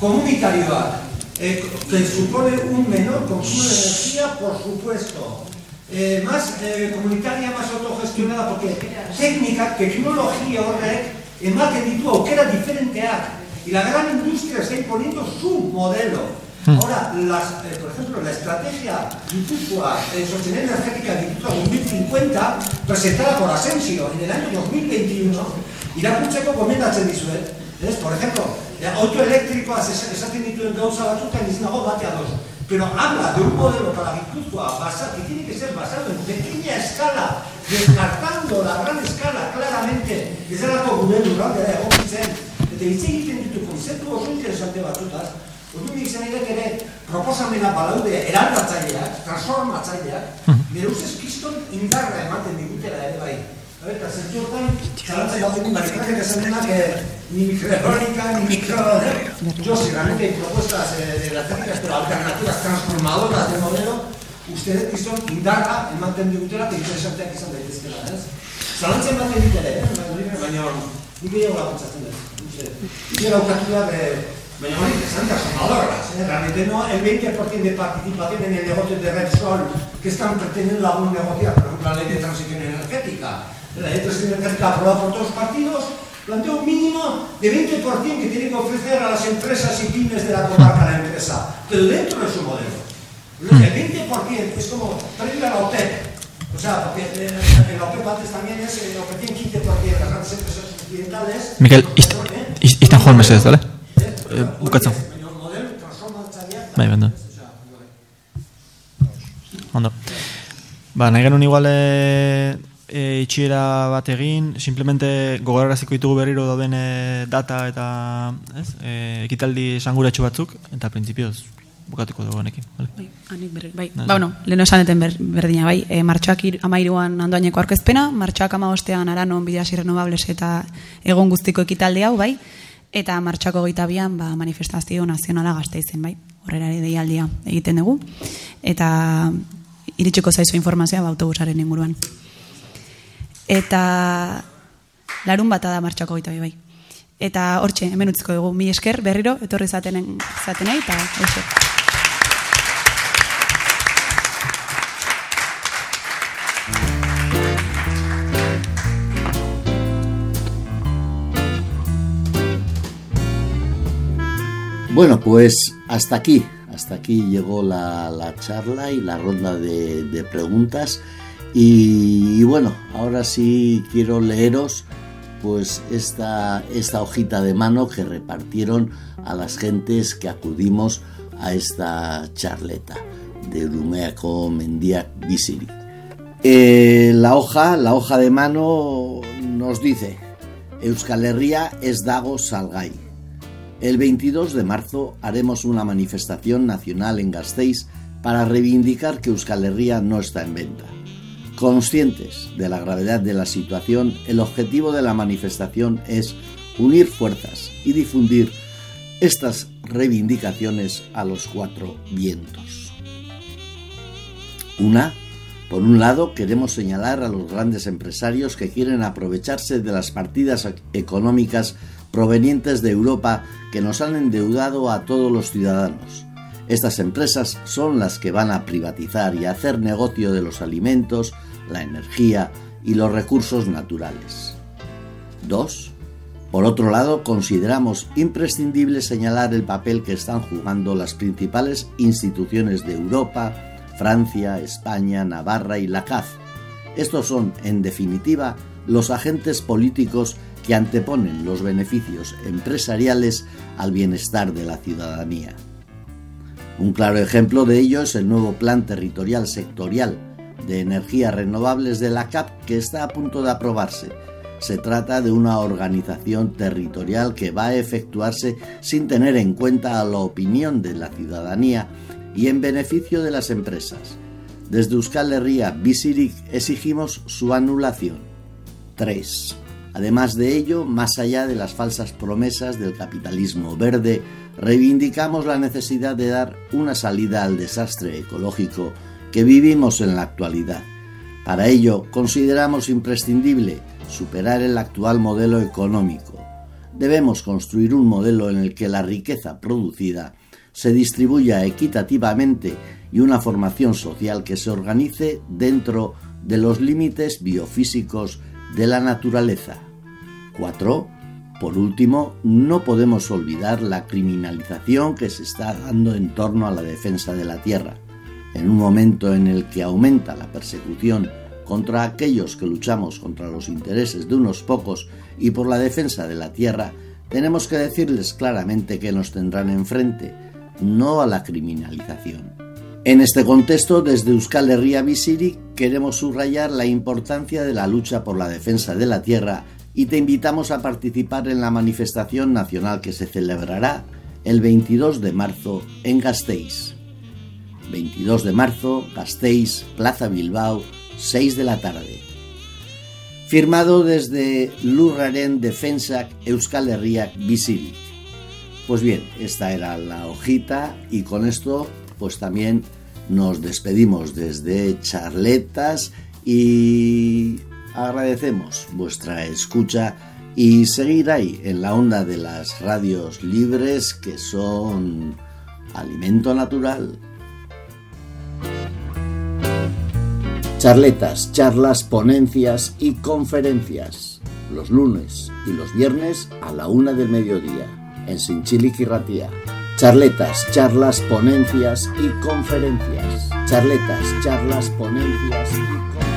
komunitarioak, eh, que supone un menor consumo de energía, por supuesto. Eh, más eh, comunitaria, más autogestionada, porque técnica, tecnología horrek, ematen ditu aukera diferenteak. Y la gran industria está imponiendo su modelo. Ahora, las, eh, por ejemplo, la estrategia Guipúzcoa, eh, sostener energética Guipúzcoa 2050, presentada por Asensio en el año 2021, irakurtzeko gomendatzen dizuet. ¿ves? Por ejemplo, eh, autoelektrikoaz es- esaten dituen gauza batzutan ez nago bate ados. Pero habla de un modelo para basa- que tiene que ser basado en pequeña escala, descartando la gran escala claramente, ez delako gure lurraldera egokitzen, eta hitz egiten ditu konzeptu oso interesante batzutaz, Ordu nik ere proposamena balaude eraldatzaileak, transformatzaileak, nire ustez kiston indarra ematen digutela ere bai. A Eta zentu hortan, zalantzai bat egun barikatek esan denak, eh, ni microelectrónica, ni micro... Yo, si realmente hay propuestas eh, de energéticas, pero alternativas transformadoras de modelo, ustedes kiston indarra ematen digutela, eta interesanteak izan daitezkela, ez? Zalantzai ematen ditere, eh? baina- baina nik gehiago laguntzatzen dut. Uste. Nik daukatuak, eh, Baina hori, esan transformadoras, eh? realmente no el 20% de participación en el negocio de Repsol que están pretendiendo algún negociar, por ejemplo, la ley de transición energética. La ley de transición energética aprobada por todos los partidos plantea un mínimo de 20% que tiene que ofrecer a las empresas y pymes de la comarca la empresa, pero dentro de su modelo. El 20% es como previo a la OPEP. O sea, porque eh, en la OPEP antes también es eh, ofrecían 15% las grandes empresas occidentales. Ist, izten joan mesedez, bale? Eh, bukatzen. Bai, bendo. Ondo. Ba, nahi genuen igual e, e, itxiera bat egin, simplemente gogoraraziko ditugu berriro dauden e, data eta ez, e, ekitaldi esanguratsu batzuk, eta printzipioz bukatuko dugu honekin. Vale? Bai, anik berri, bai. Ba, bueno, leheno esaneten ber, berdina, bai. E, martxoak ir, amairuan andoaineko aurkezpena, martxoak amabostean aranon bideasi renovables eta egon guztiko ekitaldi hau, bai. Eta martxako goita bian, ba, manifestazio nazionala gazte izen, bai. Horrera ere deialdia egiten dugu. Eta iritsiko zaizu informazioa ba, autobusaren inguruan. Eta larun bata da martxako goita bi, bai. Eta hortxe, hemen utziko dugu, mi esker, berriro, etorri zatenen, zatenei, eta hortxe. Bueno, pues hasta aquí, hasta aquí llegó la, la charla y la ronda de, preguntas. Y, bueno, ahora sí quiero leeros pues esta, hojita de mano que repartieron a las gentes que acudimos a esta charleta de Urumeako Mendiak Bisiri. Eh, la hoja, la hoja de mano nos dice Euskal Herria es dago salgai. El 22 de marzo haremos una manifestación nacional en Gasteiz para reivindicar que Euskal Herria no está en venta. Conscientes de la gravedad de la situación, el objetivo de la manifestación es unir fuerzas y difundir estas reivindicaciones a los cuatro vientos. Una, por un lado, queremos señalar a los grandes empresarios que quieren aprovecharse de las partidas económicas provenientes de Europa que nos han endeudado a todos los ciudadanos. Estas empresas son las que van a privatizar y hacer negocio de los alimentos, la energía y los recursos naturales. 2. Por otro lado, consideramos imprescindible señalar el papel que están jugando las principales instituciones de Europa, Francia, España, Navarra y la CAF. Estos son, en definitiva, los agentes políticos que anteponen los beneficios empresariales al bienestar de la ciudadanía. Un claro ejemplo de ello es el nuevo Plan Territorial Sectorial de Energías Renovables de la CAP que está a punto de aprobarse. Se trata de una organización territorial que va a efectuarse sin tener en cuenta la opinión de la ciudadanía y en beneficio de las empresas. Desde Euskal Herria Bisirik exigimos su anulación. 3. Además de ello, más allá de las falsas promesas del capitalismo verde, reivindicamos la necesidad de dar una salida al desastre ecológico que vivimos en la actualidad. Para ello, consideramos imprescindible superar el actual modelo económico. Debemos construir un modelo en el que la riqueza producida se distribuya equitativamente y una formación social que se organice dentro de los límites biofísicos de la naturaleza. 4. Por último, no podemos olvidar la criminalización que se está dando en torno a la defensa de la tierra. En un momento en el que aumenta la persecución contra aquellos que luchamos contra los intereses de unos pocos y por la defensa de la tierra, tenemos que decirles claramente que nos tendrán enfrente, no a la criminalización. En este contexto, desde Euskal Herria Bisiri queremos subrayar la importancia de la lucha por la defensa de la tierra y te invitamos a participar en la manifestación nacional que se celebrará el 22 de marzo en Gasteiz. 22 de marzo, Gasteiz, Plaza Bilbao, 6 de la tarde. Firmado desde Lurraren Defensak Euskal Herriak Bizirik. Pues bien, esta era la hojita y con esto pues también nos despedimos desde charletas y agradecemos vuestra escucha y seguir ahí en la onda de las radios libres que son alimento natural. Charletas, charlas, ponencias y conferencias. Los lunes y los viernes a la una del mediodía en Sinchilic y Ratía. Charletas, charlas, ponencias y conferencias. Charletas, charlas, ponencias Mantxo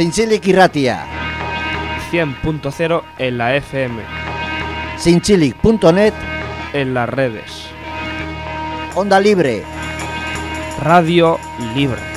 Zintzilik irratia. 100.0 en la FM. Zintzilik.net en las redes. Onda Libre. Radio Libre.